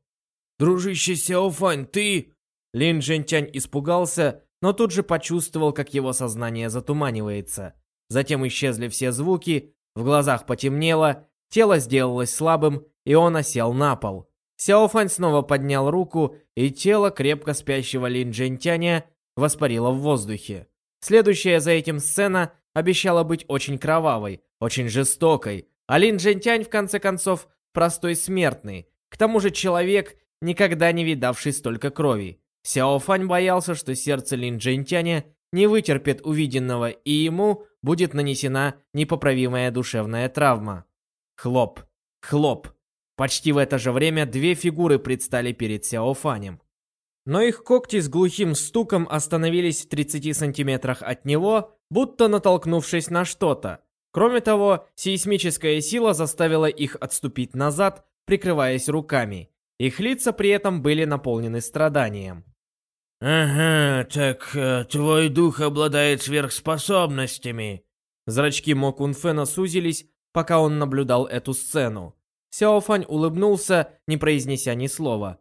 «Дружище Сяофань, ты...» Лин Джентянь испугался, но тут же почувствовал, как его сознание затуманивается. Затем исчезли все звуки, в глазах потемнело, тело сделалось слабым, и он осел на пол. Сяофань снова поднял руку, и тело крепко спящего Лин Джентяня воспарило в воздухе. Следующая за этим сцена обещала быть очень кровавой, очень жестокой, а Лин Джентянь, в конце концов, простой смертный. К тому же человек, никогда не видавший столько крови. Сяофань боялся, что сердце Лин Джентяня не вытерпит увиденного, и ему будет нанесена непоправимая душевная травма. Хлоп, хлоп. Почти в это же время две фигуры предстали перед Сяофанем. Но их когти с глухим стуком остановились в 30 сантиметрах от него, будто натолкнувшись на что-то. Кроме того, сейсмическая сила заставила их отступить назад, прикрываясь руками. Их лица при этом были наполнены страданием. «Ага, так э, твой дух обладает сверхспособностями». Зрачки Мо Кунфена сузились, пока он наблюдал эту сцену. Сяофань улыбнулся, не произнеся ни слова.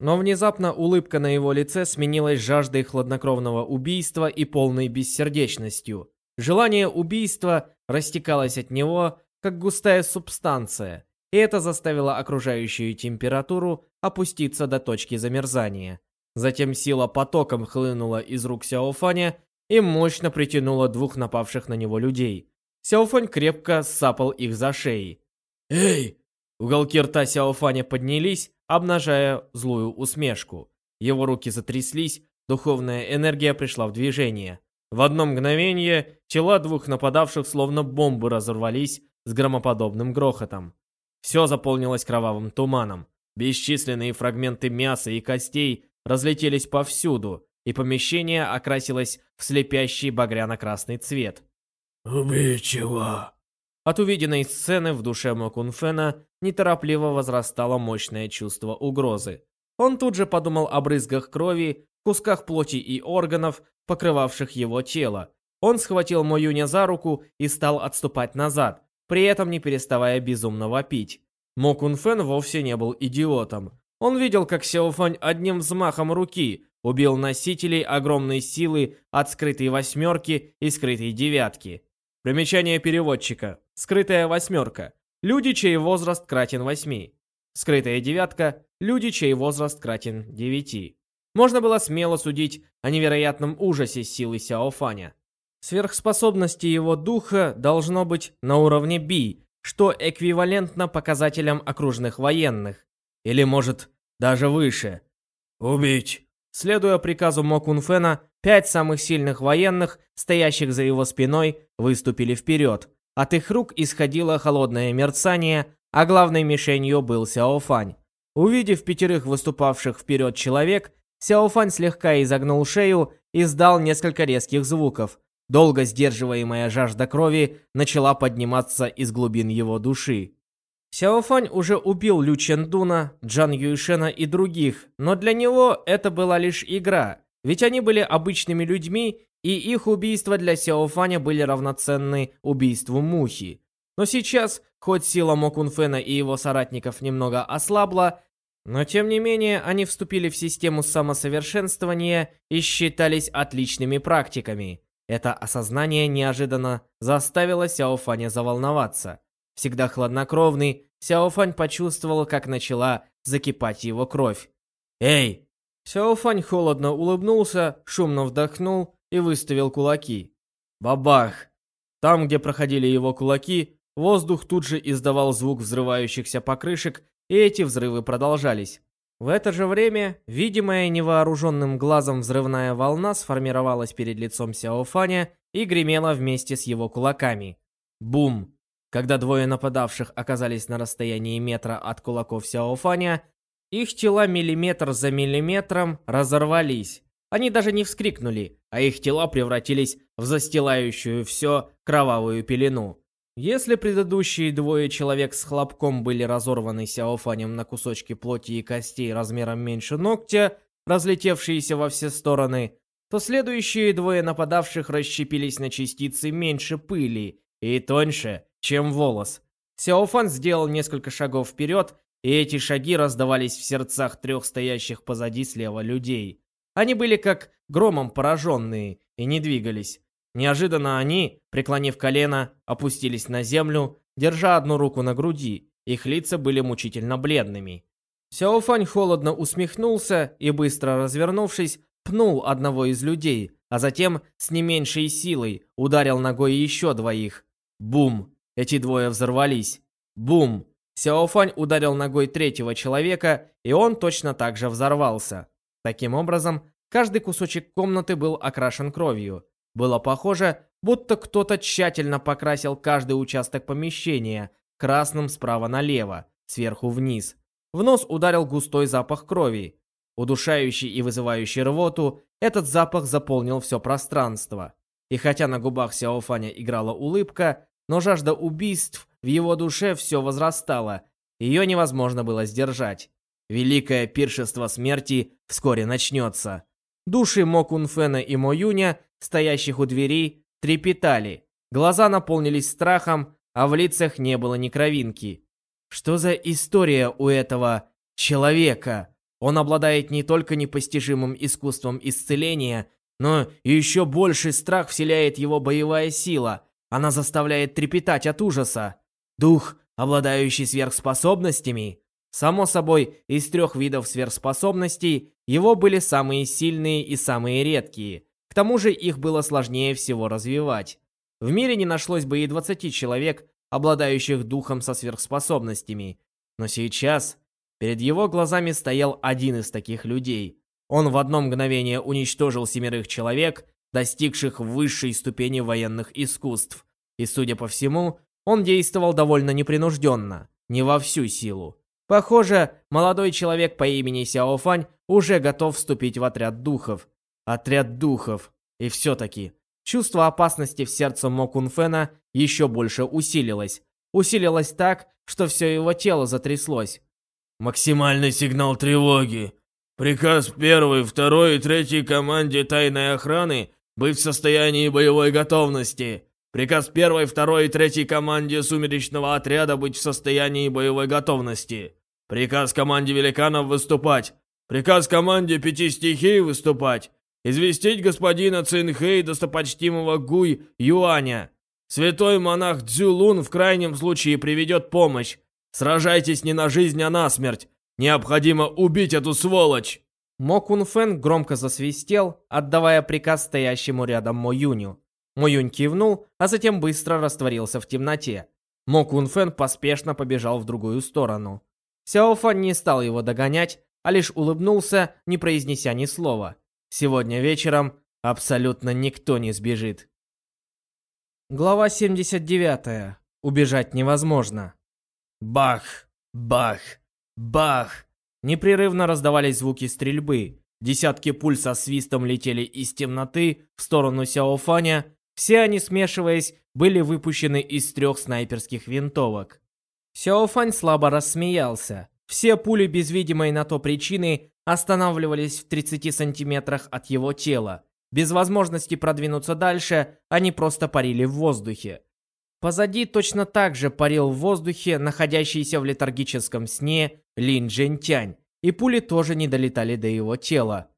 Но внезапно улыбка на его лице сменилась жаждой хладнокровного убийства и полной бессердечностью. Желание убийства растекалось от него, как густая субстанция, и это заставило окружающую температуру опуститься до точки замерзания. Затем сила потоком хлынула из рук Сяофаня и мощно притянула двух напавших на него людей. Сяофань крепко сапал их за шеи. «Эй!» Уголки рта Сяофаня поднялись, обнажая злую усмешку. Его руки затряслись, духовная энергия пришла в движение. В одно мгновение тела двух нападавших словно бомбы разорвались с громоподобным грохотом. Все заполнилось кровавым туманом. Бесчисленные фрагменты мяса и костей разлетелись повсюду, и помещение окрасилось в слепящий багряно-красный цвет. «Убить его!» От увиденной сцены в душе Мокунфена неторопливо возрастало мощное чувство угрозы. Он тут же подумал о брызгах крови, кусках плоти и органов, покрывавших его тело. Он схватил Моюня за руку и стал отступать назад, при этом не переставая безумно вопить. Мо Кунфен вовсе не был идиотом. Он видел, как Сяофань одним взмахом руки убил носителей огромной силы от скрытой восьмерки и скрытой девятки. Примечание переводчика. Скрытая восьмерка. Люди, чей возраст кратен восьми. Скрытая девятка. Люди, чей возраст кратен девяти. Можно было смело судить о невероятном ужасе силы Сяофаня. Сверхспособности его духа должно быть на уровне Би, что эквивалентно показателям окружных военных. Или, может, даже выше. «Убить!» Следуя приказу Мо Кунфена, пять самых сильных военных, стоящих за его спиной, выступили вперед. От их рук исходило холодное мерцание, а главной мишенью был Сяофань. Увидев пятерых выступавших вперед человек, Сяофань слегка изогнул шею и издал несколько резких звуков. Долго сдерживаемая жажда крови начала подниматься из глубин его души. Сяофань уже убил Лю Чендуна, Джан Юйшена и других, но для него это была лишь игра, ведь они были обычными людьми, и их убийства для Сяофаня были равноценны убийству Мухи. Но сейчас, хоть сила Мокунфена и его соратников немного ослабла, но тем не менее они вступили в систему самосовершенствования и считались отличными практиками. Это осознание неожиданно заставило Сяофаня заволноваться. Всегда хладнокровный, Сяофань почувствовал, как начала закипать его кровь. «Эй!» Сяофань холодно улыбнулся, шумно вдохнул и выставил кулаки. Бабах! Там, где проходили его кулаки, воздух тут же издавал звук взрывающихся покрышек, и эти взрывы продолжались. В это же время, видимая невооруженным глазом взрывная волна сформировалась перед лицом Сяофаня и гремела вместе с его кулаками. Бум! Когда двое нападавших оказались на расстоянии метра от кулаков Сяофаня, их тела миллиметр за миллиметром разорвались. Они даже не вскрикнули, а их тела превратились в застилающую все кровавую пелену. Если предыдущие двое человек с хлопком были разорваны Сяофанем на кусочки плоти и костей размером меньше ногтя, разлетевшиеся во все стороны, то следующие двое нападавших расщепились на частицы меньше пыли и тоньше, чем волос. Сяофан сделал несколько шагов вперед, и эти шаги раздавались в сердцах трех стоящих позади слева людей. Они были как громом пораженные и не двигались. Неожиданно они, преклонив колено, опустились на землю, держа одну руку на груди. Их лица были мучительно бледными. Сяофань холодно усмехнулся и, быстро развернувшись, пнул одного из людей, а затем с не меньшей силой ударил ногой еще двоих. Бум! Эти двое взорвались. Бум! Сяофань ударил ногой третьего человека, и он точно так же взорвался. Таким образом, каждый кусочек комнаты был окрашен кровью. Было похоже, будто кто-то тщательно покрасил каждый участок помещения красным справа налево, сверху вниз. В нос ударил густой запах крови. Удушающий и вызывающий рвоту, этот запах заполнил все пространство. И хотя на губах Сяофаня играла улыбка, но жажда убийств в его душе все возрастала. Ее невозможно было сдержать. Великое пиршество смерти вскоре начнется. Души Мо Кунфена и Мо Юня, стоящих у дверей, трепетали. Глаза наполнились страхом, а в лицах не было ни кровинки. Что за история у этого человека? Он обладает не только непостижимым искусством исцеления, но еще больший страх вселяет его боевая сила. Она заставляет трепетать от ужаса. Дух, обладающий сверхспособностями. Само собой, из трех видов сверхспособностей его были самые сильные и самые редкие. К тому же их было сложнее всего развивать. В мире не нашлось бы и 20 человек, обладающих духом со сверхспособностями. Но сейчас перед его глазами стоял один из таких людей. Он в одно мгновение уничтожил семерых человек, достигших высшей ступени военных искусств. И, судя по всему, он действовал довольно непринужденно, не во всю силу. Похоже, молодой человек по имени Сяофань уже готов вступить в отряд духов. Отряд духов. И все-таки, чувство опасности в сердце Мо Кунфена еще больше усилилось. Усилилось так, что все его тело затряслось. Максимальный сигнал тревоги. Приказ первой, второй и третьей команде тайной охраны быть в состоянии боевой готовности. Приказ первой, второй и третьей команде сумеречного отряда быть в состоянии боевой готовности. Приказ команде великанов выступать. Приказ команде пяти стихий выступать. Известить господина Цинхэй, достопочтимого Гуй Юаня. Святой монах Цзюлун в крайнем случае приведет помощь. Сражайтесь не на жизнь, а на смерть. Необходимо убить эту сволочь!» Мо Кун Фэн громко засвистел, отдавая приказ стоящему рядом Мо Юню. Мо Юнь кивнул, а затем быстро растворился в темноте. Мо Кун Фэн поспешно побежал в другую сторону. Сяо Фан не стал его догонять, а лишь улыбнулся, не произнеся ни слова. Сегодня вечером абсолютно никто не сбежит. Глава 79. Убежать невозможно. Бах! Бах! Бах! Непрерывно раздавались звуки стрельбы. Десятки пуль со свистом летели из темноты в сторону Сяофаня. Все они, смешиваясь, были выпущены из трех снайперских винтовок. Сяофань слабо рассмеялся. Все пули без видимой на то причины останавливались в 30 сантиметрах от его тела. Без возможности продвинуться дальше, они просто парили в воздухе. Позади точно так же парил в воздухе находящийся в летаргическом сне Лин Джентянь, и пули тоже не долетали до его тела.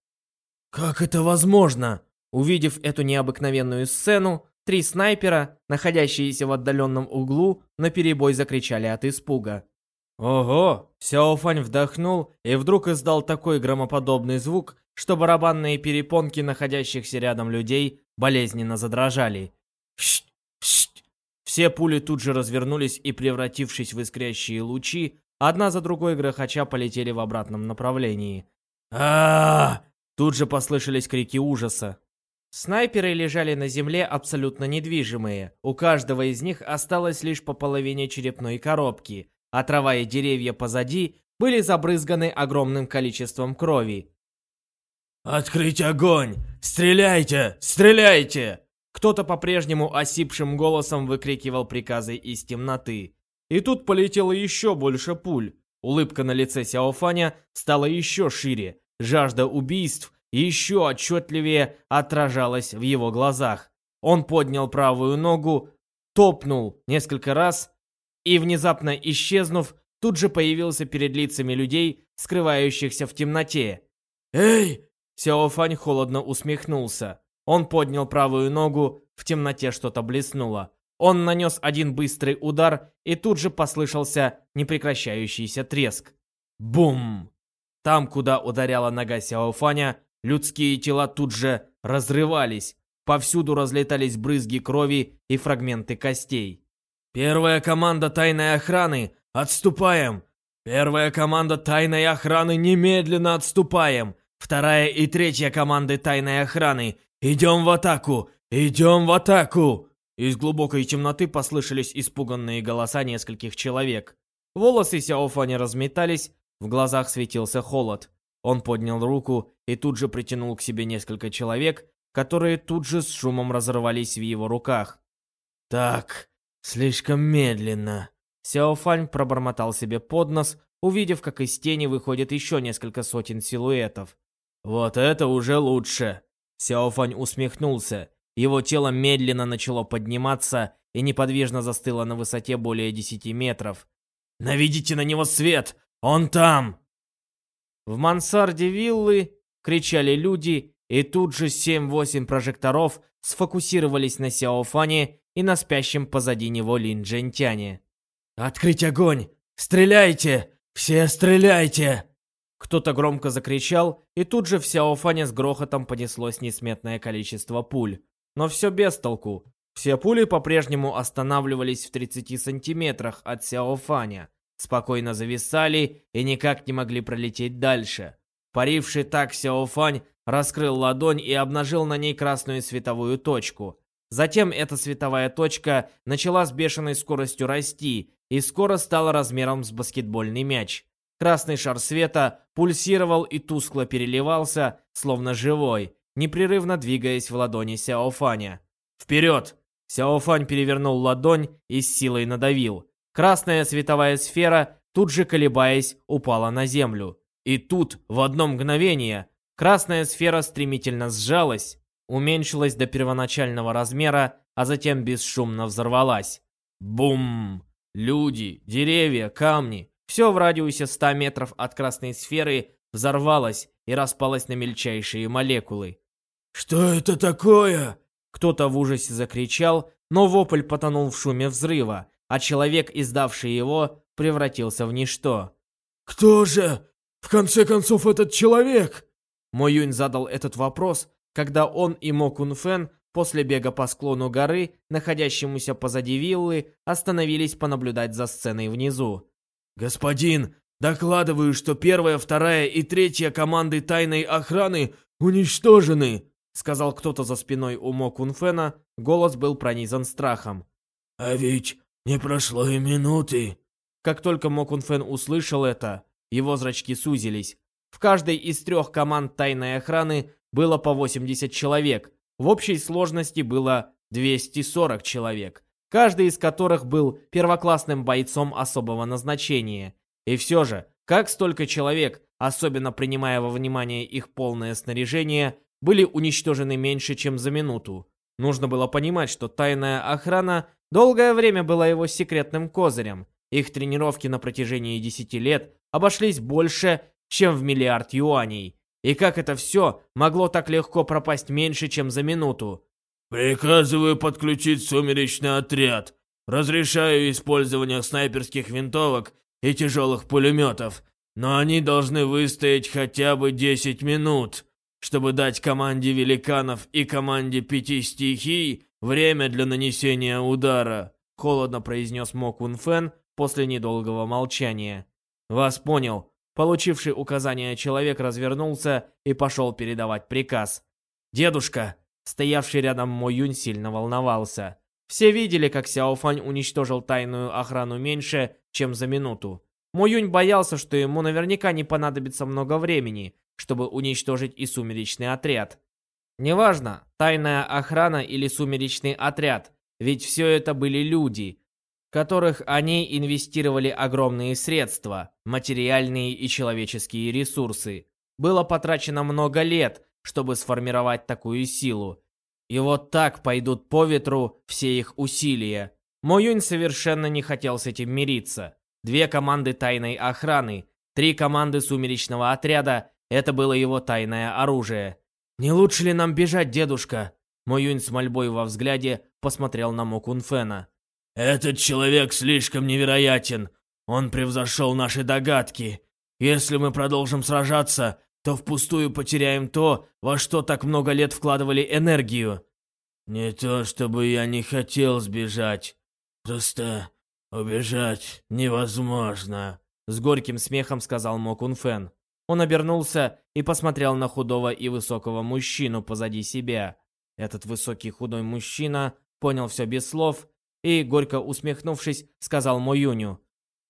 «Как это возможно?» Увидев эту необыкновенную сцену, три снайпера, находящиеся в отдаленном углу, наперебой закричали от испуга. Ого! Сяофань вдохнул и вдруг издал такой громоподобный звук, что барабанные перепонки находящихся рядом людей болезненно задрожали. Шт! Шт! Все пули тут же развернулись и, превратившись в искрящие лучи, одна за другой грохоча полетели в обратном направлении. а, Тут же послышались крики ужаса. Снайперы лежали на земле абсолютно недвижимые. У каждого из них осталось лишь по половине черепной коробки, а трава и деревья позади были забрызганы огромным количеством крови. «Открыть огонь! Стреляйте! Стреляйте!» Кто-то по-прежнему осипшим голосом выкрикивал приказы из темноты. И тут полетело еще больше пуль. Улыбка на лице Сяофаня стала еще шире. Жажда убийств еще отчетливее отражалась в его глазах. Он поднял правую ногу, топнул несколько раз и, внезапно исчезнув, тут же появился перед лицами людей, скрывающихся в темноте. «Эй!» Сяофань холодно усмехнулся. Он поднял правую ногу, в темноте что-то блеснуло. Он нанес один быстрый удар, и тут же послышался непрекращающийся треск. Бум! Там, куда ударяла нога Сяофаня, людские тела тут же разрывались. Повсюду разлетались брызги крови и фрагменты костей. «Первая команда тайной охраны! Отступаем! Первая команда тайной охраны! Немедленно отступаем! Вторая и третья команды тайной охраны! «Идем в атаку! Идем в атаку!» Из глубокой темноты послышались испуганные голоса нескольких человек. Волосы Сяофаня разметались, в глазах светился холод. Он поднял руку и тут же притянул к себе несколько человек, которые тут же с шумом разорвались в его руках. «Так, слишком медленно». Сяофань пробормотал себе под нос, увидев, как из тени выходит еще несколько сотен силуэтов. «Вот это уже лучше!» Сяофань усмехнулся. Его тело медленно начало подниматься и неподвижно застыло на высоте более 10 метров. «Наведите на него свет! Он там!» В мансарде виллы кричали люди, и тут же 7-8 прожекторов сфокусировались на Сяофане и на спящем позади него Лин Джентяне. «Открыть огонь! Стреляйте! Все стреляйте!» Кто-то громко закричал, и тут же в Сяофане с грохотом понеслось несметное количество пуль. Но все без толку. Все пули по-прежнему останавливались в 30 сантиметрах от Сяофаня, спокойно зависали и никак не могли пролететь дальше. Паривший так Сяофань раскрыл ладонь и обнажил на ней красную световую точку. Затем эта световая точка начала с бешеной скоростью расти и скоро стала размером с баскетбольный мяч. Красный шар света пульсировал и тускло переливался, словно живой, непрерывно двигаясь в ладони Сяофаня. «Вперед!» Сяофань перевернул ладонь и с силой надавил. Красная световая сфера, тут же колебаясь, упала на землю. И тут, в одно мгновение, красная сфера стремительно сжалась, уменьшилась до первоначального размера, а затем бесшумно взорвалась. Бум! Люди, деревья, камни, все в радиусе 100 метров от красной сферы взорвалось и распалось на мельчайшие молекулы. «Что это такое?» Кто-то в ужасе закричал, но вопль потонул в шуме взрыва, а человек, издавший его, превратился в ничто. «Кто же, в конце концов, этот человек?» Мо Юнь задал этот вопрос, когда он и Мо Кун Фэн после бега по склону горы, находящемуся позади виллы, остановились понаблюдать за сценой внизу. «Господин, докладываю, что первая, вторая и третья команды тайной охраны уничтожены!» Сказал кто-то за спиной у Мо Кунфена, голос был пронизан страхом. «А ведь не прошло и минуты!» Как только Мо Кунфен услышал это, его зрачки сузились. В каждой из трех команд тайной охраны было по 80 человек. В общей сложности было 240 человек, каждый из которых был первоклассным бойцом особого назначения. И все же, как столько человек, особенно принимая во внимание их полное снаряжение, были уничтожены меньше, чем за минуту. Нужно было понимать, что тайная охрана долгое время была его секретным козырем. Их тренировки на протяжении 10 лет обошлись больше, чем в миллиард юаней. И как это все могло так легко пропасть меньше, чем за минуту? «Приказываю подключить сумеречный отряд. Разрешаю использование снайперских винтовок и тяжелых пулеметов, но они должны выстоять хотя бы 10 минут чтобы дать команде великанов и команде пяти стихий время для нанесения удара», — холодно произнес Мо Кун Фэн после недолгого молчания. «Вас понял». Получивший указание человек развернулся и пошел передавать приказ. «Дедушка!» Стоявший рядом Мо Юнь сильно волновался. Все видели, как Сяо Фань уничтожил тайную охрану меньше, чем за минуту. Мо Юнь боялся, что ему наверняка не понадобится много времени, чтобы уничтожить и сумеречный отряд. Неважно, тайная охрана или сумеречный отряд, ведь все это были люди, которых они инвестировали огромные средства, материальные и человеческие ресурсы. Было потрачено много лет, чтобы сформировать такую силу. И вот так пойдут по ветру все их усилия. Моюнь совершенно не хотел с этим мириться. Две команды тайной охраны, три команды сумеречного отряда это было его тайное оружие. «Не лучше ли нам бежать, дедушка?» Моюнь с мольбой во взгляде посмотрел на Мокунфена. «Этот человек слишком невероятен. Он превзошел наши догадки. Если мы продолжим сражаться, то впустую потеряем то, во что так много лет вкладывали энергию». «Не то чтобы я не хотел сбежать. Просто убежать невозможно», — с горьким смехом сказал Мокунфен. Он обернулся и посмотрел на худого и высокого мужчину позади себя. Этот высокий худой мужчина понял все без слов и, горько усмехнувшись, сказал Мо Юню.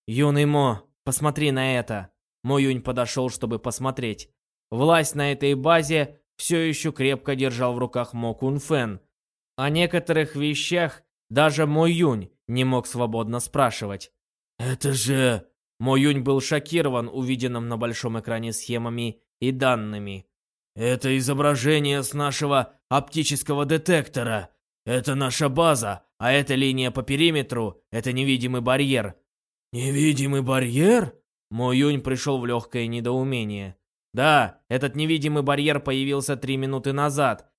«Юный Мо, посмотри на это!» Мо Юнь подошел, чтобы посмотреть. Власть на этой базе все еще крепко держал в руках Мо Кун Фэн. О некоторых вещах даже Мо Юнь не мог свободно спрашивать. «Это же Мо Юнь был шокирован увиденным на большом экране схемами и данными. «Это изображение с нашего оптического детектора. Это наша база, а эта линия по периметру — это невидимый барьер». «Невидимый барьер?» Мо Юнь пришел в легкое недоумение. Да, этот невидимый барьер появился три минуты назад,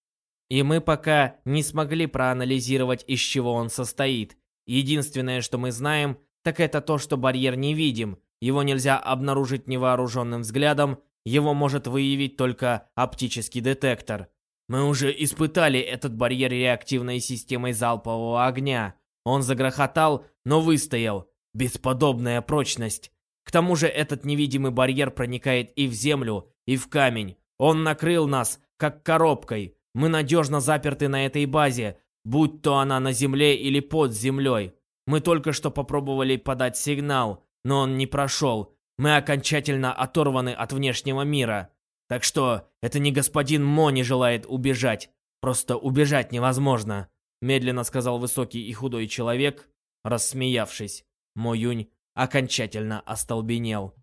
и мы пока не смогли проанализировать, из чего он состоит. Единственное, что мы знаем, так это то, что барьер невидим. Его нельзя обнаружить невооруженным взглядом, его может выявить только оптический детектор. Мы уже испытали этот барьер реактивной системой залпового огня. Он загрохотал, но выстоял. Бесподобная прочность. К тому же этот невидимый барьер проникает и в землю, и в камень. Он накрыл нас, как коробкой. Мы надежно заперты на этой базе, будь то она на земле или под землей. Мы только что попробовали подать сигнал, но он не прошел. Мы окончательно оторваны от внешнего мира. Так что это не господин Мо не желает убежать. Просто убежать невозможно. Медленно сказал высокий и худой человек, рассмеявшись. Мо Юнь окончательно остолбенел.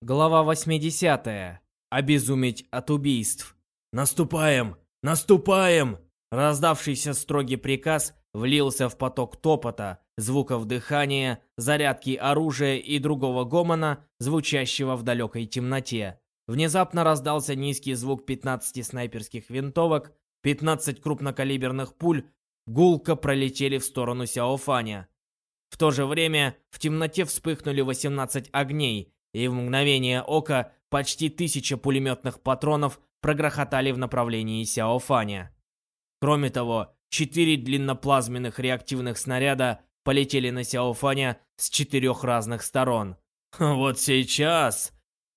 Глава 80. Обезуметь от убийств. «Наступаем! Наступаем!» Раздавшийся строгий приказ влился в поток топота, звуков дыхания, зарядки оружия и другого гомона, звучащего в далекой темноте. Внезапно раздался низкий звук 15 снайперских винтовок, 15 крупнокалиберных пуль гулко пролетели в сторону Сяофаня. В то же время в темноте вспыхнули 18 огней, и в мгновение ока почти тысяча пулеметных патронов прогрохотали в направлении Сяофаня. Кроме того, четыре длинноплазменных реактивных снаряда полетели на Сяофаня с четырех разных сторон. (laughs) Вот сейчас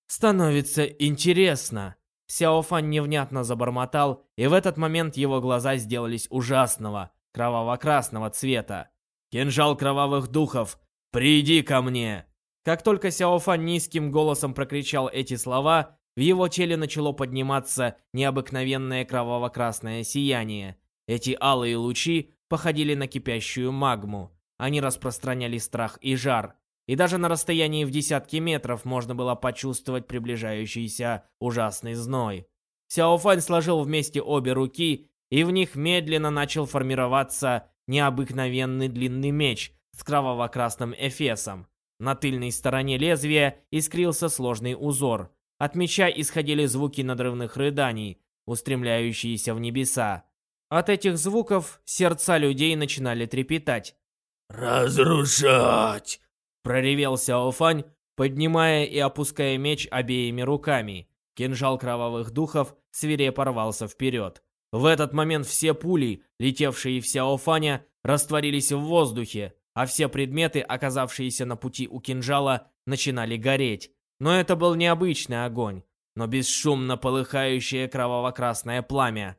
становится интересно. Сяофань невнятно забормотал, и в этот момент его глаза сделались ужасного, кроваво-красного цвета. «Кинжал кровавых духов, приди ко мне!» Как только Сяофан низким голосом прокричал эти слова, в его теле начало подниматься необыкновенное кроваво-красное сияние. Эти алые лучи походили на кипящую магму. Они распространяли страх и жар. И даже на расстоянии в десятки метров можно было почувствовать приближающийся ужасный зной. Сяофань сложил вместе обе руки, и в них медленно начал формироваться необыкновенный длинный меч с кроваво-красным эфесом. На тыльной стороне лезвия искрился сложный узор. От меча исходили звуки надрывных рыданий, устремляющиеся в небеса. От этих звуков сердца людей начинали трепетать. «Разрушать!» — проревел Сяофань, поднимая и опуская меч обеими руками. Кинжал кровавых духов свирепо рвался вперед. В этот момент все пули, летевшие в Сяофаня, растворились в воздухе, а все предметы, оказавшиеся на пути у кинжала, начинали гореть. Но это был необычный огонь, но бесшумно полыхающее кроваво-красное пламя.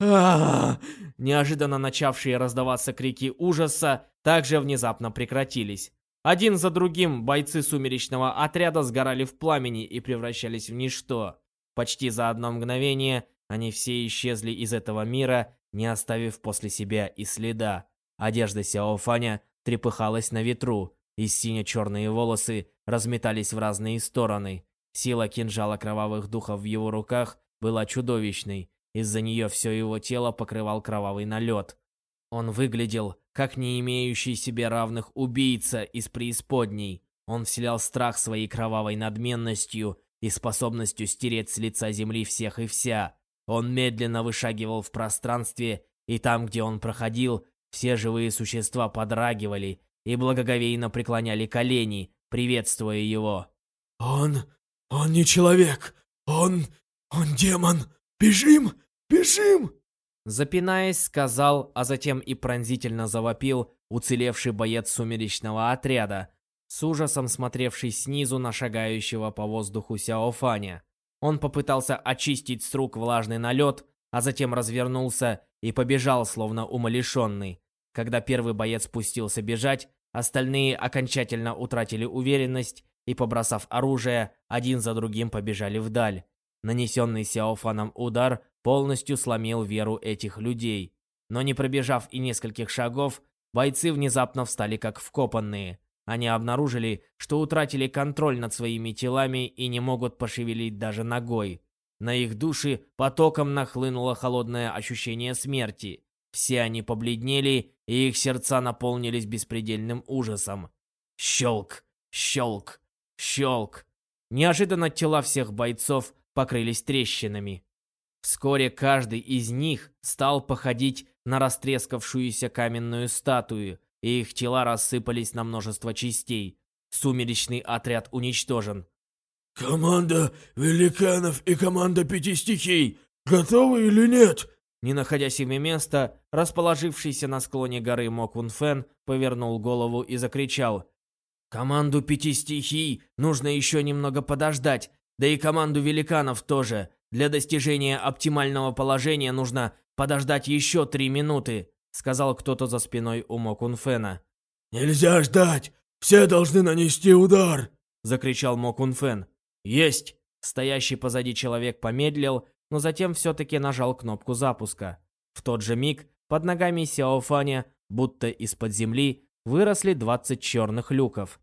Неожиданно начавшие раздаваться крики ужаса также внезапно прекратились. Один за другим бойцы сумеречного отряда сгорали в пламени и превращались в ничто. Почти за одно мгновение они все исчезли из этого мира, не оставив после себя и следа. Одежда Сяофаня трепыхалась на ветру, и сине-черные волосы разметались в разные стороны. Сила кинжала кровавых духов в его руках была чудовищной, из-за нее все его тело покрывал кровавый налет. Он выглядел, как не имеющий себе равных убийца из преисподней. Он вселял страх своей кровавой надменностью и способностью стереть с лица земли всех и вся. Он медленно вышагивал в пространстве, и там, где он проходил, все живые существа подрагивали и благоговейно преклоняли колени, приветствуя его. «Он... он не человек! Он... он демон! Бежим! Бежим!» Запинаясь, сказал, а затем и пронзительно завопил уцелевший боец сумеречного отряда, с ужасом смотревший снизу на шагающего по воздуху Сяофаня. Он попытался очистить с рук влажный налет, а затем развернулся и побежал, словно умалишенный. Когда первый боец спустился бежать, остальные окончательно утратили уверенность и, побросав оружие, один за другим побежали вдаль. Нанесенный Сяофаном удар полностью сломил веру этих людей. Но не пробежав и нескольких шагов, бойцы внезапно встали как вкопанные. Они обнаружили, что утратили контроль над своими телами и не могут пошевелить даже ногой. На их души потоком нахлынуло холодное ощущение смерти. Все они побледнели, и их сердца наполнились беспредельным ужасом. Щелк, щелк, щелк. неожиданно тела всех бойцов покрылись трещинами. Вскоре каждый из них стал походить на растрескавшуюся каменную статую, и их тела рассыпались на множество частей. Сумеречный отряд уничтожен. «Команда великанов и команда пяти стихий готовы или нет?» Не находя себе места, расположившийся на склоне горы Мокун Фэн повернул голову и закричал. «Команду пяти стихий нужно еще немного подождать, да и команду великанов тоже. Для достижения оптимального положения нужно подождать еще три минуты», сказал кто-то за спиной у Мокун Фэна. «Нельзя ждать! Все должны нанести удар!» закричал Мокун Фэн. «Есть!» Стоящий позади человек помедлил, но затем все-таки нажал кнопку запуска. В тот же миг под ногами Сяофаня, будто из-под земли, выросли 20 черных люков.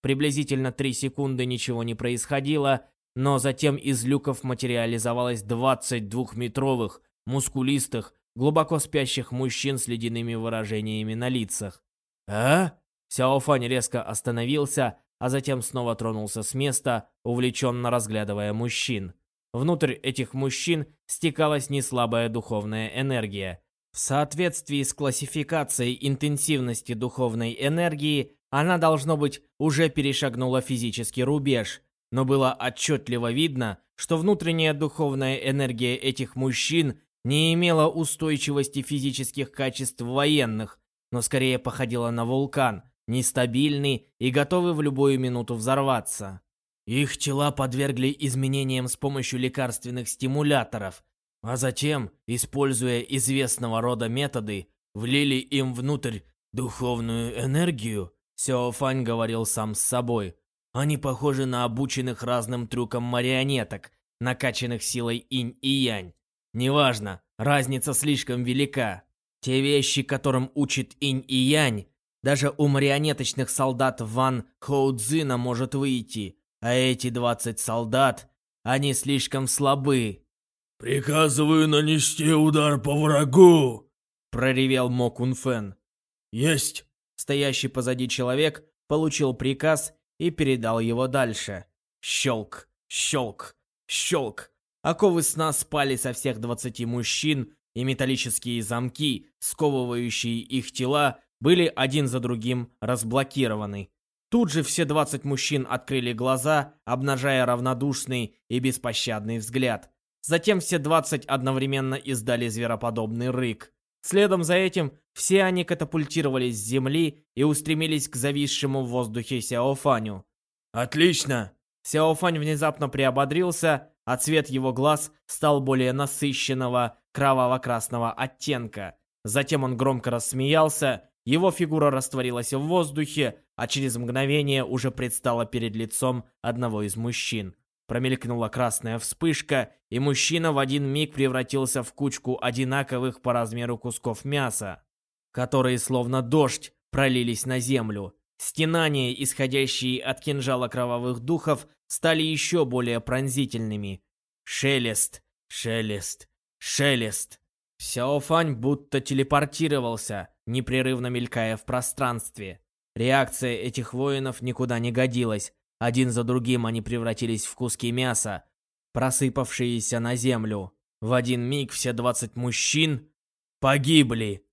Приблизительно 3 секунды ничего не происходило, но затем из люков материализовалось 20 двухметровых, мускулистых, глубоко спящих мужчин с ледяными выражениями на лицах. «А?» Сяофань резко остановился, а затем снова тронулся с места, увлеченно разглядывая мужчин. Внутрь этих мужчин стекалась неслабая духовная энергия. В соответствии с классификацией интенсивности духовной энергии, она, должно быть, уже перешагнула физический рубеж, но было отчетливо видно, что внутренняя духовная энергия этих мужчин не имела устойчивости физических качеств военных, но скорее походила на вулкан, нестабильный и готовый в любую минуту взорваться. Их тела подвергли изменениям с помощью лекарственных стимуляторов, а затем, используя известного рода методы, влили им внутрь духовную энергию. Сяофань говорил сам с собой. Они похожи на обученных разным трюкам марионеток, накачанных силой инь и янь. Неважно, разница слишком велика. Те вещи, которым учит инь и янь, даже у марионеточных солдат Ван Хоудзина может выйти. А эти двадцать солдат, они слишком слабы. «Приказываю нанести удар по врагу!» Проревел Мо Кун Фэн. «Есть!» Стоящий позади человек получил приказ и передал его дальше. Щелк, щелк, щелк. Оковы сна спали со всех двадцати мужчин, и металлические замки, сковывающие их тела, были один за другим разблокированы. Тут же все 20 мужчин открыли глаза, обнажая равнодушный и беспощадный взгляд. Затем все 20 одновременно издали звероподобный рык. Следом за этим все они катапультировались с земли и устремились к зависшему в воздухе Сяофаню. «Отлично!» Сяофань внезапно приободрился, а цвет его глаз стал более насыщенного кроваво-красного оттенка. Затем он громко рассмеялся его фигура растворилась в воздухе, а через мгновение уже предстала перед лицом одного из мужчин. Промелькнула красная вспышка, и мужчина в один миг превратился в кучку одинаковых по размеру кусков мяса, которые словно дождь пролились на землю. Стенания, исходящие от кинжала кровавых духов, стали еще более пронзительными. Шелест, шелест, шелест. Сяофань будто телепортировался, непрерывно мелькая в пространстве. Реакция этих воинов никуда не годилась. Один за другим они превратились в куски мяса, просыпавшиеся на землю. В один миг все двадцать мужчин погибли.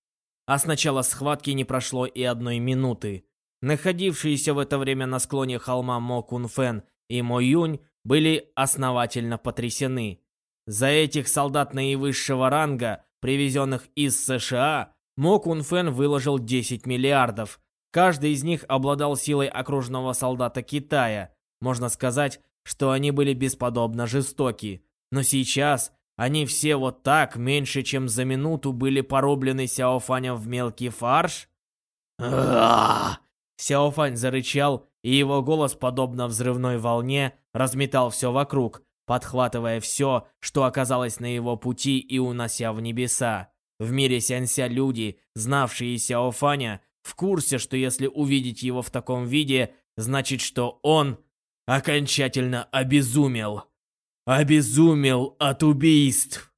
А с начала схватки не прошло и одной минуты. Находившиеся в это время на склоне холма Мо Кун Фэн и Мо Юнь были основательно потрясены. За этих солдат наивысшего ранга привезенных из США, Мо Кун Фэн выложил 10 миллиардов. Каждый из них обладал силой окружного солдата Китая. Можно сказать, что они были бесподобно жестоки. Но сейчас они все вот так, меньше чем за минуту, были порублены Сяофанем в мелкий фарш? Сяофань зарычал, и его голос, подобно взрывной волне, разметал все вокруг подхватывая все, что оказалось на его пути и унося в небеса. В мире Сянся люди, знавшие Сяофаня, в курсе, что если увидеть его в таком виде, значит, что он окончательно обезумел. Обезумел от убийств.